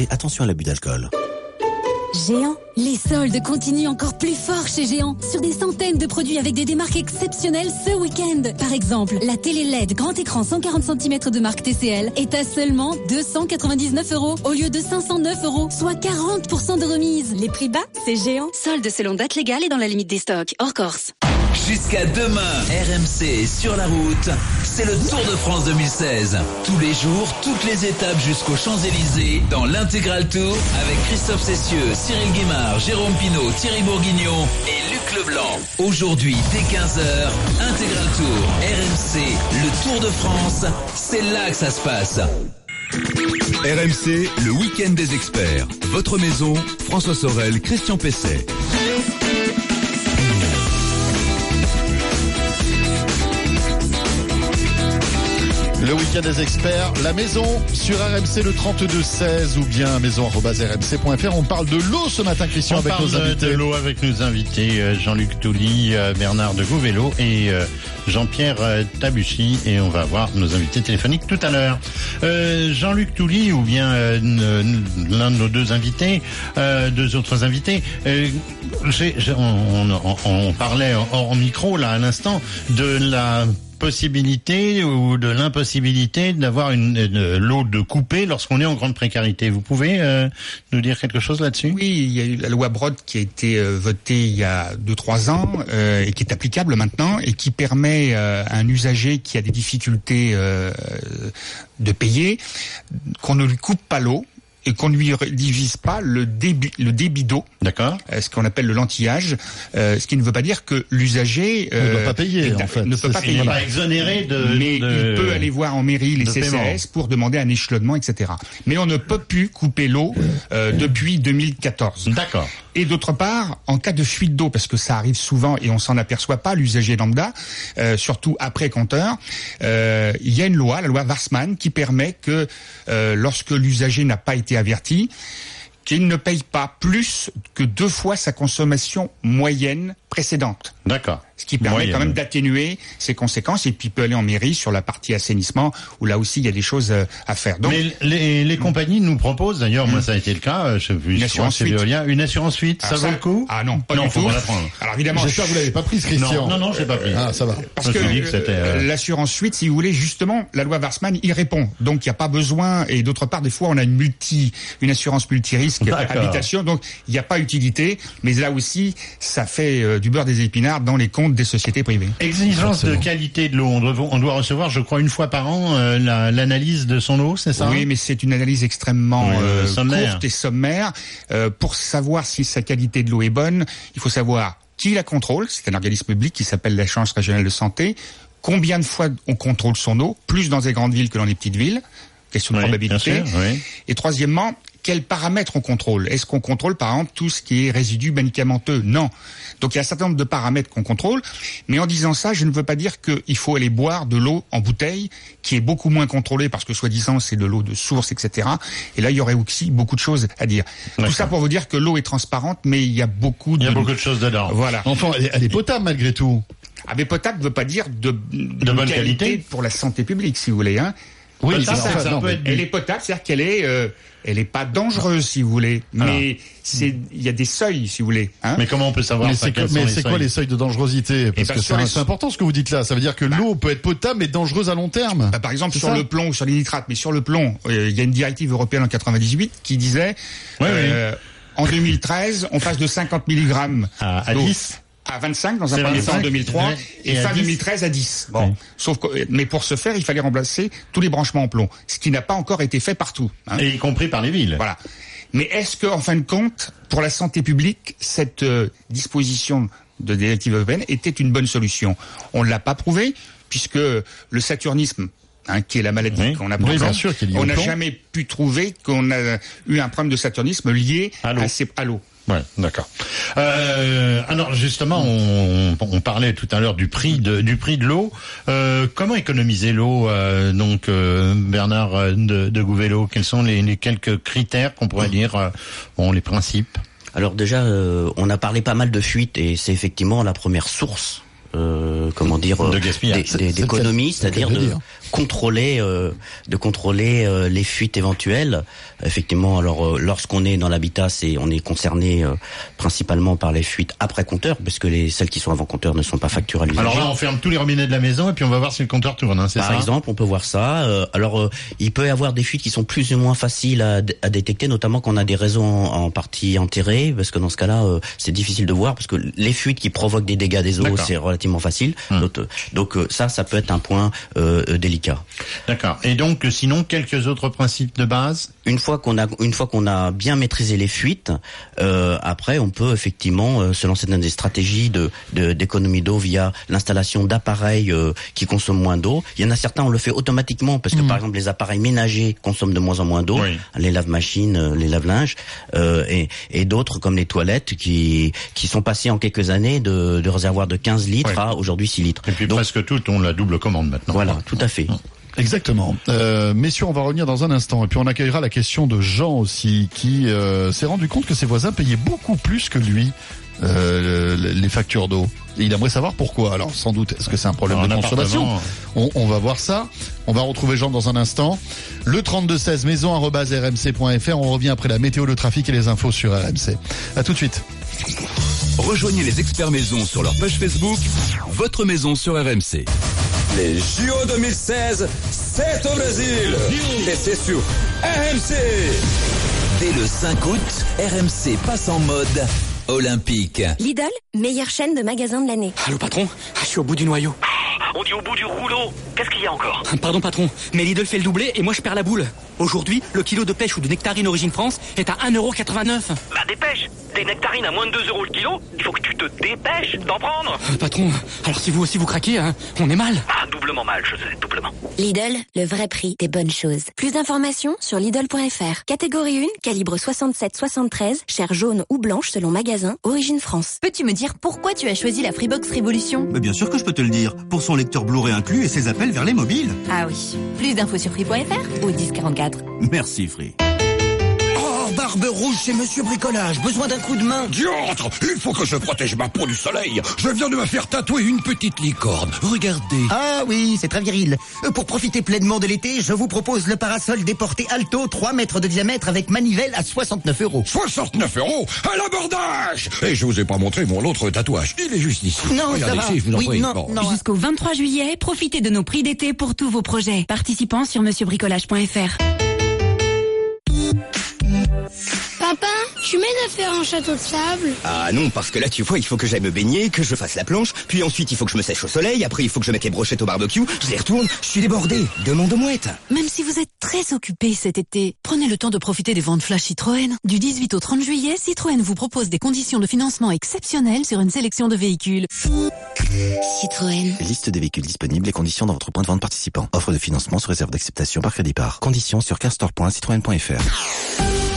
attention à l'abus d'alcool. Géant, les soldes continuent encore plus fort chez Géant sur des centaines de produits avec des démarques exceptionnelles ce week-end. Par exemple, la télé LED grand écran 140 cm de marque TCL est à seulement 299 euros au lieu de 509 euros, soit 40% de remise. Les prix bas, c'est Géant. Soldes selon date légale et dans la limite des stocks. Hors Corse. Jusqu'à demain, RMC sur la route. C'est le Tour de France 2016. Tous les jours, toutes les étapes jusqu'aux Champs-Élysées dans l'intégral Tour avec Christophe Cessieux, Cyril Guimard, Jérôme Pinault, Thierry Bourguignon et Luc Leblanc. Aujourd'hui, dès 15h, intégral Tour, RMC, le Tour de France. C'est là que ça se passe. RMC, le week-end des experts. Votre maison, François Sorel, Christian Pesset. Le week-end des experts, la maison sur RMC le 3216 ou bien maison.rmc.fr. On parle de l'eau ce matin, Christian, On avec parle nos de- invités. de l'eau avec nos invités euh, Jean-Luc Touly, euh, Bernard de Gouvello et euh, Jean-Pierre Tabuchy et on va voir nos invités téléphoniques tout à l'heure. Euh, Jean-Luc Touly ou bien euh, l'un de nos deux invités, euh, deux autres invités, j'ai- j'ai- on, on- on parlait hors micro là à l'instant de la possibilité ou de l'impossibilité d'avoir une, l'eau de couper lorsqu'on est en grande précarité. Vous pouvez euh, nous dire quelque chose là-dessus? Oui, il y a eu la loi Broad qui a été euh, votée il y a 2-3 ans euh, et qui est applicable maintenant et qui permet à un usager qui a des difficultés de payer qu'on ne lui coupe pas l'eau et qu'on ne lui divise pas le débit, le débit d'eau. D'accord. ce qu'on appelle le lentillage, euh, ce qui ne veut pas dire que l'usager Ne doit pas payer, est- en fait. ne peut pas payer. Il n'est pas exonéré de- Mais de- il peut aller voir en mairie les CCS paiement. pour demander un échelonnement, etc. Mais on ne peut plus couper l'eau euh, depuis 2014. D'accord. Et d'autre part, en cas de fuite d'eau, parce que ça arrive souvent et on s'en aperçoit pas, l'usager lambda, euh, surtout après compteur, euh, il y a une loi, la loi Warsmann, qui permet que euh, lorsque l'usager n'a pas été averti, qu'il ne paye pas plus que deux fois sa consommation moyenne précédente. D'accord. Ce qui permet quand même d'atténuer ses conséquences et puis peut aller en mairie sur la partie assainissement où là aussi il y a des choses euh, à faire. Donc, Mais les, les compagnies nous proposent, d'ailleurs, moi ça a été le cas, euh, je plus, Une je assurance. Veolia, une assurance fuite, ça Alors vaut ça- le coup? Ah non, pas non, du faut tout. pas la prendre. Alors évidemment, J'espère que vous l'avez pas prise, Christian. Non, non, non, je l'ai pas prise. Ah, ça va. Parce Je que euh, l'assurance suite, si vous voulez, justement, la loi Warsmann y répond. Donc il n'y a pas besoin. Et d'autre part, des fois, on a une multi, une assurance multirisque habitation, donc il n'y a pas utilité. Mais là aussi, ça fait du beurre des épinards dans les comptes des sociétés privées. Exigence de qualité de l'eau. On doit, on doit recevoir, je crois, une fois par an euh, la- l'analyse de son eau, c'est ça Oui, mais c'est une analyse extrêmement Oui, euh, sommaire. courte et sommaire. Euh, pour savoir si sa qualité de l'eau est bonne, il faut savoir qui la contrôle. C'est un organisme public qui s'appelle l'Agence régionale de santé. Combien de fois on contrôle son eau, plus dans les grandes villes que dans les petites villes? Question de Oui, probabilité. bien sûr, oui. Et troisièmement, quels paramètres on contrôle? Est-ce qu'on contrôle par exemple tout ce qui est résidus médicamenteux? Non. Donc il y a un certain nombre de paramètres qu'on contrôle, mais en disant ça, je ne veux pas dire qu'il faut aller boire de l'eau en bouteille, qui est beaucoup moins contrôlée parce que soi-disant c'est de l'eau de source, etc. Et là, il y aurait aussi beaucoup de choses à dire. Tout ça pour vous dire que l'eau est transparente, mais il y a beaucoup de... Il y a beaucoup de choses dedans. Voilà. Enfin, elle est, potable malgré tout. Ah, mais potable ne veut pas dire de, de bonne qualité. pour la santé publique, si vous voulez. Hein. Oui, ça, ça, ça peut être- elle est potable, c'est-à-dire qu'elle est, euh, elle est pas dangereuse, si vous voulez. Mais c'est, il y a des seuils, si vous voulez. Hein. Mais comment on peut savoir Mais c'est quoi, les quoi seuils les seuils de dangerosité Parce ben, que c'est les- important ce que vous dites là. Ça veut dire que l'eau peut être potable mais dangereuse à long terme. Bah, par exemple, sur le plomb ou sur les nitrates, mais sur le plomb, euh, il y a une directive européenne en 98 qui disait euh, en 2013, on passe de 50 mg À- à d'eau 10. À 25 dans un premier temps en 25, 2003 ouais, et, et fin 10. 2013 à 10. Bon, sauf que, mais pour ce faire, il fallait remplacer tous les branchements en plomb, ce qui n'a pas encore été fait partout. hein. Et y compris par les villes. Voilà. Mais est-ce que, en fin de compte, pour la santé publique, cette euh, disposition de directive européenne était une bonne solution? On ne l'a pas prouvé, puisque le saturnisme, hein, qui est la maladie Oui. qu'on a Oui, bien sûr, on n'a jamais pu trouver qu'on a eu un problème de saturnisme lié À l'eau. Ouais, d'accord. Euh, alors justement, on, on parlait tout à l'heure du prix de du prix de l'eau. Euh, comment économiser l'eau euh, Donc euh, Bernard euh, de, de Gouvello, quels sont les, les quelques critères qu'on pourrait dire, euh, bon, les principes? Alors déjà, euh, on a parlé pas mal de fuites et c'est effectivement la première source. euh, comment dire d'économie, c'est-à-dire de. Contrôler euh, de contrôler euh, les fuites éventuelles. Effectivement, alors euh, lorsqu'on est dans l'habitat, c'est on est concerné euh, principalement par les fuites après compteur, parce que les celles qui sont avant compteur ne sont pas l'usager. Alors là, on ferme tous les robinets de la maison et puis on va voir si le compteur tourne. Hein, c'est Par ça exemple, on peut voir ça. Euh, alors, euh, il peut y avoir des fuites qui sont plus ou moins faciles à, à détecter, notamment quand on a des réseaux en, en partie enterrés, parce que dans ce cas-là, euh, c'est difficile de voir, parce que les fuites qui provoquent des dégâts des eaux, c'est relativement facile. Hum. Donc, euh, Donc ça, ça peut être un point euh, D'accord. Et donc, sinon, quelques autres principes de base? Une fois qu'on a une fois qu'on a bien maîtrisé les fuites, euh, après on peut effectivement euh, se lancer dans des stratégies de de- d'économie d'eau via l'installation d'appareils euh, qui consomment moins d'eau. Il y en a certains on le fait automatiquement parce que par exemple les appareils ménagers consomment de moins en moins d'eau, les lave-machines, euh, les lave-linges, euh, et, et d'autres comme les toilettes qui qui sont passés en quelques années de, de réservoirs de 15 litres à aujourd'hui 6 litres. Et puis presque toutes ont la double commande maintenant. Voilà, tout à fait. Exactement. Euh, messieurs, on va revenir dans un instant. Et puis on accueillera la question de Jean aussi, qui euh, s'est rendu compte que ses voisins payaient beaucoup plus que lui euh, le- les factures d'eau. Et il aimerait savoir pourquoi. Alors sans doute, est-ce que c'est un problème de consommation on va voir ça. On va retrouver Jean dans un instant. Le 3216 maison@rmc.fr. On revient après la météo, le trafic et les infos sur RMC. À tout de suite. Rejoignez les experts maison sur leur page Facebook, votre maison sur RMC. Les JO 2016, c'est au Brésil. Et c'est sur RMC. Dès le 5 août, RMC passe en mode olympique. Lidl, meilleure chaîne de magasins de l'année. Allô patron Ah, Je suis au bout du noyau. On dit au bout du rouleau. Qu'est-ce qu'il y a encore? Pardon patron, mais Lidl fait le doublé et moi je perds la boule. Aujourd'hui, le kilo de pêche ou de nectarine Origine France est à 1,89€. Bah dépêche Des nectarines à moins de 2 euros le kilo, il faut que tu te dépêches d'en prendre Euh, Patron, alors si vous aussi vous craquez, hein, on est mal. Ah, doublement mal, je sais, doublement. Lidl, le vrai prix des bonnes choses. Plus d'informations sur Lidl.fr. Catégorie 1, calibre 67-73, chair jaune ou blanche selon magasin, Origine France. Peux-tu me dire pourquoi tu as choisi la Freebox Révolution? Mais bien sûr que je peux te le dire. Pour son lecteur Blu-ray inclus et ses appels vers les mobiles. Ah oui. Plus d'infos sur free.fr ou 1044. Merci Free. Oh, barbe rouge chez Monsieur Bricolage. Besoin d'un coup de main. Diantre Il faut que je protège ma peau du soleil. Je viens de me faire tatouer une petite licorne. Regardez. Ah oui, c'est très viril. Euh, Pour profiter pleinement de l'été, je vous propose le parasol déporté Alto, 3 mètres de diamètre avec manivelle à 69 euros. 69 euros à l'abordage Et je vous ai pas montré mon autre tatouage. Il est juste ici. Non, Regardez ça va. ici, je vous en Oui, prie. non, Bon. non. Jusqu'au 23 juillet, profitez de nos prix d'été pour tous vos projets. Participants sur monsieurbricolage.fr. tu m'aides à faire un château de sable Ah non, parce que là, tu vois, il faut que j'aille me baigner, que je fasse la planche, puis ensuite il faut que je me sèche au soleil, après il faut que je mette les brochettes au barbecue, je les retourne, je suis débordé. Demande aux mouettes. Même si vous êtes très occupé cet été, prenez le temps de profiter des ventes flash Citroën. Du 18 au 30 juillet, Citroën vous propose des conditions de financement exceptionnelles sur une sélection de véhicules. Citroën. Liste des véhicules disponibles et conditions dans votre point de vente participant. Offre de financement sous réserve d'acceptation par crédit par. Conditions sur carstore.citroën.fr.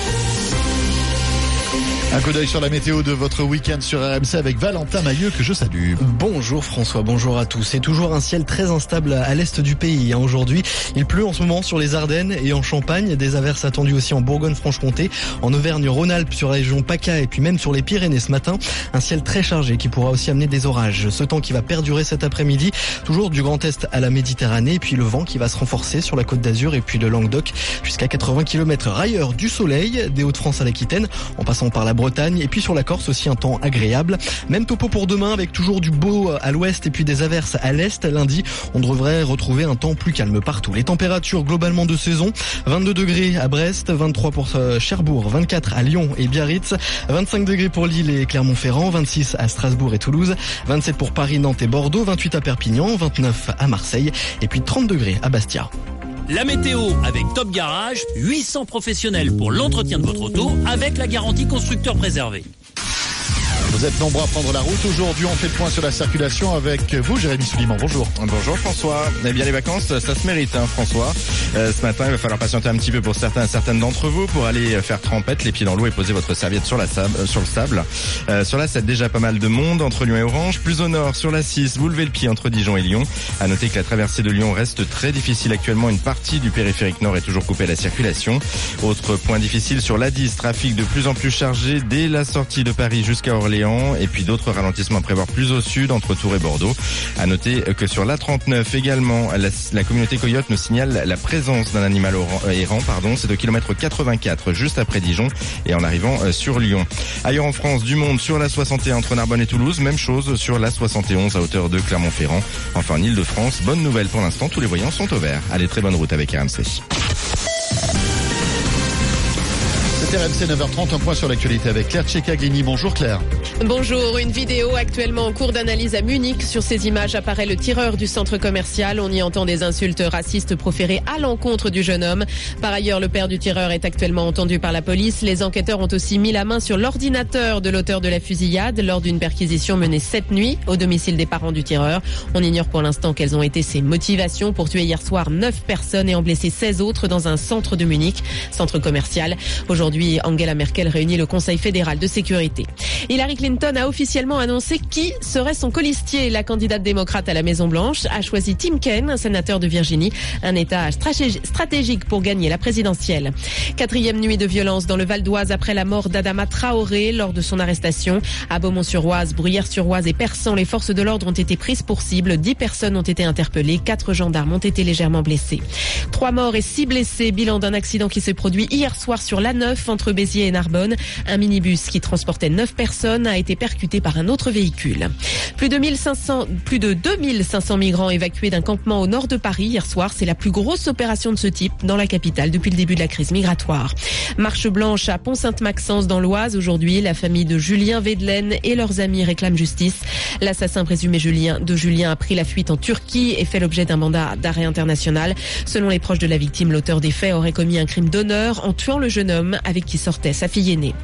Un coup d'œil sur la météo de votre week-end sur RMC avec Valentin Mailleux que je salue. Bonjour François, bonjour à tous. C'est toujours un ciel très instable à l'est du pays. hein. Aujourd'hui, il pleut en ce moment sur les Ardennes et en Champagne. Des averses attendues aussi en Bourgogne-Franche-Comté, en Auvergne-Rhône-Alpes, sur la région PACA et puis même sur les Pyrénées ce matin. Un ciel très chargé qui pourra aussi amener des orages. Ce temps qui va perdurer cet après-midi, toujours du Grand Est à la Méditerranée, puis le vent qui va se renforcer sur la côte d'Azur et puis le Languedoc jusqu'à 80 km ailleurs du soleil, des Hauts-de-France à l'Aquitaine, en passant par la et puis sur la Corse aussi un temps agréable. Même topo pour demain avec toujours du beau à l'ouest et puis des averses à l'est. Lundi, on devrait retrouver un temps plus calme partout. Les températures globalement de saison, 22 degrés à Brest, 23 pour euh, Cherbourg, 24 à Lyon et Biarritz, 25 degrés pour Lille et Clermont-Ferrand, 26 à Strasbourg et Toulouse, 27 pour Paris, Nantes et Bordeaux, 28 à Perpignan, 29 à Marseille et puis 30 degrés à Bastia. La météo avec Top Garage, 800 professionnels pour l'entretien de votre auto avec la garantie constructeur préservé. Vous êtes nombreux à prendre la route. Aujourd'hui, on fait le point sur la circulation avec vous, Jérémy Souliman. Bonjour. Bonjour François. Eh bien les vacances, ça se mérite hein, François. Euh, ce matin, il va falloir patienter un petit peu pour certains, certaines d'entre vous pour aller faire trempette, les pieds dans l'eau et poser votre serviette sur la sable, euh, sur le sable. Euh, sur la 7, déjà pas mal de monde entre Lyon et Orange. Plus au nord, sur la 6, vous levez le pied entre Dijon et Lyon. À noter que la traversée de Lyon reste très difficile actuellement. Une partie du périphérique nord est toujours coupée à la circulation. Autre point difficile sur la 10, trafic de plus en plus chargé dès la sortie de Paris jusqu'à Orléans et puis d'autres ralentissements à prévoir plus au sud entre Tours et Bordeaux. À noter que sur la 39 également, la, communauté Coyote nous signale la présence d'un animal errant, pardon, c'est au kilomètre 84 juste après Dijon et en arrivant euh, sur Lyon. Ailleurs en France, du monde sur la 61 entre Narbonne et Toulouse, même chose sur la 71 à hauteur de Clermont-Ferrand. Enfin en Ile-de-France, bonne nouvelle pour l'instant, tous les voyants sont au vert. Allez, très bonne route avec RMC. RMC 9h30, un point sur l'actualité avec Claire Tchekaglini. Bonjour Claire. Bonjour, une vidéo actuellement en cours d'analyse à Munich. Sur ces images apparaît le tireur du centre commercial. On y entend des insultes racistes proférées à l'encontre du jeune homme. Par ailleurs, le père du tireur est actuellement entendu par la police. Les enquêteurs ont aussi mis la main sur l'ordinateur de l'auteur de la fusillade lors d'une perquisition menée cette nuit au domicile des parents du tireur. On ignore pour l'instant quelles ont été ses motivations pour tuer hier soir 9 personnes et en blesser 16 autres dans un centre de Munich, centre commercial. Aujourd'hui, Angela Merkel réunit le Conseil fédéral de sécurité. Hillary Clinton a officiellement annoncé qui serait son colistier. La candidate démocrate à la Maison Blanche a choisi Tim Kaine, un sénateur de Virginie, un État stratégi- stratégique pour gagner la présidentielle. Quatrième nuit de violence dans le Val d'Oise après la mort d'Adama Traoré lors de son arrestation. À Beaumont-sur-Oise, Bruyères-sur-Oise et Persan, les forces de l'ordre ont été prises pour cible. Dix personnes ont été interpellées, quatre gendarmes ont été légèrement blessés. Trois morts et six blessés, bilan d'un accident qui s'est produit hier soir sur l'A9 entre Béziers et Narbonne. Un minibus qui transportait neuf personnes a été percuté par un autre véhicule. Plus de 1500, plus de 2500 migrants évacués d'un campement au nord de Paris hier soir. C'est la plus grosse opération de ce type dans la capitale depuis le début de la crise migratoire. Marche blanche à Pont-Sainte-Maxence dans l'Oise. Aujourd'hui, la famille de Julien Vedelaine et leurs amis réclament justice. L'assassin présumé Julien de Julien a pris la fuite en Turquie et fait l'objet d'un mandat d'arrêt international. Selon les proches de la victime, l'auteur des faits aurait commis un crime d'honneur en tuant le jeune homme qui sortait sa fille aînée.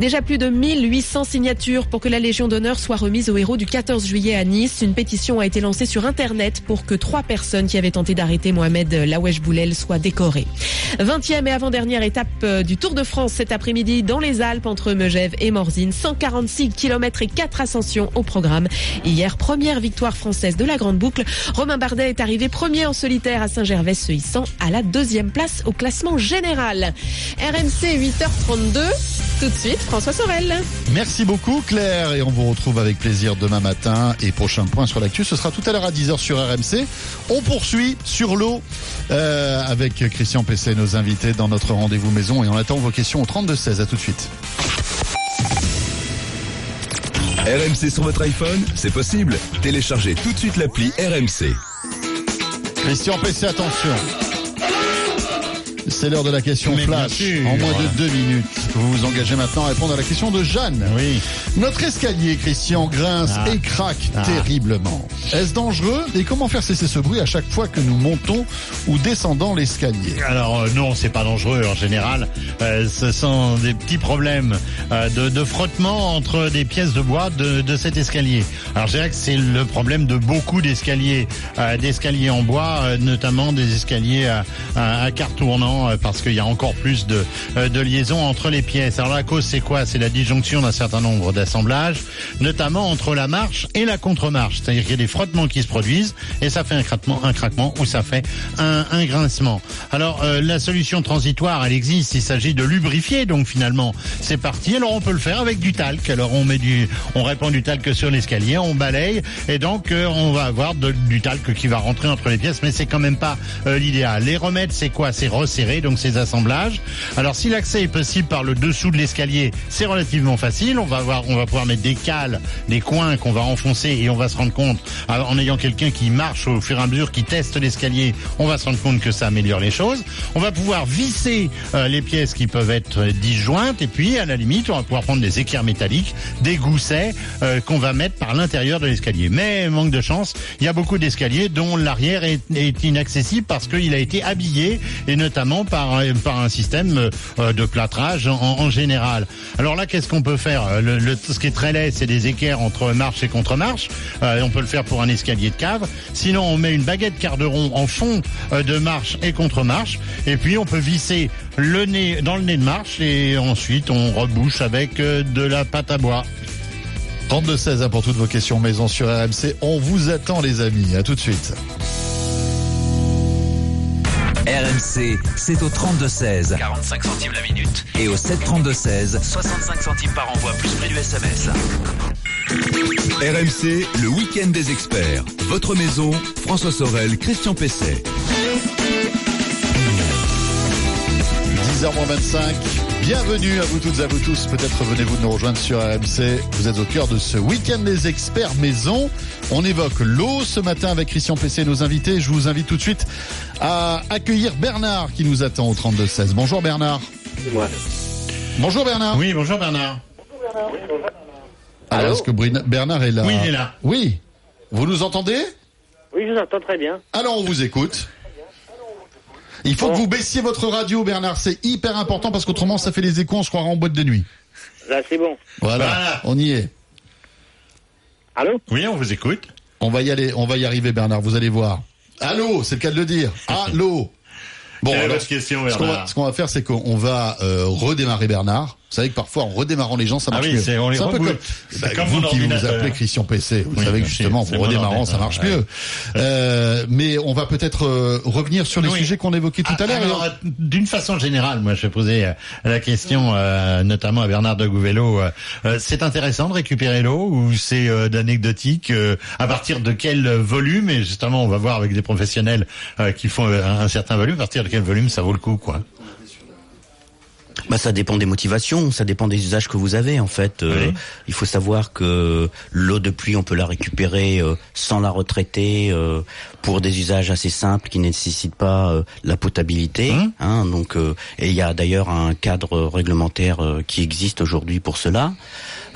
Déjà plus de 1800 signatures pour que la Légion d'honneur soit remise aux héros du 14 juillet à Nice. Une pétition a été lancée sur Internet pour que trois personnes qui avaient tenté d'arrêter Mohamed Lawesh Boulel soient décorées. 20e et avant-dernière étape euh, du Tour de France cet après-midi dans les Alpes entre Megève et Morzine. 146 km et 4 ascensions au programme. Hier, première victoire française de la Grande Boucle. Romain Bardet est arrivé premier en solitaire à Saint-Gervais, se hissant à la deuxième place au classement général. RMC 8h32. Tout de suite, François Sorel. Merci beaucoup Claire et on vous retrouve avec plaisir demain matin et prochain point sur l'actu ce sera tout à l'heure à 10h sur RMC. On poursuit sur l'eau euh, avec Christian Pesset nos invités dans notre rendez-vous maison et on attend vos questions au 32 16 à tout de suite. RMC sur votre iPhone, c'est possible. Téléchargez tout de suite l'appli RMC. Christian Pesset attention. C'est l'heure de la question Mais flash. sûr. En moins de deux minutes, vous vous engagez maintenant à répondre à la question de Jeanne. Oui. Notre escalier, Christian, grince Ah. et craque Ah. terriblement. Est-ce dangereux Et comment faire cesser ce bruit à chaque fois que nous montons ou descendons l'escalier? Alors euh, non, c'est pas dangereux en général. Euh, ce sont des petits problèmes euh, de, de frottement entre des pièces de bois de, de cet escalier. Alors je dirais que c'est le problème de beaucoup d'escaliers, euh, d'escaliers en bois, notamment des escaliers à, à, à euh, parce qu'il y a encore plus de, euh, de liaisons entre les pièces. Alors la cause c'est quoi? C'est la disjonction d'un certain nombre d'assemblages, notamment entre la marche et la contre-marche. C'est-à-dire qu'il y a des frottements qui se produisent et ça fait un craquement, un craquement ou ça fait un, un grincement. Alors euh, la solution transitoire, elle existe. Il s'agit de lubrifier. Donc finalement, c'est parti. Alors on peut le faire avec du talc. Alors on met du, on répand du talc sur l'escalier, on balaye et donc on va avoir du talc qui va rentrer entre les pièces. Mais c'est quand même pas l'idéal. Les remèdes, c'est quoi? C'est resserrer donc ces assemblages. Alors si l'accès est possible par le dessous de l'escalier, c'est relativement facile. On va avoir, on va pouvoir mettre des cales, des coins qu'on va enfoncer et on va se rendre compte euh, en ayant quelqu'un qui marche au fur et à mesure, qui teste l'escalier, on va se rendre compte que ça améliore les choses. On va pouvoir visser euh, les pièces qui peuvent être disjointes et puis à la limite, on va pouvoir prendre des équerres métalliques, des goussets euh, qu'on va mettre par l'intérieur de l'escalier. Mais manque de chance, il y a beaucoup d'escaliers dont l'arrière est inaccessible parce qu'il a été habillé et notamment par, euh, par un système euh, de plâtrage en, général. Alors là, qu'est-ce qu'on peut faire Euh, Ce qui est très laid, c'est des équerres entre marche et contre-marche. Euh, on peut le faire pour un escalier de cave. Sinon, on met une baguette quart de rond en fond euh, de marche et contre-marche. Et puis, on peut visser le nez dans le nez de marche et ensuite, on rebouche avec euh, de la pâte à bois. 32 16 hein, pour toutes vos questions maison sur RMC. On vous attend les amis. À tout de suite. RMC, c'est au 32-16. 45 centimes la minute. Et au 732-16. 65 centimes par envoi, plus prix du SMS. RMC, le week-end des experts. Votre maison, François Sorel, Christian Pesset. 10h25. Bienvenue à vous toutes et à vous tous. Peut-être venez-vous de nous rejoindre sur RMC. Vous êtes au cœur de ce week-end des experts maison. On évoque l'eau ce matin avec Christian Pessé et nos invités. Je vous invite tout de suite à accueillir Bernard qui nous attend au 32-16. Bonjour Bernard. Bonjour Bernard. Oui, bonjour Bernard. Alors, est-ce que Brina- Bernard est là? Oui, il est là. Oui. Vous nous entendez? Oui, je vous entends très bien. Alors, on vous écoute. Il faut que vous baissiez votre radio, Bernard. C'est hyper important parce qu'autrement, ça fait les échos, on se croira en boîte de nuit. Là, c'est bon. Voilà, Voilà. on y est. Allô Oui, on vous écoute. On va y aller, on va y arriver, Bernard. Vous allez voir. Allô, c'est le cas de le dire. Allô. Bon, alors, question, ce qu'on va, Bernard ce qu'on va faire, c'est qu'on va euh, redémarrer Bernard. Vous savez que parfois, en redémarrant les gens, ça Ah marche oui, mieux. c'est- un peu comme, bah, comme vous qui vous appelez Christian PC. Vous Oui, savez que justement, en redémarrant, ça marche ouais. mieux. Euh, mais on va peut-être euh, revenir sur les Oui. sujets qu'on évoquait tout à l'heure. Alors, euh, d'une façon générale, moi, je vais poser euh, la question, euh, notamment à Bernard de Gouvello. euh, euh, c'est intéressant de récupérer l'eau ou c'est euh, d'anecdotique euh, À partir de quel volume Et justement, on va voir avec des professionnels euh, qui font euh, un certain volume. À partir de quel volume ça vaut le coup, quoi? Bah, ça dépend des motivations, ça dépend des usages que vous avez en fait. Euh, Il faut savoir que l'eau de pluie, on peut la récupérer euh, sans la retraiter euh, pour des usages assez simples qui ne nécessitent pas euh, la potabilité. hein, donc, euh, et il y a d'ailleurs un cadre réglementaire euh, qui existe aujourd'hui pour cela.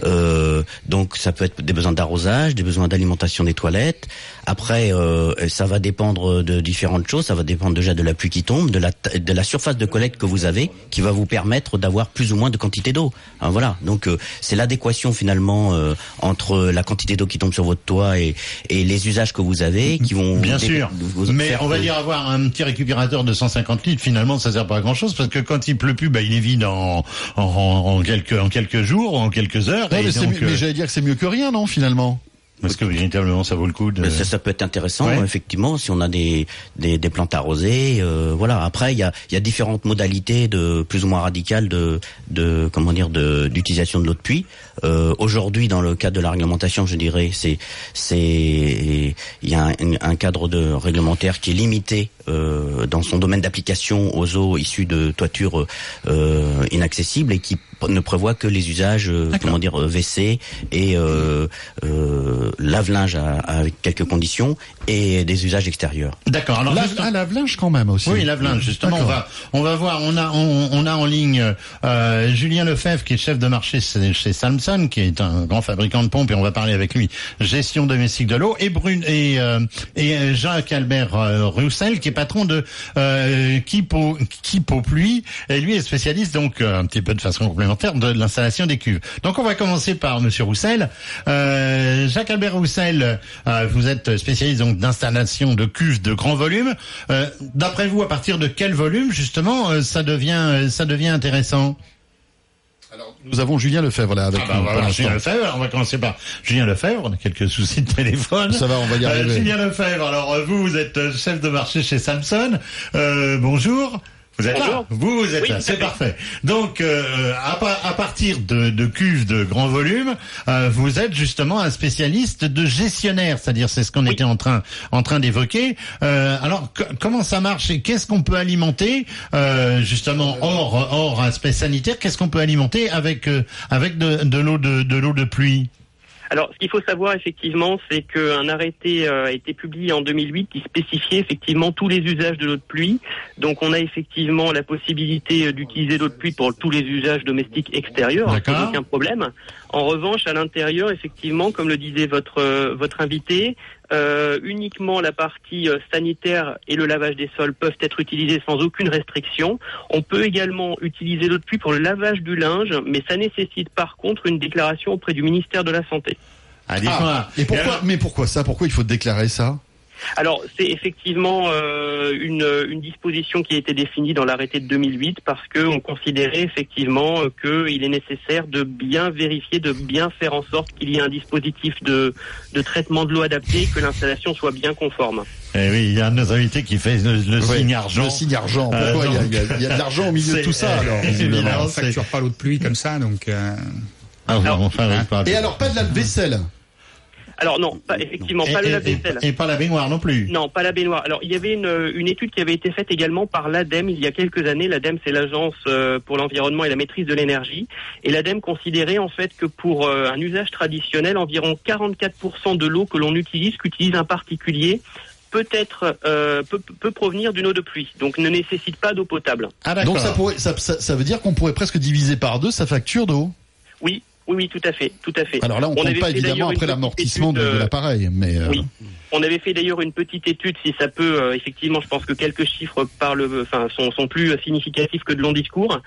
Euh, donc ça peut être des besoins d'arrosage, des besoins d'alimentation des toilettes. Après, euh, ça va dépendre de différentes choses. Ça va dépendre déjà de la pluie qui tombe, de la, de la surface de collecte que vous avez, qui va vous permettre d'avoir plus ou moins de quantité d'eau. Hein, voilà. Donc euh, c'est l'adéquation finalement euh, entre la quantité d'eau qui tombe sur votre toit et, et les usages que vous avez, qui vont Bien sûr, vous mais on va dire avoir un petit récupérateur de 150 litres, finalement, ça sert pas à grand chose parce que quand il pleut plus, bah, il est vide en, en, en quelques en quelques jours, en quelques heures. Non, et mais, donc, mais euh, j'allais dire que c'est mieux que rien, non, finalement? Parce que véritablement, ça vaut le coup de. Mais ça, ça peut être intéressant, Ouais. effectivement, si on a des, des, des plantes arrosées. euh, voilà. Après, il y a, il y a différentes modalités de plus ou moins radicales de, de comment dire, de d'utilisation de l'eau de pluie. Euh, Aujourd'hui, dans le cadre de la réglementation, je dirais, c'est c'est il y a un, un cadre de réglementaire qui est limité euh, dans son domaine d'application aux eaux issues de toitures euh, inaccessibles et qui ne prévoit que les usages, euh, comment dire, euh, WC et euh, euh, lave-linge à- avec quelques conditions et des usages extérieurs. D'accord. Alors, Lave- juste- ah, lave-linge quand même aussi. Oui, lave-linge, justement. On va, on va voir. On a, on, on a en ligne euh, Julien Lefebvre, qui est chef de marché chez, chez Samson, qui est un grand fabricant de pompes, et on va parler avec lui gestion domestique de l'eau, et Brune et euh, et Jacques Albert euh, Roussel, qui est patron de euh, Kipo Pluie, et lui est spécialiste donc euh, un petit peu de façon complémentaire de l'installation des cuves. Donc on va commencer par Monsieur Roussel. Euh, Jacques Albert Roussel, euh, vous êtes spécialiste donc d'installation de cuves de grand volume. Euh, D'après vous, à partir de quel volume justement ça devient ça devient intéressant? Nous avons Julien Lefebvre là avec Ah bah nous. voilà, Julien. Lefebvre. On va commencer par Julien Lefebvre. On a quelques soucis de téléphone. Ça va, on va y Euh, arriver. Julien Lefebvre. Alors euh, vous, vous êtes euh, chef de marché chez Samson. Euh, bonjour. Vous êtes là. Vous, vous êtes Oui, là, c'est fait. parfait. Donc, euh, à, à partir de, de cuves de grand volume, euh, vous êtes justement un spécialiste de gestionnaire, c'est-à-dire c'est ce qu'on était en train en train d'évoquer. Euh, alors, co- comment ça marche et qu'est-ce qu'on peut alimenter euh, justement hors hors aspect sanitaire Qu'est-ce qu'on peut alimenter avec euh, avec de, de l'eau de, de l'eau de pluie? Alors, ce qu'il faut savoir effectivement, c'est qu'un arrêté euh, a été publié en 2008 qui spécifiait effectivement tous les usages de l'eau de pluie. Donc, on a effectivement la possibilité euh, d'utiliser l'eau de pluie pour tous les usages domestiques extérieurs, hein, sans aucun problème. En revanche, à l'intérieur, effectivement, comme le disait votre euh, votre invité, euh, uniquement la partie euh, sanitaire et le lavage des sols peuvent être utilisés sans aucune restriction. On peut également utiliser l'eau de pluie pour le lavage du linge, mais ça nécessite par contre une déclaration auprès du ministère de la Santé. Ah. Ah, et pourquoi, alors- mais pourquoi ça? Pourquoi il faut déclarer ça? Alors, c'est effectivement euh, une, une disposition qui a été définie dans l'arrêté de 2008 parce que on considérait effectivement euh, qu'il est nécessaire de bien vérifier, de bien faire en sorte qu'il y ait un dispositif de, de traitement de l'eau adapté et que l'installation soit bien conforme. Eh oui, il y a un de nos invités qui fait le, le Ouais, signe argent. Le signe argent. Euh, Pourquoi il y a- donc- il y, a- il y a de l'argent au milieu de tout ça alors visiblement. évidemment, on ne facture pas l'eau de pluie comme ça, donc. euh, Ah, pas. Et alors pas de la vaisselle Alors non, pas, effectivement, Et- pas le et- lave-vaisselle. Et, et pas la baignoire non plus. Non, pas la baignoire. Alors, il y avait une, une étude qui avait été faite également par l'ADEME il y a quelques années. L'ADEME, c'est l'Agence euh, pour l'environnement et la maîtrise de l'énergie. Et l'ADEME considérait en fait que pour euh, un usage traditionnel, environ 44% de l'eau que l'on utilise, qu'utilise un particulier, peut être euh, peut, peut provenir d'une eau de pluie. Donc, ne nécessite pas d'eau potable. Ah d'accord. Donc ça, pourrait, ça, ça, ça veut dire qu'on pourrait presque diviser par deux sa facture d'eau. Oui, oui, oui, tout à fait, tout à fait. Alors là, on, compte avait pas évidemment après l'amortissement de, euh, l'appareil, mais euh, Oui. On avait fait d'ailleurs une petite étude, si ça peut, euh, effectivement, je pense que quelques chiffres parlent, enfin, sont, sont plus significatifs que de longs discours.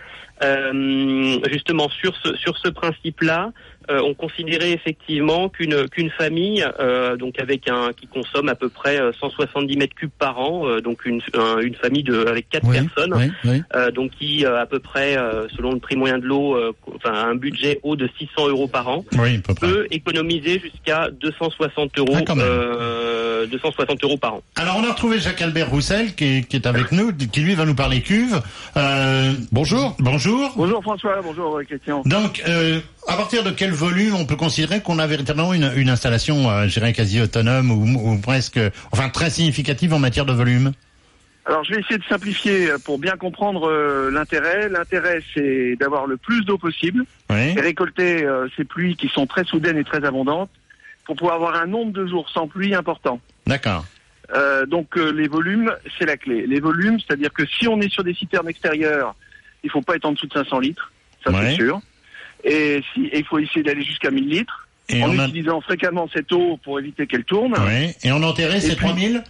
Euh, justement, sur ce, sur ce principe-là, euh, on considérait effectivement qu'une qu'une famille, euh, donc avec un qui consomme à peu près euh, 170 mètres cubes par an, euh, donc une, un- une famille de avec quatre oui, personnes, oui, oui. euh, donc qui euh, à peu près, euh, selon le prix moyen de l'eau, euh, enfin un budget haut de 600 euros par an, peu peut économiser jusqu'à 260 euros, Ah, quand même. euh, 260 euros par an. Alors on a retrouvé Jacques Albert Roussel qui est, qui est avec nous, qui lui va nous parler cuve. Euh, bonjour. Bonjour. Bonjour François, bonjour euh, Christian. Donc, euh, à partir de quel volume on peut considérer qu'on a véritablement une, une installation, euh, je dirais quasi autonome ou, ou presque, enfin très significative en matière de volume? Alors je vais essayer de simplifier euh, pour bien comprendre euh, l'intérêt. L'intérêt c'est d'avoir le plus d'eau possible Oui. et récolter euh, ces pluies qui sont très soudaines et très abondantes pour pouvoir avoir un nombre de jours sans pluie important. D'accord. Euh, donc les volumes, c'est la clé. Les volumes, c'est-à-dire que si on est sur des citernes extérieures, il faut pas être en dessous de 500 litres, ça Ouais. c'est sûr. Et si et il faut essayer d'aller jusqu'à 1000 litres Et en on a- utilisant fréquemment cette eau pour éviter qu'elle tourne. Oui. Et en enterré, Et c'est puis- 3000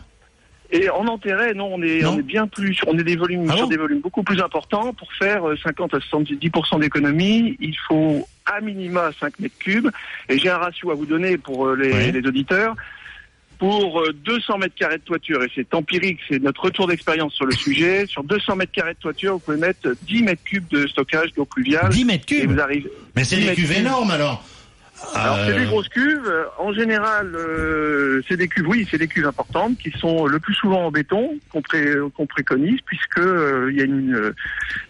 Et en enterré, non, on est, Non on est bien plus, on est des volumes, Ah sur bon des volumes beaucoup plus importants. Pour faire euh, 50 à 70% d'économie, il faut à minima 5 mètres cubes. Et j'ai un ratio à vous donner pour euh, les, Oui. les auditeurs. Pour euh, 200 mètres carrés de toiture, et c'est empirique, c'est notre retour d'expérience sur le sujet, sur 200 mètres carrés de toiture, vous pouvez mettre 10 mètres cubes de stockage d'eau pluviale. 10 mètres Et cubes vous arrivez. Mais c'est 10 des cuves énormes alors. Alors c'est Euh, des grosses cuves. Euh, En général, euh, c'est des cuves, oui, c'est des cuves importantes qui sont le plus souvent en béton qu'on pré- qu'on préconise puisque euh, il y a une, euh,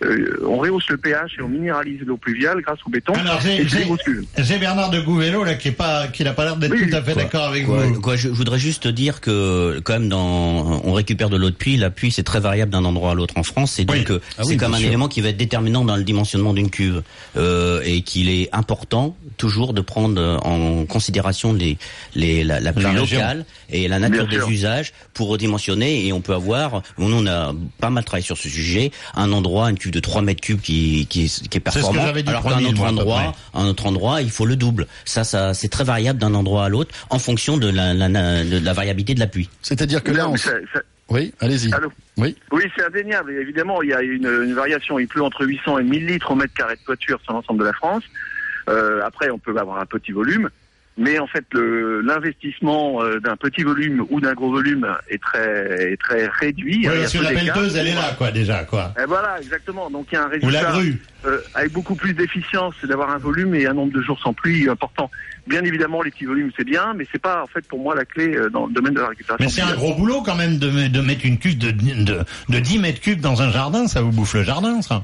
euh, on rehausse le pH et on minéralise l'eau pluviale grâce au béton. Alors, j'ai- et c'est j'ai- des grosses cuves. J'ai Bernard de Gouvello là qui est pas, qui n'a pas l'air d'être Oui. tout à fait d'accord avec Quoi, vous. quoi, je voudrais juste dire que quand même dans on récupère de l'eau de pluie, la pluie c'est très variable d'un endroit à l'autre en France et donc Oui. euh, Ah c'est oui, comme un sûr. élément qui va être déterminant dans le dimensionnement d'une cuve euh, et qu'il est important toujours de prendre en considération les, les la, la pluie La locale et la nature Bien des sûr. usages pour dimensionner et on peut avoir nous on a pas mal travaillé sur ce sujet un endroit une cuve de 3 mètres cubes qui qui, est- qui est performant dit, alors qu'un 3000, autre endroit un autre endroit il faut le double ça ça c'est très variable d'un endroit à l'autre en fonction de la, la, la- de la variabilité de la pluie C'est-à-dire que là, on... mais ça- ça- oui, allez-y. Allô Oui. Oui, c'est indéniable. Et évidemment, il y a une, une variation. Il pleut entre 800 et 1000 litres au mètre carré de toiture sur l'ensemble de la France. Euh, après, on peut avoir un petit volume. Mais en fait, l'investissement euh, d'un petit volume ou d'un gros volume est très, est très réduit. Oui, a parce que la pelleteuse, elle est là, quoi, déjà, quoi. Et voilà, exactement. Donc il y a un résultat euh, avec beaucoup plus d'efficience, d'avoir un volume et un nombre de jours sans pluie important. Bien évidemment, les petits volumes c'est bien, mais c'est pas en fait pour moi la clé euh, dans le domaine de la récupération. Mais c'est un gros boulot quand même de, me- de mettre une cuve de, de, de 10 mètres cubes dans un jardin, ça vous bouffe le jardin, ça.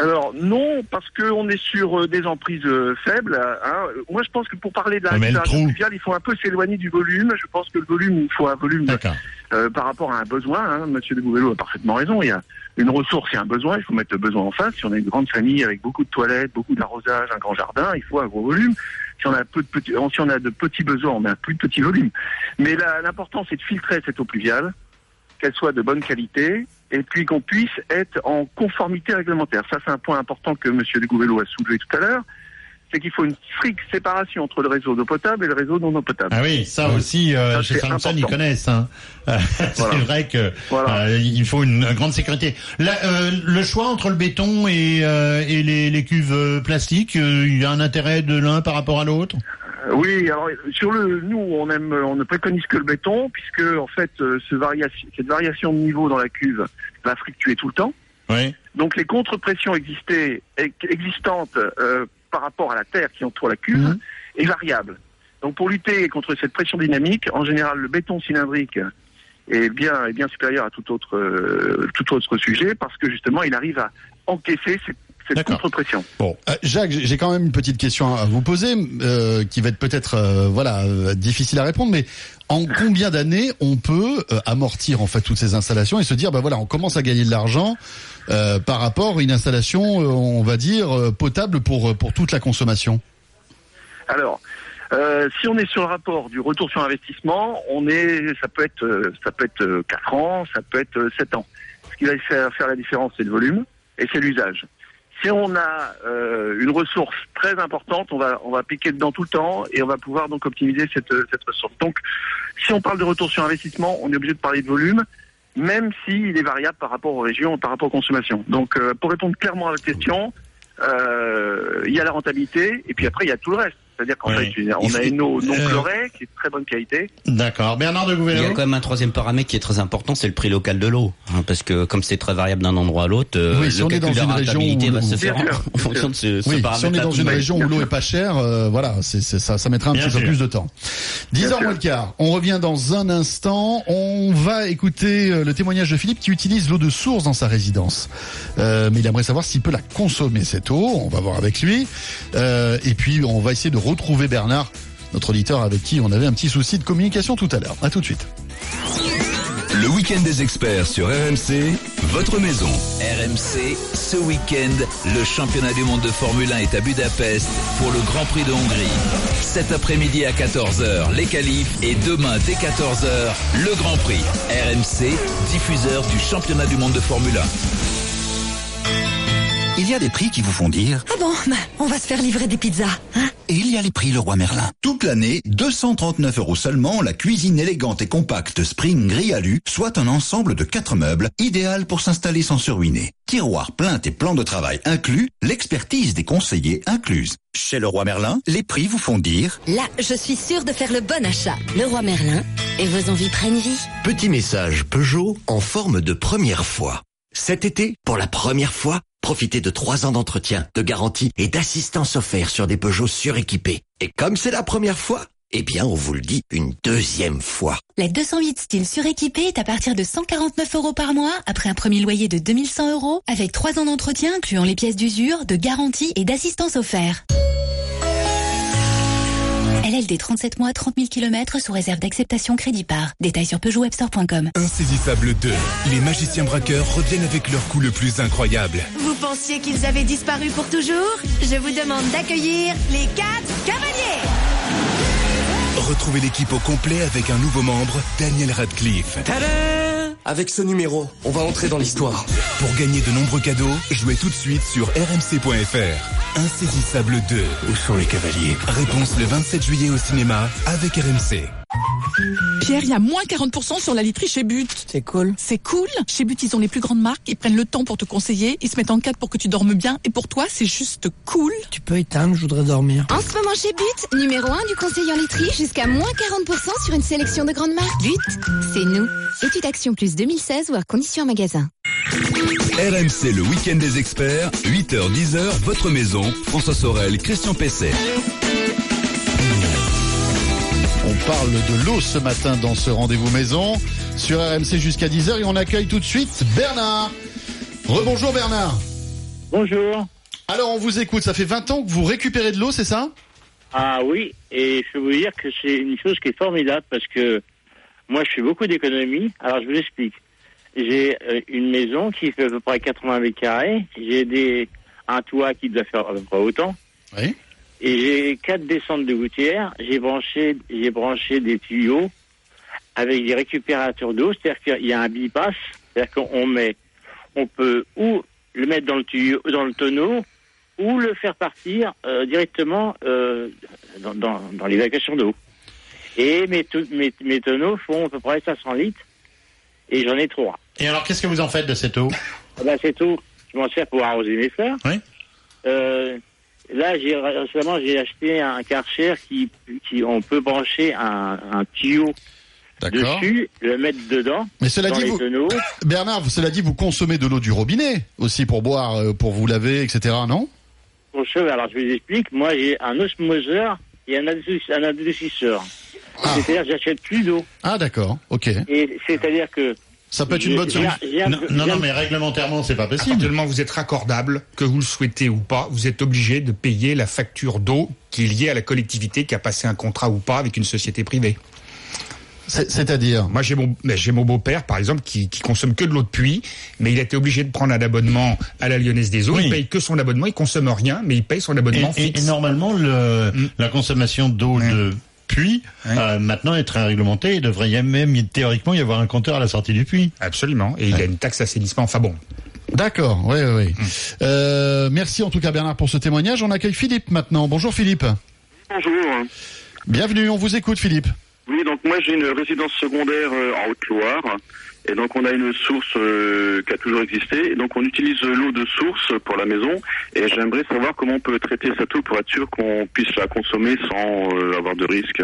Alors non, parce qu'on est sur euh, des emprises euh, faibles. hein. Moi, je pense que pour parler de la Ouais, mais le récupération trou. pluviale, il faut un peu s'éloigner du volume. Je pense que le volume, il faut un volume euh, par rapport à un besoin. Hein. Monsieur de Gouvello a parfaitement raison. Il y a une ressource et un besoin. Il faut mettre le besoin en face. Si on a une grande famille avec beaucoup de toilettes, beaucoup d'arrosage, un grand jardin, il faut un gros volume. Si on a peu de petits, si on a de petits besoins, on a plus de petits volumes. Mais l'important, c'est de filtrer cette eau pluviale, qu'elle soit de bonne qualité, et puis qu'on puisse être en conformité réglementaire. Ça, c'est un point important que Monsieur de Gouvello a soulevé tout à l'heure. C'est qu'il faut une stricte séparation entre le réseau d'eau potable et le réseau non eau potable. Ah oui, ça aussi, euh, Ça, chez Samson, ils connaissent. Hein. C'est Voilà. vrai que Voilà. euh, il faut une grande sécurité. Euh, le choix entre le béton et, euh, et les, les cuves plastiques, il y a un intérêt de l'un par rapport à l'autre? Oui, alors sur le, nous on aime, on ne préconise que le béton puisque en fait euh, ce variation, cette variation de niveau dans la cuve va fluctuer tout le temps. Oui. Donc les contre-pressions existantes euh, par rapport à la terre qui entoure la cuve est variable. Donc pour lutter contre cette pression dynamique, en général le béton cylindrique est bien est bien supérieur à tout autre euh, tout autre sujet parce que justement il arrive à encaisser cette, cette contre-pression. Bon, Euh, Jacques, j'ai quand même une petite question à vous poser, euh, qui va être peut-être euh, voilà difficile à répondre, mais en combien d'années on peut amortir en fait toutes ces installations et se dire bah voilà on commence à gagner de l'argent par rapport à une installation on va dire potable pour pour toute la consommation? Alors, euh, si on est sur le rapport du retour sur investissement, on est, ça peut être, ça peut être euh, 4 ans, ça peut être euh, 7 ans. Ce qui va faire, faire la différence, c'est le volume et c'est l'usage. Si on a euh, une ressource très importante, on va, on va piquer dedans tout le temps et on va pouvoir donc optimiser cette, euh, cette ressource. Donc, si on parle de retour sur investissement, on est obligé de parler de volume, même s'il est variable par rapport aux régions, par rapport aux consommations. Donc, euh, pour répondre clairement à votre question, il y a la rentabilité et puis après il y a tout le reste. C'est-à-dire qu'en Oui. fait, on Il a une eau non euh, chlorée qui est de très bonne qualité. D'accord. Bernard de Il y a quand même un troisième paramètre qui est très important, c'est le prix local de l'eau, hein, parce que comme c'est très variable d'un endroit à l'autre, euh, Oui, si le on est calcul dans de une région où- va se faire en, sûr, en fonction de ce, ce Oui, si on est dans une région où l'eau est pas chère, euh, voilà, c'est c'est ça, ça mettra un Bien petit peu plus de temps. 10h moins le quart, on revient dans un instant. On va écouter le témoignage de Philippe qui utilise l'eau de source dans sa résidence. Euh, mais il aimerait savoir s'il peut la consommer cette eau. On va voir avec lui. Euh, et puis on va essayer de retrouver Bernard, notre auditeur avec qui on avait un petit souci de communication tout à l'heure. À tout de suite. Le week-end des experts sur RMC, votre maison. RMC, ce week-end, le championnat du monde de Formule 1 est à Budapest pour le Grand Prix de Hongrie. Cet après-midi à 14h, les qualifs et demain dès 14h, le Grand Prix. RMC, diffuseur du championnat du monde de Formule 1. Il y a des prix qui vous font dire Ah bon, bah, on va se faire livrer des pizzas, hein? Et il y a les prix Leroy Merlin. Toute l'année, 239 euros seulement, la cuisine élégante et compacte Spring Gris Alu, soit un ensemble de quatre meubles, idéal pour s'installer sans se ruiner. Tiroirs, plaintes et plans de travail inclus, l'expertise des conseillers incluse. Chez Leroy Merlin, les prix vous font dire Là, je suis sûre de faire le bon achat. Leroy Merlin, et vos envies prennent vie. Petit message Peugeot en forme de première fois. Cet été, pour la première fois, profitez de trois ans d'entretien, de garantie et d'assistance offerte sur des Peugeot suréquipés. Et comme c'est la première fois, eh bien, on vous le dit une deuxième fois. La 208 style suréquipée est à partir de 149 euros par mois, après un premier loyer de 2100 euros, avec 3 ans d'entretien incluant les pièces d'usure, de garantie et d'assistance offert. LLD 37 mois, 30 000 km sous réserve d'acceptation crédit par. Détails sur PeugeotWebstore.com. Insaisissable 2. Les magiciens braqueurs reviennent avec leur coup le plus incroyable. Vous pensiez qu'ils avaient disparu pour toujours? Je vous demande d'accueillir les 4 cavaliers Retrouvez l'équipe au complet avec un nouveau membre, Daniel Radcliffe. Avec ce numéro, on va entrer dans l'histoire. Pour gagner de nombreux cadeaux, jouez tout de suite sur rmc.fr. Insaisissable 2. Où sont les cavaliers? Réponse le 27 juillet au cinéma avec RMC. Pierre, il y a moins 40% sur la literie chez But. C'est cool. C'est cool. Chez But, ils ont les plus grandes marques, ils prennent le temps pour te conseiller, ils se mettent en cadre pour que tu dormes bien, et pour toi, c'est juste cool. Tu peux éteindre, je voudrais dormir. En ce moment chez But, numéro 1 du conseil en literie, jusqu'à moins 40% sur une sélection de grandes marques. But, c'est nous. Étude Action Plus 2016 ou à condition en magasin. RMC, le week-end des experts, 8h-10h, votre maison. François Sorel, Christian Pesset. On parle de l'eau ce matin dans ce rendez-vous maison sur RMC jusqu'à 10h et on accueille tout de suite Bernard. Rebonjour Bernard. Bonjour. Alors on vous écoute, ça fait 20 ans que vous récupérez de l'eau, c'est ça? Ah oui, et je peux vous dire que c'est une chose qui est formidable parce que moi je fais beaucoup d'économies. Alors je vous explique. J'ai euh, une maison qui fait à peu près 80 mètres carrés. J'ai des un toit qui doit faire à peu près autant. Oui. Et j'ai quatre descentes de gouttière. J'ai branché, j'ai branché des tuyaux avec des récupérateurs d'eau. C'est-à-dire qu'il y a un bypass. C'est-à-dire qu'on met, on peut ou le mettre dans le tuyau, dans le tonneau, ou le faire partir euh, directement euh, dans, dans, dans l'évacuation d'eau. Et mes, mes, mes tonneaux font à peu près 500 litres. Et j'en ai trois. Et alors, qu'est-ce que vous en faites de cette eau? Ben, c'est tout. Je m'en sers pour arroser mes fleurs. Oui. Euh, là, j'ai récemment j'ai acheté un Karcher qui, qui on peut brancher un, un tuyau dessus, le mettre dedans. Mais cela dit, vous. Bernard, cela dit, vous consommez de l'eau du robinet aussi pour boire, euh, pour vous laver, etc. Non? Alors, je vous explique. Moi, j'ai un osmoseur et un adouci- un adoucisseur. C'est-à-dire, j'achète plus d'eau. Ah d'accord, ok. Et c'est-à-dire que Ça peut être une bonne solution. Non, non, non, mais réglementairement, c'est pas possible. où vous êtes raccordable, que vous le souhaitez ou pas, vous êtes obligé de payer la facture d'eau qui est liée à la collectivité qui a passé un contrat ou pas avec une société privée. C'est- C'est-à-dire Moi, j'ai mon, j'ai mon beau-père, par exemple, qui, qui consomme que de l'eau de pluie, mais il a été obligé de prendre un abonnement à la Lyonnaise des Eaux. Oui. Il paye que son abonnement, il consomme rien, mais il paye son abonnement et- fixe. et normalement, le, la consommation d'eau de puits, euh, maintenant, est très réglementée. Il devrait y même, théoriquement, y avoir un compteur à la sortie du puits. Absolument. Et il a une taxe d'assainissement. Enfin bon. D'accord, oui, oui. oui. Euh, merci en tout cas Bernard pour ce témoignage. On accueille Philippe maintenant. Bonjour Philippe. Bonjour. Bienvenue, on vous écoute Philippe. Oui, donc moi j'ai une résidence secondaire euh, en Haute-Loire. Et donc on a une source euh, qui a toujours existé. Et donc on utilise l'eau de source pour la maison. Et j'aimerais savoir comment on peut traiter cette eau pour être sûr qu'on puisse la consommer sans euh, avoir de risque.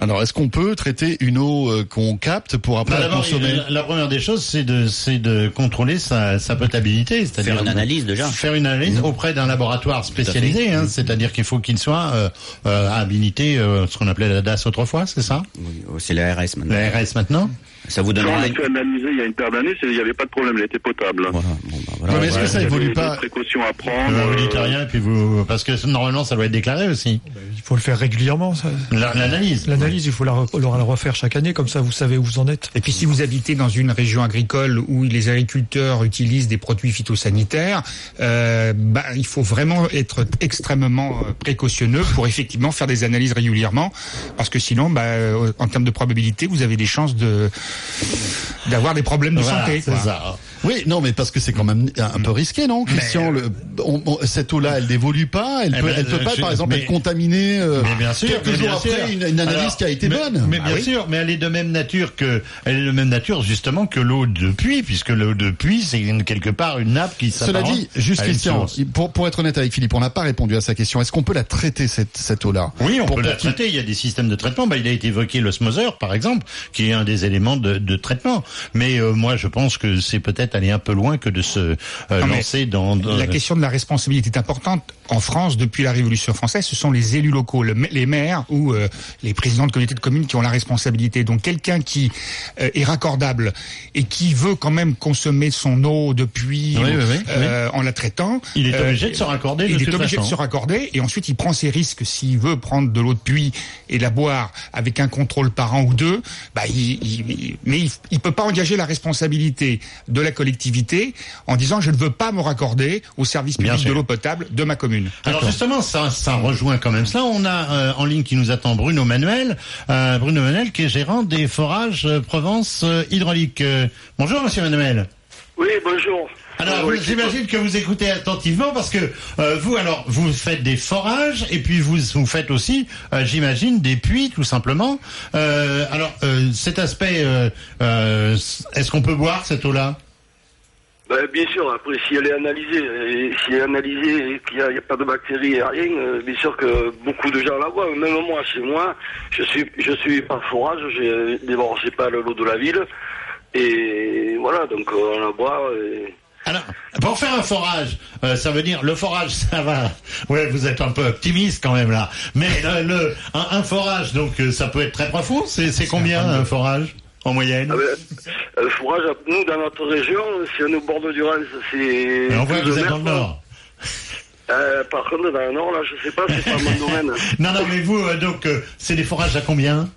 Alors, est-ce qu'on peut traiter une eau euh, qu'on capte pour après Bah, la consommer la, la première des choses, c'est de, c'est de contrôler sa, sa potabilité, c'est-à-dire Faire une analyse, déjà. Faire une analyse auprès d'un laboratoire spécialisé, hein, c'est-à-dire qu'il faut qu'il soit euh, euh, habilité, euh, ce qu'on appelait la DAS autrefois, c'est ça? Oui, oh, c'est la RS maintenant. La RS maintenant. Ça vous Quand on une... fait analyser il y a une paire d'années, il n'y avait pas de problème, elle était potable. Voilà, bon, bah, voilà. Ouais, mais est-ce que ça évolue pas des précautions à prendre. Euh, vous euh, dites rien, puis vous, parce que normalement ça doit être déclaré aussi. Il faut le faire régulièrement. ça. La- L'analyse. L'analyse, il faut la, re- la refaire chaque année, comme ça vous savez où vous en êtes. Et puis si vous habitez dans une région agricole où les agriculteurs utilisent des produits phytosanitaires, euh, bah, il faut vraiment être extrêmement euh, précautionneux pour effectivement faire des analyses régulièrement, parce que sinon, bah, euh, en termes de probabilité, vous avez des chances de d'avoir des problèmes de Voilà, santé. ça. Oui, non, mais parce que c'est quand même un peu risqué, non, Christian le, on- on- Cette eau-là, elle n'évolue pas. Elle Eh peut, ben, elle peut pas, par exemple, mais- être contaminée euh, Mais bien sûr, quelques mais jours bien après sûr. une, une analyse Alors, qui a été mais- bonne. Mais Ah bien oui. sûr, mais elle est de même nature que elle est de même nature justement que l'eau de puits, puisque l'eau de puits c'est quelque part une nappe qui Cela s'apparente dit, juste Christian, pour, pour être honnête avec Philippe, on n'a pas répondu à sa question. Est-ce qu'on peut la traiter cette, cette eau-là? Oui, on Pour- peut pour la traiter. Il y a des systèmes de traitement. Bah, il a été évoqué l'osmoseur, par exemple, qui est un des éléments de, de traitement. Mais euh, moi, je pense que c'est peut-être aller un peu loin que de se euh, lancer dans, dans- La question de la responsabilité est importante. En France, depuis la Révolution française, ce sont les élus locaux, le- les maires ou euh, les présidents de communautés de communes qui ont la responsabilité. Donc quelqu'un qui euh, est raccordable et qui veut quand même consommer son eau depuis Oui, oui, oui, euh, en la traitant, Il est euh, obligé de se raccorder de Il est obligé façon. de se raccorder et ensuite il prend ses risques s'il veut prendre de l'eau de puits et la boire avec un contrôle par an ou deux. Bah, il, il- mais il, il peut pas engager la responsabilité de la collectivité en disant je ne veux pas me raccorder au service public de l'eau potable de ma commune. Alors justement, ça, ça rejoint quand même cela. On a euh, en ligne qui nous attend Bruno Manuel, euh, Bruno Manuel qui est gérant des forages euh, Provence hydraulique. Euh, bonjour Monsieur Manuel. Oui, bonjour. Alors, j'imagine que vous écoutez attentivement parce que euh, vous, alors, vous faites des forages et puis vous, vous faites aussi, euh, j'imagine, des puits, tout simplement. Euh, alors, cet aspect, est-ce qu'on peut boire cette eau-là? Ben, bien sûr, après, si elle est analysée, et si elle est analysée et qu'il n'y a, pas de bactéries et rien, euh, bien sûr que beaucoup de gens la voient. Même moi, chez moi, je suis, je suis pas forage, d'abord, j'ai pas l'eau de la ville. Et voilà, donc, on la boit. Et... Alors, pour faire un forage, euh, ça veut dire le forage, ça va. Ouais, vous êtes un peu optimiste quand même là. Mais le, le- un, un forage, donc euh, ça peut être très profond. C'est c'est combien un forage? En moyenne Ah ben, le fourrage, nous, dans notre région, si on est au bord de Durance, c'est... Mais On voit que 12 vous êtes dans le nord. Euh, par contre, dans le nord, là, je sais pas, c'est pas mon domaine. Non, non, mais vous, euh, donc, euh, c'est des forages à combien?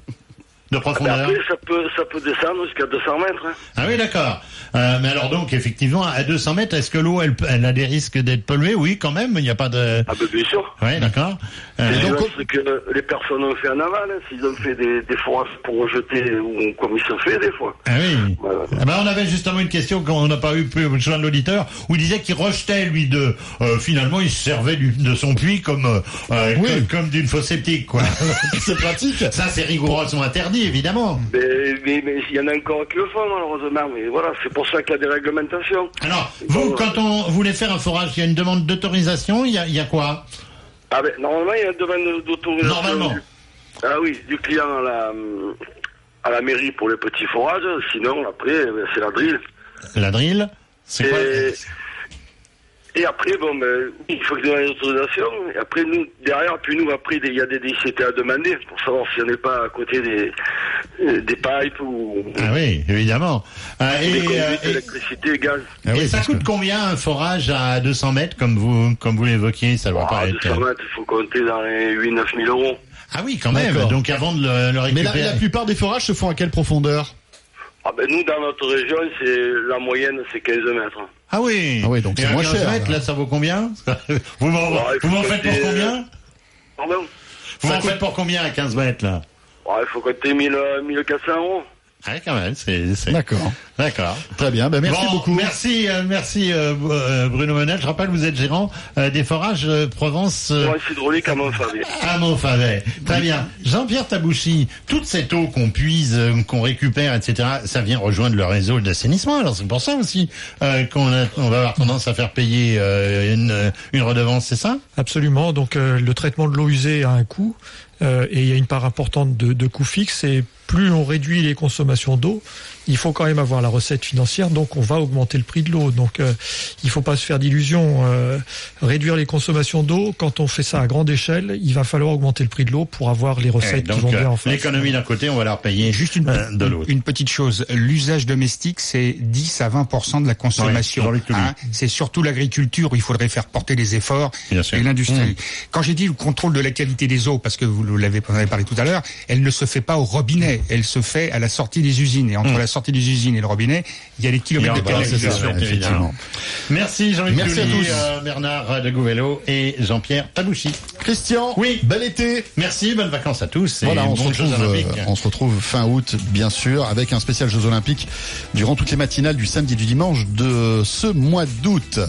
De Ah ben, profondeur après, ça peut, ça peut descendre jusqu'à 200 mètres. hein. Ah oui, d'accord. Euh, mais alors donc, effectivement, à 200 mètres, est-ce que l'eau, elle, elle a des risques d'être polluée? Oui, quand même, il n'y a pas de... Ah ben, bien sûr. Oui, d'accord. Euh, donc, c'est que les personnes ont fait en aval, hein, s'ils ont fait des, des forages pour rejeter, ou comme il se fait des fois. Ah oui. Ah ben, on avait justement une question qu'on n'a pas eu pu joindre l'auditeur où il disait qu'il rejetait lui de euh, finalement il se servait du- de son puits comme euh, euh, comme, comme d'une fosse septique quoi. c'est pratique. Ça c'est rigoureusement interdit évidemment. Mais, mais, il y en a encore qui le font, malheureusement. Mais voilà, c'est pour ça qu'il y a des réglementations. Alors vous quand on voulait faire un forage, il y a une demande d'autorisation, il y a, il y a quoi? Ah ben, normalement, il y a une demande d'autorisation. Normalement. du- Ah oui, du client à la, à la mairie pour les petits forages. Sinon, après, ben, c'est la drill. La drill C'est quoi Et, après, bon, ben, oui, il faut qu'il y ait une autorisation. Et après, nous, derrière, puis nous, après, il y a des DCT à demander pour savoir si on n'est pas à côté des, euh, des pipes ou Ah oui, évidemment. Euh, des et, conduites euh, et- gaz. et ça coûte combien un forage à 200 mètres comme vous comme vous l'évoquiez Ça doit pas Ah, être. 200 mètres, il faut compter dans les 8-9 000 euros. Ah oui, quand même. Donc avant de le, le Mais récupérer. la, la plupart des forages se font à quelle profondeur? Ah ben nous, dans notre région, c'est la moyenne, c'est 15 mètres. Ah oui. Ah oui, donc c'est moins 15 cher. mètres, là, ça vaut combien Vous m'en Ouais, faites pour combien Pardon Vous m'en faites pour combien à 15 mètres, là Ouais, Il faut compter 1000, euh, 1400 euros. Ah, quand même, c'est... D'accord. D'accord. Très bien, ben merci Bon, beaucoup. Merci, euh, merci euh, euh, Bruno Menel. Je rappelle, vous êtes gérant euh, des forages euh, Provence euh, un hydraulique à Montfavet. à Montfavet. Très bien. Jean-Pierre Tabouchi, toute cette eau qu'on puise, euh, qu'on récupère, etc., ça vient rejoindre le réseau d'assainissement. Alors c'est pour ça aussi euh, qu'on a- on va avoir tendance à faire payer euh, une, une redevance, c'est ça? Absolument. Donc euh, le traitement de l'eau usée a un coût et il y a une part importante de, de coûts fixes et plus on réduit les consommations d'eau il faut quand même avoir la recette financière, donc on va augmenter le prix de l'eau. Donc euh, il faut pas se faire d'illusions. Euh, réduire les consommations d'eau, quand on fait ça à grande échelle, il va falloir augmenter le prix de l'eau pour avoir les recettes donc, qui vont bien euh, en face. L'économie d'un côté, on va leur payer Juste une, euh, de l'autre. une petite chose, l'usage domestique, c'est 10 à 20 de la consommation. Hein, c'est surtout l'agriculture où il faudrait faire porter les efforts Bien sûr. et l'industrie. Mmh. Quand j'ai dit le contrôle de la qualité des eaux, parce que vous l'avez vous en avez parlé tout à l'heure, elle ne se fait pas au robinet, elle se fait à la sortie des usines. Et entre Mmh. la sortie des usines et le robinet, il y a des kilomètres de canalisation. Merci Jean-Luc Merci à tous. euh, Bernard de Gouvello et Jean-Pierre Tabouchi. Christian, Oui. bel été. Merci, bonnes vacances à tous et Voilà, on se, retrouve, Olympiques. euh, on se retrouve fin août, bien sûr, avec un spécial Jeux Olympiques durant toutes les matinales du samedi et du dimanche de ce mois d'août.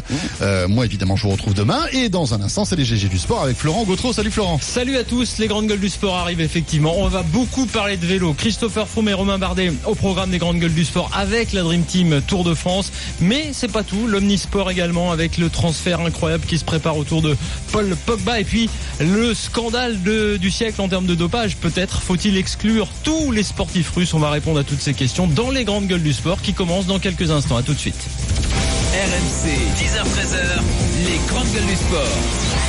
Euh, moi, évidemment, je vous retrouve demain. Et dans un instant, c'est les GG du sport avec Florent Gautreau. Salut Florent. Salut à tous, les grandes gueules du sport arrivent effectivement. On va beaucoup parler de vélo. Christopher Froome et Romain Bardet au programme des grandes gueules du sport avec la Dream Team Tour de France. Mais c'est pas tout, l'omnisport également avec le transfert incroyable qui se prépare autour de Paul Pogba et puis le scandale de- du siècle en termes de dopage. Peut-être faut-il exclure tous les sportifs russes? On va répondre à toutes ces questions dans les grandes gueules du sport qui commencent dans quelques instants. À tout de suite. RMC, 10h-13h, les grandes gueules du sport.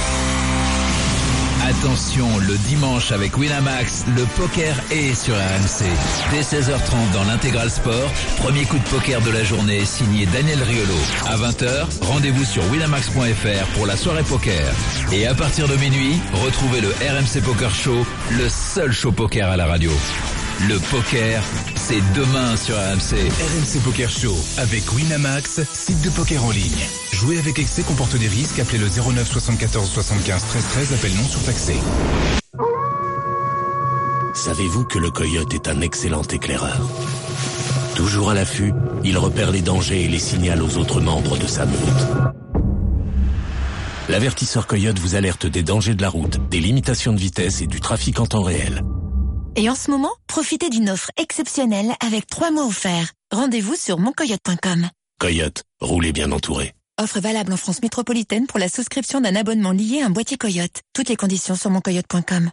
Attention, le dimanche avec Winamax, le poker est sur RMC. Dès 16h30 dans l'intégral sport, premier coup de poker de la journée signé Daniel Riolo. À 20h, rendez-vous sur winamax.fr pour la soirée poker. Et à partir de minuit, retrouvez le RMC Poker Show, le seul show poker à la radio. Le poker, c'est demain sur RMC. RMC Poker Show avec Winamax, site de poker en ligne. Jouer avec excès comporte des risques. Appelez le 09 74 75 13 13. Appel non surtaxé. Savez-vous que le coyote est un excellent éclaireur? Toujours à l'affût, il repère les dangers et les signale aux autres membres de sa meute. L'avertisseur coyote vous alerte des dangers de la route, des limitations de vitesse et du trafic en temps réel. Et en ce moment, profitez d'une offre exceptionnelle avec 3 mois offerts. Rendez-vous sur moncoyote.com. Coyote, roulez bien entouré. Offre valable en France métropolitaine pour la souscription d'un abonnement lié à un boîtier Coyote. Toutes les conditions sur moncoyote.com.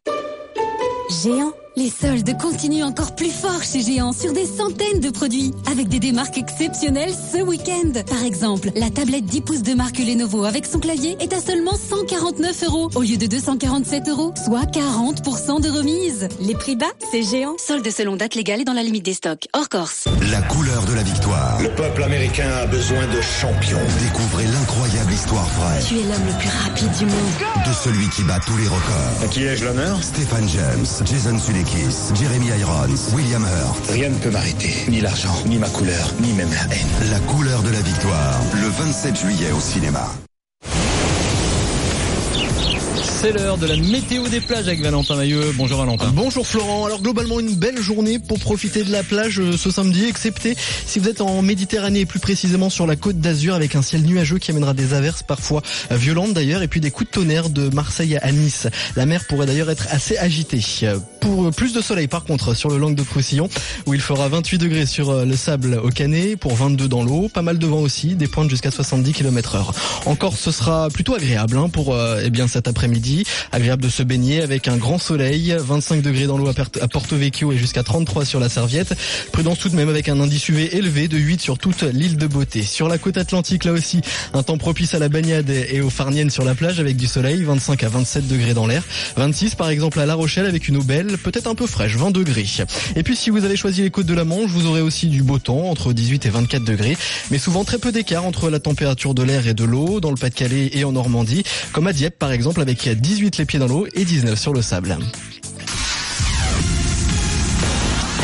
Géant, les soldes continuent encore plus fort chez Géant sur des centaines de produits avec des démarques exceptionnelles ce week-end. Par exemple, la tablette 10 pouces de marque Lenovo avec son clavier est à seulement 149 euros au lieu de 247 euros, soit 40% de remise. Les prix bas, c'est Géant. Soldes selon date légale et dans la limite des stocks. Hors Corse. La couleur de la victoire. Le peuple américain a besoin de champions. Découvrez l'incroyable histoire vraie Tu es l'homme le plus rapide du monde. de celui qui bat tous les records. À qui ai-je l'honneur? Stéphane James, Jason Sudeikis, Jeremy Irons, William Hurt. Rien ne peut m'arrêter. Ni l'argent, ni ma couleur, ni même la haine. La couleur de la victoire. Le 27 juillet au cinéma. C'est l'heure de la météo des plages avec Valentin Mailleux. Bonjour Valentin. Bonjour Florent. Alors globalement une belle journée pour profiter de la plage euh, ce samedi, excepté si vous êtes en Méditerranée et plus précisément sur la côte d'Azur avec un ciel nuageux qui amènera des averses parfois euh, violentes d'ailleurs et puis des coups de tonnerre de Marseille à Nice. La mer pourrait d'ailleurs être assez agitée. Euh, Pour plus de soleil par contre sur le Langue de Roussillon où il fera 28 degrés sur le sable au Canet pour 22 dans l'eau, pas mal de vent aussi, des pointes jusqu'à 70 km heure. Encore ce sera plutôt agréable hein, pour eh bien cet après-midi, agréable de se baigner avec un grand soleil, 25 degrés dans l'eau à Porto Vecchio et jusqu'à 33 sur la serviette. Prudence tout de même avec un indice UV élevé de 8 sur toute l'île de Beauté. Sur la côte atlantique là aussi, un temps propice à la baignade et aux farniennes sur la plage avec du soleil, 25 à 27 degrés dans l'air, 26 par exemple à La Rochelle avec une eau belle, peut-être un peu fraîche, 20 degrés. Et puis si vous avez choisi les côtes de la Manche, vous aurez aussi du beau temps entre 18 et 24 degrés, mais souvent très peu d'écart entre la température de l'air et de l'eau dans le Pas-de-Calais et en Normandie, comme à Dieppe par exemple avec 18 les pieds dans l'eau et 19 sur le sable.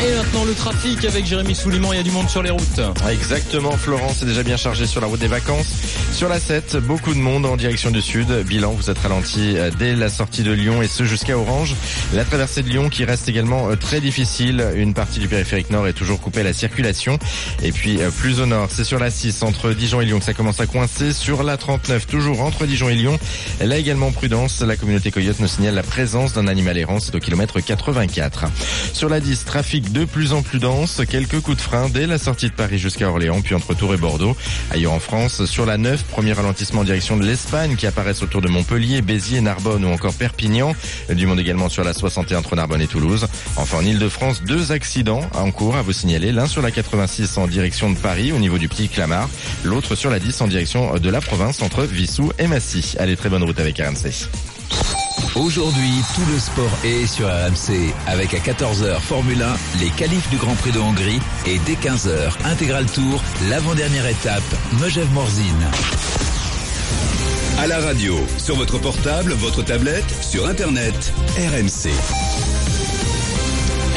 Et maintenant le trafic avec Jérémy Souliman, il y a du monde sur les routes. Exactement, Florence est déjà bien chargé sur la route des vacances. Sur la 7, beaucoup de monde en direction du sud. Bilan, vous êtes ralenti euh, dès la sortie de Lyon et ce jusqu'à Orange. La traversée de Lyon qui reste également euh, très difficile. Une partie du périphérique nord est toujours coupée à la circulation. Et puis euh, plus au nord, c'est sur la 6 entre Dijon et Lyon que ça commence à coincer. Sur la 39, toujours entre Dijon et Lyon. Là également prudence, la communauté Coyote nous signale la présence d'un animal errant, c'est au kilomètre 84. Sur la 10, trafic de plus en plus dense. Quelques coups de frein dès la sortie de Paris jusqu'à Orléans, puis entre Tours et Bordeaux. Ailleurs en France, sur la 9, premier ralentissement en direction de l'Espagne qui apparaissent autour de Montpellier, Béziers, Narbonne ou encore Perpignan. Du monde également sur la 61 entre Narbonne et Toulouse. Enfin en Ile-de-France, deux accidents en cours à vous signaler. L'un sur la 86 en direction de Paris au niveau du Petit Clamart. L'autre sur la 10 en direction de la province entre Vissou et Massy. Allez, très bonne route avec RMC. Aujourd'hui, tout le sport est sur RMC avec à 14h Formule 1, les qualifs du Grand Prix de Hongrie et dès 15h Intégral Tour, l'avant-dernière étape, Megève Morzine. À la radio, sur votre portable, votre tablette, sur Internet, RMC.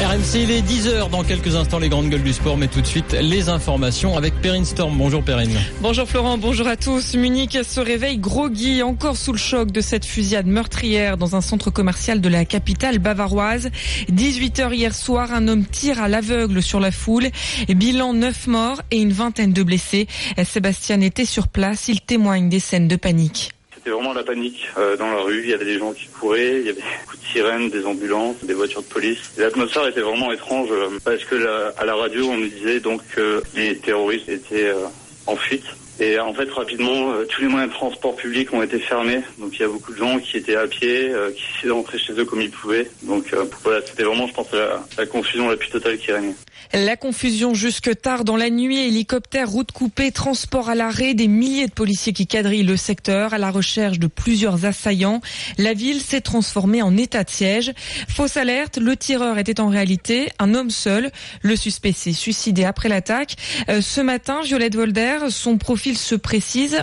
RMC, il est 10h dans quelques instants, les grandes gueules du sport, mais tout de suite, les informations avec Perrine Storm. Bonjour Perrine. Bonjour Florent, bonjour à tous. Munich se réveille groggy, encore sous le choc de cette fusillade meurtrière dans un centre commercial de la capitale bavaroise. 18h hier soir, un homme tire à l'aveugle sur la foule. Bilan 9 morts et une vingtaine de blessés. Sébastien était sur place, il témoigne des scènes de panique. C'était vraiment la panique euh, dans la rue. Il y avait des gens qui couraient, il y avait des coups de sirène, des ambulances, des voitures de police. L'atmosphère était vraiment étrange euh, parce que la, à la radio, on nous disait donc que les terroristes étaient euh, en fuite. Et en fait, rapidement, euh, tous les moyens de transport public ont été fermés. Donc il y a beaucoup de gens qui étaient à pied, qui essayaient d'entrer chez eux comme ils pouvaient. Donc voilà, c'était vraiment, je pense, la confusion la plus totale qui régnait. La confusion jusque tard dans la nuit, hélicoptère, route coupée, transport à l'arrêt, des milliers de policiers qui quadrillent le secteur à la recherche de plusieurs assaillants. La ville s'est transformée en état de siège. Fausse alerte, le tireur était en réalité un homme seul. Le suspect s'est suicidé après l'attaque. Euh, ce matin, Violette Volder, son profil se précise.